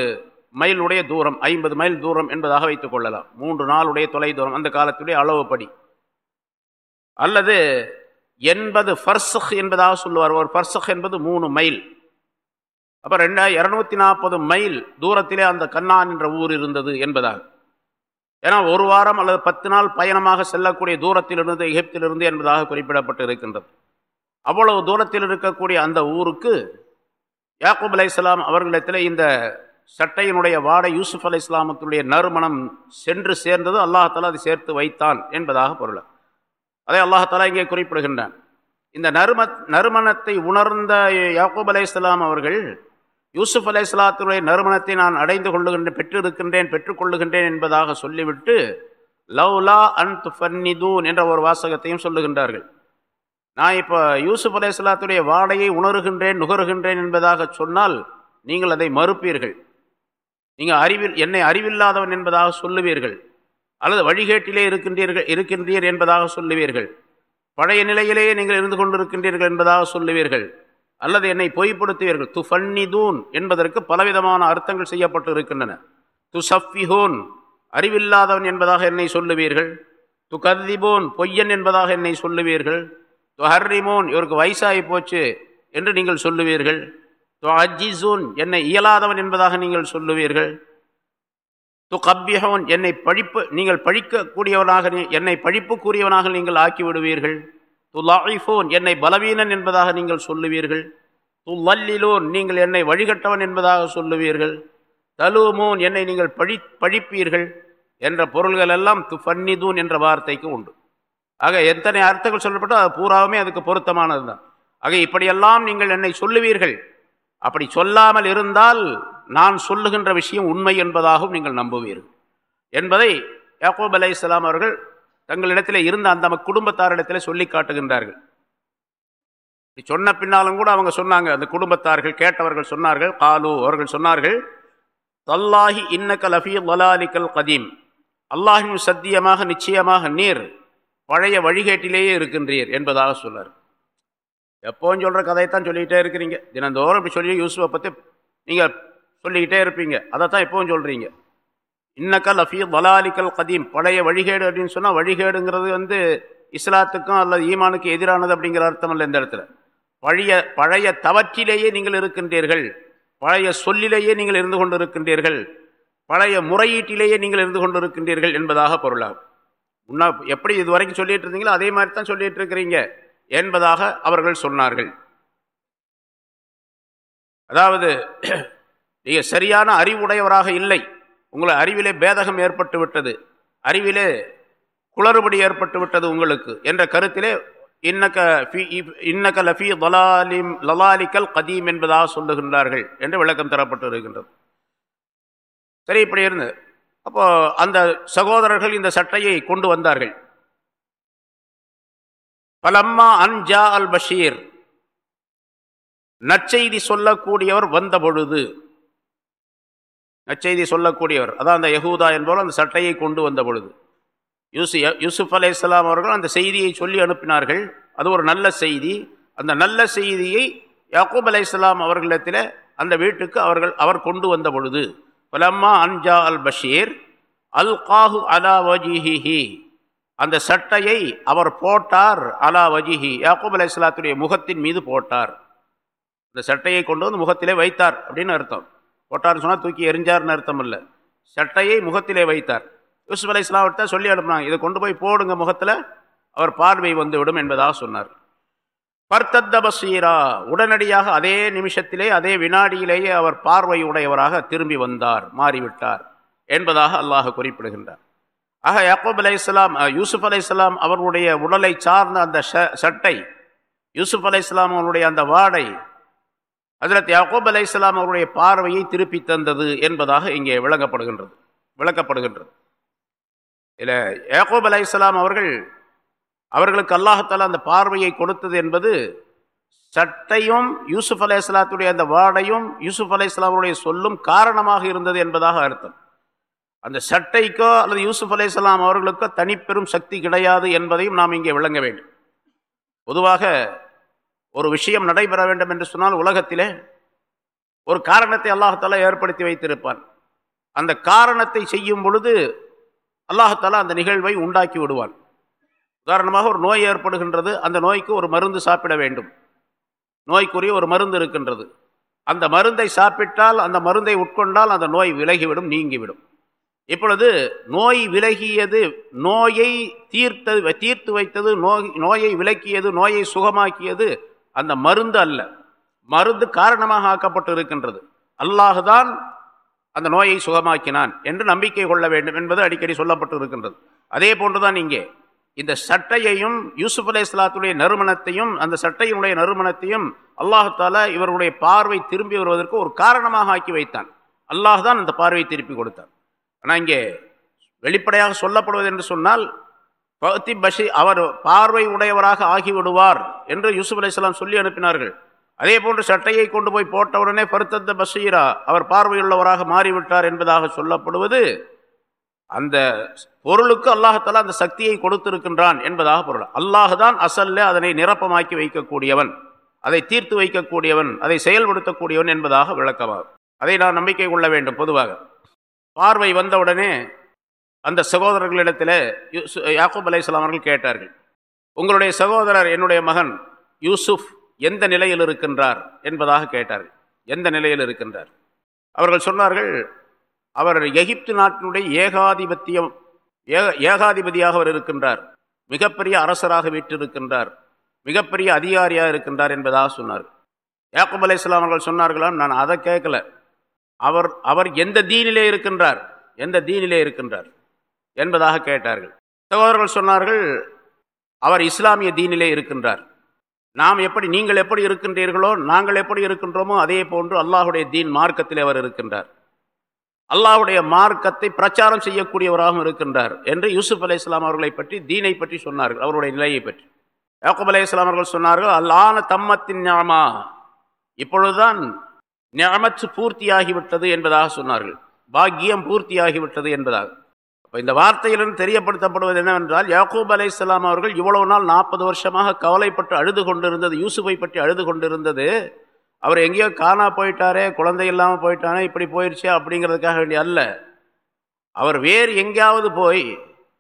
மைலுடைய தூரம் ஐம்பது மைல் தூரம் என்பதாக வைத்துக் கொள்ளலாம். மூன்று நாளுடைய தொலை தூரம் அந்த காலத்துடைய அளவுப்படி. அல்லது எண்பது ஃபர்சுஹ் என்பதாக சொல்லுவார். ஒரு ஃபர்சுஹ் என்பது மூணு மைல். அப்போ ரெண்டு இரநூத்தி நாற்பது மைல் தூரத்திலே அந்த கண்ணான் என்ற ஊர் இருந்தது என்பதாக ஏன்னா ஒரு வாரம் அல்லது பத்து நாள் பயணமாக செல்லக்கூடிய தூரத்திலிருந்து எகிப்திலிருந்து என்பதாக குறிப்பிடப்பட்டு இருக்கின்றது. அவ்வளவு தூரத்தில் இருக்கக்கூடிய அந்த ஊருக்கு யாக்கூப் அலை இஸ்லாம் அவர்களிடத்தில் இந்த சட்டையினுடைய வாடை யூசுப் அலை இஸ்லாமத்துடைய நறுமணம் சென்று சேர்ந்தது. அல்லாஹாலா அதை சேர்த்து வைத்தான் என்பதாக பொருள். அதை அல்லாஹாலா இங்கே குறிப்பிடுகின்றான். இந்த நறும நறுமணத்தை உணர்ந்த யாக்கூப் அலை இஸ்லாம் அவர்கள் யூசுப் அலை இஸ்லாத்துடைய நறுமணத்தை நான் அடைந்து கொள்ளுகின்றேன் பெற்றிருக்கின்றேன் பெற்றுக்கொள்ளுகின்றேன் என்பதாக சொல்லிவிட்டு லவ்லா அன் துஃபன்னிதூன் என்ற ஒரு வாசகத்தையும் சொல்லுகின்றார்கள். நான் இப்போ யூசுப் அலை இஸ்லாத்துடைய வாடையை உணர்கின்றேன் நுகர்கின்றேன் என்பதாக சொன்னால் நீங்கள் அதை மறுப்பீர்கள். நீங்கள் அறிவில் என்னை அறிவில்லாதவன் என்பதாக சொல்லுவீர்கள். அல்லது வழிகேட்டிலே இருக்கின்றீர்கள் இருக்கின்றீர் என்பதாக சொல்லுவீர்கள். பழைய நிலையிலேயே நீங்கள் இருந்து கொண்டிருக்கின்றீர்கள் என்பதாக சொல்லுவீர்கள். அல்லது என்னை பொய்ப்படுத்துவீர்கள். து ஃபன்னிதூன் என்பதற்கு பலவிதமான அர்த்தங்கள் செய்யப்பட்டு இருக்கின்றன து சஃபிஹூன் அறிவில்லாதவன் என்பதாக என்னை சொல்லுவீர்கள். துகதிபோன் பொய்யன் என்பதாக என்னை சொல்லுவீர்கள். துஹர்ரிமோன் இவருக்கு வயசாகி போச்சு என்று நீங்கள் சொல்லுவீர்கள். து அஜிசூன் என்னை இயலாதவன் என்பதாக நீங்கள் சொல்லுவீர்கள். துகப்பியகவன் என்னை பழிப்பு நீங்கள் பழிக்கக்கூடியவனாக என்னை பழிப்புக்குரியவனாக நீங்கள் ஆக்கி விடுவீர்கள் து என்னை பலவீனன் என்பதாக நீங்கள் சொல்லுவீர்கள். துல்லல்லிலோன் நீங்கள் என்னை வழிகட்டவன் என்பதாக சொல்லுவீர்கள். தலுமோன் என்னை நீங்கள் பழி பழிப்பீர்கள் என்ற பொருள்கள் எல்லாம் து ஃபன்னிதூன் என்ற வார்த்தைக்கு உண்டு. ஆக எத்தனை அர்த்தங்கள் சொல்லப்பட்டோ அது பூராவுமே அதுக்கு பொருத்தமானது தான் ஆக இப்படியெல்லாம் நீங்கள் என்னை சொல்லுவீர்கள். அப்படி சொல்லாமல் இருந்தால் நான் சொல்லுகின்ற விஷயம் உண்மை என்பதாகவும் நீங்கள் நம்புவீர்கள். என்பதை யாக்கூப் அலை இஸ்லாம் அவர்கள் தங்களிடத்தில் இருந்த அந்த குடும்பத்தாரிடத்தில் சொல்லி காட்டுகின்றார்கள். சொன்ன பின்னாலும் கூட அவங்க சொன்னாங்க. அந்த குடும்பத்தார்கள் கேட்டவர்கள் சொன்னார்கள். காலு அவர்கள் சொன்னார்கள் தல்லாஹி இன்னக்கல் அஃபி வலாலிக்கல் கதீம். அல்லாஹின் சத்தியமாக நிச்சயமாக நீர் பழைய வழிகேட்டிலேயே இருக்கின்றீர் என்பதாக சொன்னார். எப்போவும் சொல்கிற கதையைத்தான் சொல்லிக்கிட்டே இருக்கிறீங்க. தினந்தோறும் இப்படி சொல்லி யூசுஃபை பற்றி நீங்கள் சொல்லிக்கிட்டே இருப்பீங்க. அதைத்தான் இப்போவும் சொல்கிறீங்க இன்னக்கல் அஃபீ வலாலிக்கல் கதீம் பழைய வழிகேடு அப்படின்னு சொன்னால் வழிகேடுங்கிறது வந்து இஸ்லாத்துக்கும் அல்லது ஈமானுக்கும் எதிரானது அப்படிங்கிற அர்த்தம் இல்லை இந்த இடத்துல. பழைய பழைய தவற்றிலேயே நீங்கள் இருக்கின்றீர்கள். பழைய சொல்லிலேயே நீங்கள் இருந்து கொண்டு இருக்கின்றீர்கள் பழைய முறையீட்டிலேயே நீங்கள் இருந்து கொண்டு இருக்கின்றீர்கள் என்பதாக பொருளாகும். முன்னா எப்படி இது வரைக்கும் சொல்லிட்டு இருந்தீங்களோ அதே மாதிரி தான் சொல்லிட்டு இருக்கிறீங்க என்பதாக அவர்கள் சொன்னார்கள். அதாவது நீங்கள் சரியான அறிவுடையவராக இல்லை. உங்களை அறிவிலே பேதகம் ஏற்பட்டு விட்டது. அறிவிலே குளறுபடி ஏற்பட்டு விட்டது உங்களுக்கு என்ற கருத்திலே இன்னக்க இன்னக்க லஃபி லலாலிம் லலாலிக்கல் கதீம் என்பதாக சொல்லுகின்றார்கள் என்று விளக்கம் தரப்பட்டு வருகின்றது சரி இப்படி இருந்து. அப்போ அந்த சகோதரர்கள் இந்த சட்டையை கொண்டு வந்தார்கள். பலம்மா அன்ஜா அல் பஷீர் நற்செய்தி சொல்லக்கூடியவர் வந்த பொழுது நற்செய்தி சொல்லக்கூடியவர். அதான் அந்த யகூதா என்பவர் அந்த சட்டையை கொண்டு வந்த பொழுது. யூசு யூசுப் அலே இஸ்லாம் அவர்கள் அந்த செய்தியை சொல்லி அனுப்பினார்கள். அது ஒரு நல்ல செய்தி. அந்த நல்ல செய்தியை யாக்கூப் அலே இஸ்லாம் அவர்களிடத்தில் அந்த வீட்டுக்கு அவர்கள் அவர் கொண்டு வந்த பொழுது பலம்மா அன்ஜா அல் பஷீர் அல் காஹு அலா வஜிஹி அந்த சட்டையை அவர் போட்டார் அலா வஜிஹி. யாக்கூப் அலை இஸ்லாத்துடைய முகத்தின் மீது போட்டார். இந்த சட்டையை கொண்டு வந்து முகத்திலே வைத்தார் அப்படின்னு அர்த்தம். போட்டார்னு சொன்னால் தூக்கி எரிஞ்சார்னு அர்த்தம் இல்லை. சட்டையை முகத்திலே வைத்தார். யூசுப் அலை இஸ்லாவிட்ட சொல்லி அனுப்புனாங்க இதை கொண்டு போய் போடுங்க முகத்தில் அவர் பார்வை வந்து விடும் என்பதாக சொன்னார். பர்த்தத்த பசீரா உடனடியாக அதே நிமிஷத்திலே அதே வினாடியிலேயே அவர் பார்வை உடையவராக திரும்பி வந்தார் மாறிவிட்டார் என்பதாக அல்லாஹ் குறிப்பிடுகின்றார். ஆக யாக்கூப் அலை இஸ்லாம் யூசுப் அலை இஸ்லாம் அவர்களுடைய உடலை சார்ந்த அந்த சட்டை யூசுப் அலை இஸ்லாம் அவருடைய அந்த வாடை அதில் யாக்கூப் அலை இஸ்லாம் அவருடைய பார்வையை திருப்பி தந்தது என்பதாக இங்கே விளங்கப்படுகின்றது விளக்கப்படுகின்றது. இதில் யாக்கூப் அலை இஸ்லாம் அவர்கள் அவர்களுக்கு அல்லாஹத்தால் அந்த பார்வையை கொடுத்தது என்பது சட்டையும் யூசுப் அலை இஸ்லாத்துடைய அந்த வாடையும் யூசுப் அலை இஸ்லாமுடைய சொல்லும் காரணமாக இருந்தது என்பதாக அர்த்தம். அந்த சட்டைக்கோ அல்லது யூசுப் அலை இஸ்லாம் அவர்களுக்கோ தனிப்பெரும் சக்தி கிடையாது என்பதையும் நாம் இங்கே விளங்க வேண்டும். பொதுவாக ஒரு விஷயம் நடைபெற வேண்டும் என்று சொன்னால் உலகத்திலே ஒரு காரணத்தை அல்லாஹால ஏற்படுத்தி வைத்திருப்பான். அந்த காரணத்தை செய்யும் பொழுது அல்லாஹால அந்த நிகழ்வை உண்டாக்கி விடுவான். உதாரணமாக ஒரு நோய் ஏற்படுகின்றது அந்த நோய்க்கு ஒரு மருந்து சாப்பிட வேண்டும். நோய்க்குரிய ஒரு மருந்து இருக்கின்றது. அந்த மருந்தை சாப்பிட்டால் அந்த மருந்தை உட்கொண்டால் அந்த நோய் விலகிவிடும் நீங்கிவிடும். இப்பொழுது நோய் விலகியது நோயை தீர்த்தது தீர்த்து வைத்தது நோய் நோயை விலக்கியது நோயை சுகமாக்கியது அந்த மருந்து அல்ல. மருந்து காரணமாக ஆக்கப்பட்டு இருக்கின்றது அல்லாஹுதான் அந்த நோயை சுகமாக்கினான் என்று நம்பிக்கை கொள்ள வேண்டும் என்பது அடிக்கடி சொல்லப்பட்டு இருக்கின்றது அதே போன்றுதான் இங்கே. இந்த சட்டையையும் யூசுப் அலே இஸ்லாத்துடைய நறுமணத்தையும் அந்த சட்டையினுடைய நறுமணத்தையும் அல்லாஹால இவருடைய பார்வை திரும்பி வருவதற்கு ஒரு காரணமாக ஆக்கி வைத்தான். அல்லாஹ் தான் அந்த பார்வையை திருப்பி கொடுத்தான். ஆனால் இங்கே வெளிப்படையாக சொல்லப்படுவது என்று சொன்னால் பகத்தி பஷி அவர் பார்வை உடையவராக ஆகிவிடுவார் என்று யூசுப் அலிஸ்லாம் சொல்லி அனுப்பினார்கள். அதே போன்று சட்டையை கொண்டு போய் போட்டவுடனே பருத்தந்த பஷீரா அவர் பார்வையுள்ளவராக மாறிவிட்டார் என்பதாக சொல்லப்படுவது அந்த பொருளுக்கு அல்லாஹத்தாலா அந்த சக்தியை கொடுத்திருக்கின்றான் என்பதாக பொருள். அல்லாஹுதான் அசல்ல அதனை நிரப்பமாக்கி வைக்கக்கூடியவன் அதை தீர்த்து வைக்கக்கூடியவன் அதை செயல்படுத்தக்கூடியவன் என்பதாக விளக்கமாகும் அதை நான் நம்பிக்கை கொள்ள வேண்டும் பொதுவாக. பார்வை வந்தவுடனே அந்த சகோதரர்களிடத்தில் யாக்கூப் அலை அவர்கள் கேட்டார்கள். உங்களுடைய சகோதரர் என்னுடைய மகன் யூசுப் எந்த நிலையில் இருக்கின்றார்? என்பதாக கேட்டார்கள். எந்த நிலையில் இருக்கின்றார்? அவர்கள் சொன்னார்கள் அவர் எகிப்து நாட்டினுடைய ஏகாதிபத்தியம் ஏகாதிபதியாக அவர் இருக்கின்றார். மிகப்பெரிய அரசராக வீற்றிருக்கின்றார். மிகப்பெரிய அதிகாரியாக இருக்கின்றார் என்பதாக சொன்னார் யாக்குப் அலை இஸ்லாம் அவர்கள் சொன்னார்களாம் நான் அதை கேட்கல. அவர் அவர் எந்த தீனிலே இருக்கின்றார்? எந்த தீனிலே இருக்கின்றார்? என்பதாக கேட்டார்கள். சகோதரர்கள் சொன்னார்கள் அவர் இஸ்லாமிய தீனிலே இருக்கின்றார். நாம் எப்படி நீங்கள் எப்படி இருக்கின்றீர்களோ நாங்கள் எப்படி இருக்கின்றோமோ அதே போன்று அல்லாஹுடைய தீன் மார்க்கத்தில் அவர் இருக்கின்றார். அல்லாஹுடைய மார்க்கத்தை பிரச்சாரம் செய்யக்கூடியவராகவும் இருக்கின்றார் என்று யூசுப் அலி இஸ்லாம் அவர்களை பற்றி தீனை பற்றி சொன்னார்கள் அவருடைய நிலையை பற்றி. யாக்குப் அலி இஸ்லாம் அவர்கள் சொன்னார்கள் அல்லான தம்மத்தின் ஞாமா இப்பொழுதுதான் ஞாமத்து பூர்த்தியாகிவிட்டது என்பதாக சொன்னார்கள். பாக்கியம் பூர்த்தியாகிவிட்டது என்பதாக. அப்போ இந்த வார்த்தையிலிருந்து தெரியப்படுத்தப்படுவது என்னவென்றால் யாக்கூப் அலை இஸ்லாம் அவர்கள் இவ்வளவு நாள் நாற்பது வருஷமாக கவலைப்பட்டு அழுது கொண்டிருந்தது யூசுஃபை பற்றி அழுது கொண்டிருந்தது. அவர் எங்கேயோ காணா போயிட்டாரே குழந்தை இல்லாமல் போயிட்டானே இப்படி போயிடுச்சு அப்படிங்கிறதுக்காக வேண்டிய அல்ல. அவர் வேறு எங்கேயாவது போய்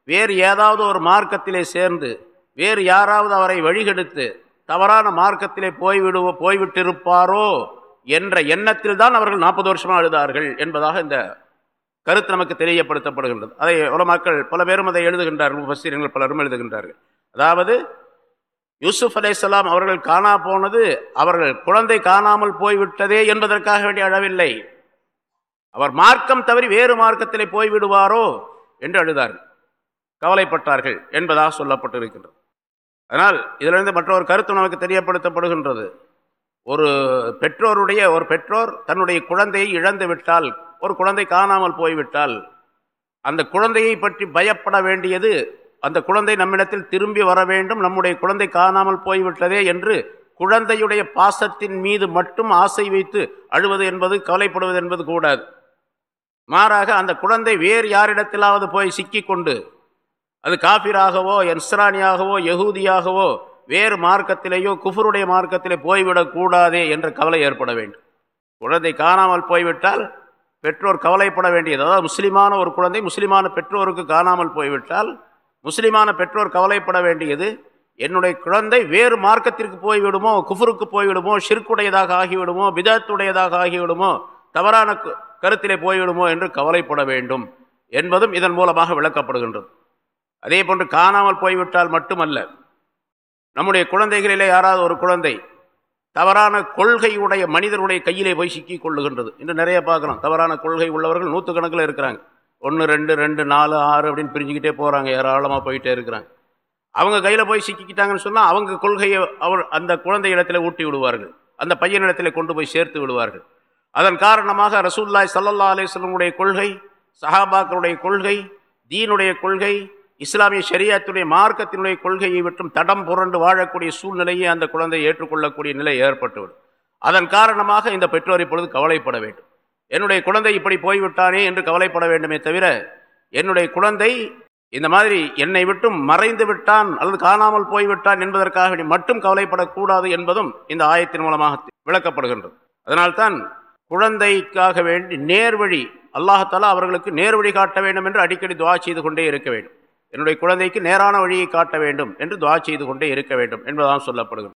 வேறு ஏதாவது ஒரு மார்க்கத்திலே சேர்ந்து வேறு யாராவது அவரை வழிகெடுத்து தவறான மார்க்கத்திலே போய்விடுவோ போய்விட்டிருப்பாரோ என்ற எண்ணத்தில் தான் அவர்கள் நாற்பது வருஷமாக அழுதார்கள் என்பதாக இந்த கருத்து நமக்கு தெரியப்படுத்தப்படுகின்றது. அதை மக்கள் பல பேரும் அதை எழுதுகின்றார்கள் பசீரங்கள் பலரும் எழுதுகின்றார்கள். அதாவது யூசுப் அலைசலாம் அவர்கள் காணா போனது அவர்கள் குழந்தை காணாமல் போய்விட்டதே என்பதற்காக வேண்டிய அழவில்லை அவர் மார்க்கம் தவறி வேறு மார்க்கத்திலே போய்விடுவாரோ என்று அழுதார்கள் கவலைப்பட்டார்கள் என்பதாக சொல்லப்பட்டிருக்கின்றது. அதனால் இதிலிருந்து மற்றொரு கருத்து நமக்கு தெரியப்படுத்தப்படுகின்றது. ஒரு பெற்றோருடைய ஒரு பெற்றோர் தன்னுடைய குழந்தையை இழந்து விட்டால் ஒரு குழந்தை காணாமல் போய்விட்டால் அந்த குழந்தையை பற்றி பயப்பட வேண்டியது அந்த குழந்தை நம்மிடத்தில் திரும்பி வர வேண்டும் நம்முடைய குழந்தை காணாமல் போய்விட்டதே என்று குழந்தையுடைய பாசத்தின் மீது மட்டும் ஆசை வைத்து அழுவது என்பது கவலைப்படுவது என்பது கூடாது மாறாக அந்த குழந்தை வேறு யாரிடத்திலாவது போய் சிக்கிக்கொண்டு அது காபிராகவோ என்ஸ்ரானியாகவோ யகூதியாகவோ வேறு மார்க்கத்திலேயோ குஃபருடைய மார்க்கத்திலே போய்விடக்கூடாதே என்ற கவலை ஏற்பட வேண்டும். குழந்தை காணாமல் போய்விட்டால் பெற்றோர் கவலைப்பட வேண்டியது. அதாவது முஸ்லீமான ஒரு குழந்தை முஸ்லீமான பெற்றோருக்கு காணாமல் போய்விட்டால் முஸ்லீமான பெற்றோர் கவலைப்பட வேண்டியது என்னுடைய குழந்தை வேறு மார்க்கத்திற்கு போய்விடுமோ குஃபருக்கு போய்விடுமோ ஷிர்க்குடையதாக ஆகிவிடுமோ பிதத்துடையதாக ஆகிவிடுமோ தவறான கருத்திலே போய்விடுமோ என்று கவலைப்பட வேண்டும் என்பதும் இதன் மூலமாக விளக்கப்படுகின்றது. அதே போன்று காணாமல் போய்விட்டால் மட்டுமல்ல நம்முடைய குழந்தைகளிலே யாராவது ஒரு குழந்தை தவறான கொள்கையுடைய மனிதருடைய கையிலே போய் சிக்கி கொள்ளுகின்றது. இன்று நிறைய பார்க்குறோம். தவறான கொள்கை உள்ளவர்கள் நூற்றுக்கணக்கில் இருக்கிறாங்க. ஒன்று ரெண்டு ரெண்டு நாலு ஆறு அப்படின்னு பிரிஞ்சுக்கிட்டே போகிறாங்க ஏராளமாக போயிட்டே இருக்கிறாங்க. அவங்க கையில் போய் சிக்கிக்கிட்டாங்கன்னு சொன்னால் அவங்க கொள்கையை அவர் அந்த குழந்தை இடத்துல ஊட்டி விடுவார்கள். அந்த பையன் இடத்துல கொண்டு போய் சேர்த்து விடுவார்கள். அதன் காரணமாக ரசூல்லாய் சல்லல்லா அலிஸ்லமுடைய கொள்கை சஹாபாக்களுடைய கொள்கை தீனுடைய கொள்கை இஸ்லாமிய ஷரியாத்துடைய மார்க்கத்தினுடைய கொள்கையை விட்டும் தடம் புரண்டு வாழக்கூடிய சூழ்நிலையை அந்த குழந்தை ஏற்றுக்கொள்ளக்கூடிய நிலை ஏற்பட்டுவிடும். அதன் காரணமாக இந்த பெற்றோர் இப்பொழுது கவலைப்பட வேண்டும். என்னுடைய குழந்தை இப்படி போய்விட்டானே என்று கவலைப்பட வேண்டுமே தவிர என்னுடைய குழந்தை இந்த மாதிரி என்னை விட்டும் மறைந்து விட்டான் அல்லது காணாமல் போய்விட்டான் என்பதற்காக மட்டும் கவலைப்படக்கூடாது என்பதும் இந்த ஆயத்தின் மூலமாக விளக்கப்படுகின்றது. அதனால்தான் குழந்தைக்காக வேண்டி நேர்வழி அல்லாஹாலா அவர்களுக்கு நேர்வழி காட்ட வேண்டும் என்று அடிக்கடி துவா செய்து கொண்டே இருக்க வேண்டும். என்னுடைய குழந்தைக்கு நேரான வழியை காட்ட வேண்டும் என்று துவா செய்து கொண்டே இருக்க வேண்டும் என்பதுதான் சொல்லப்படுகிறது.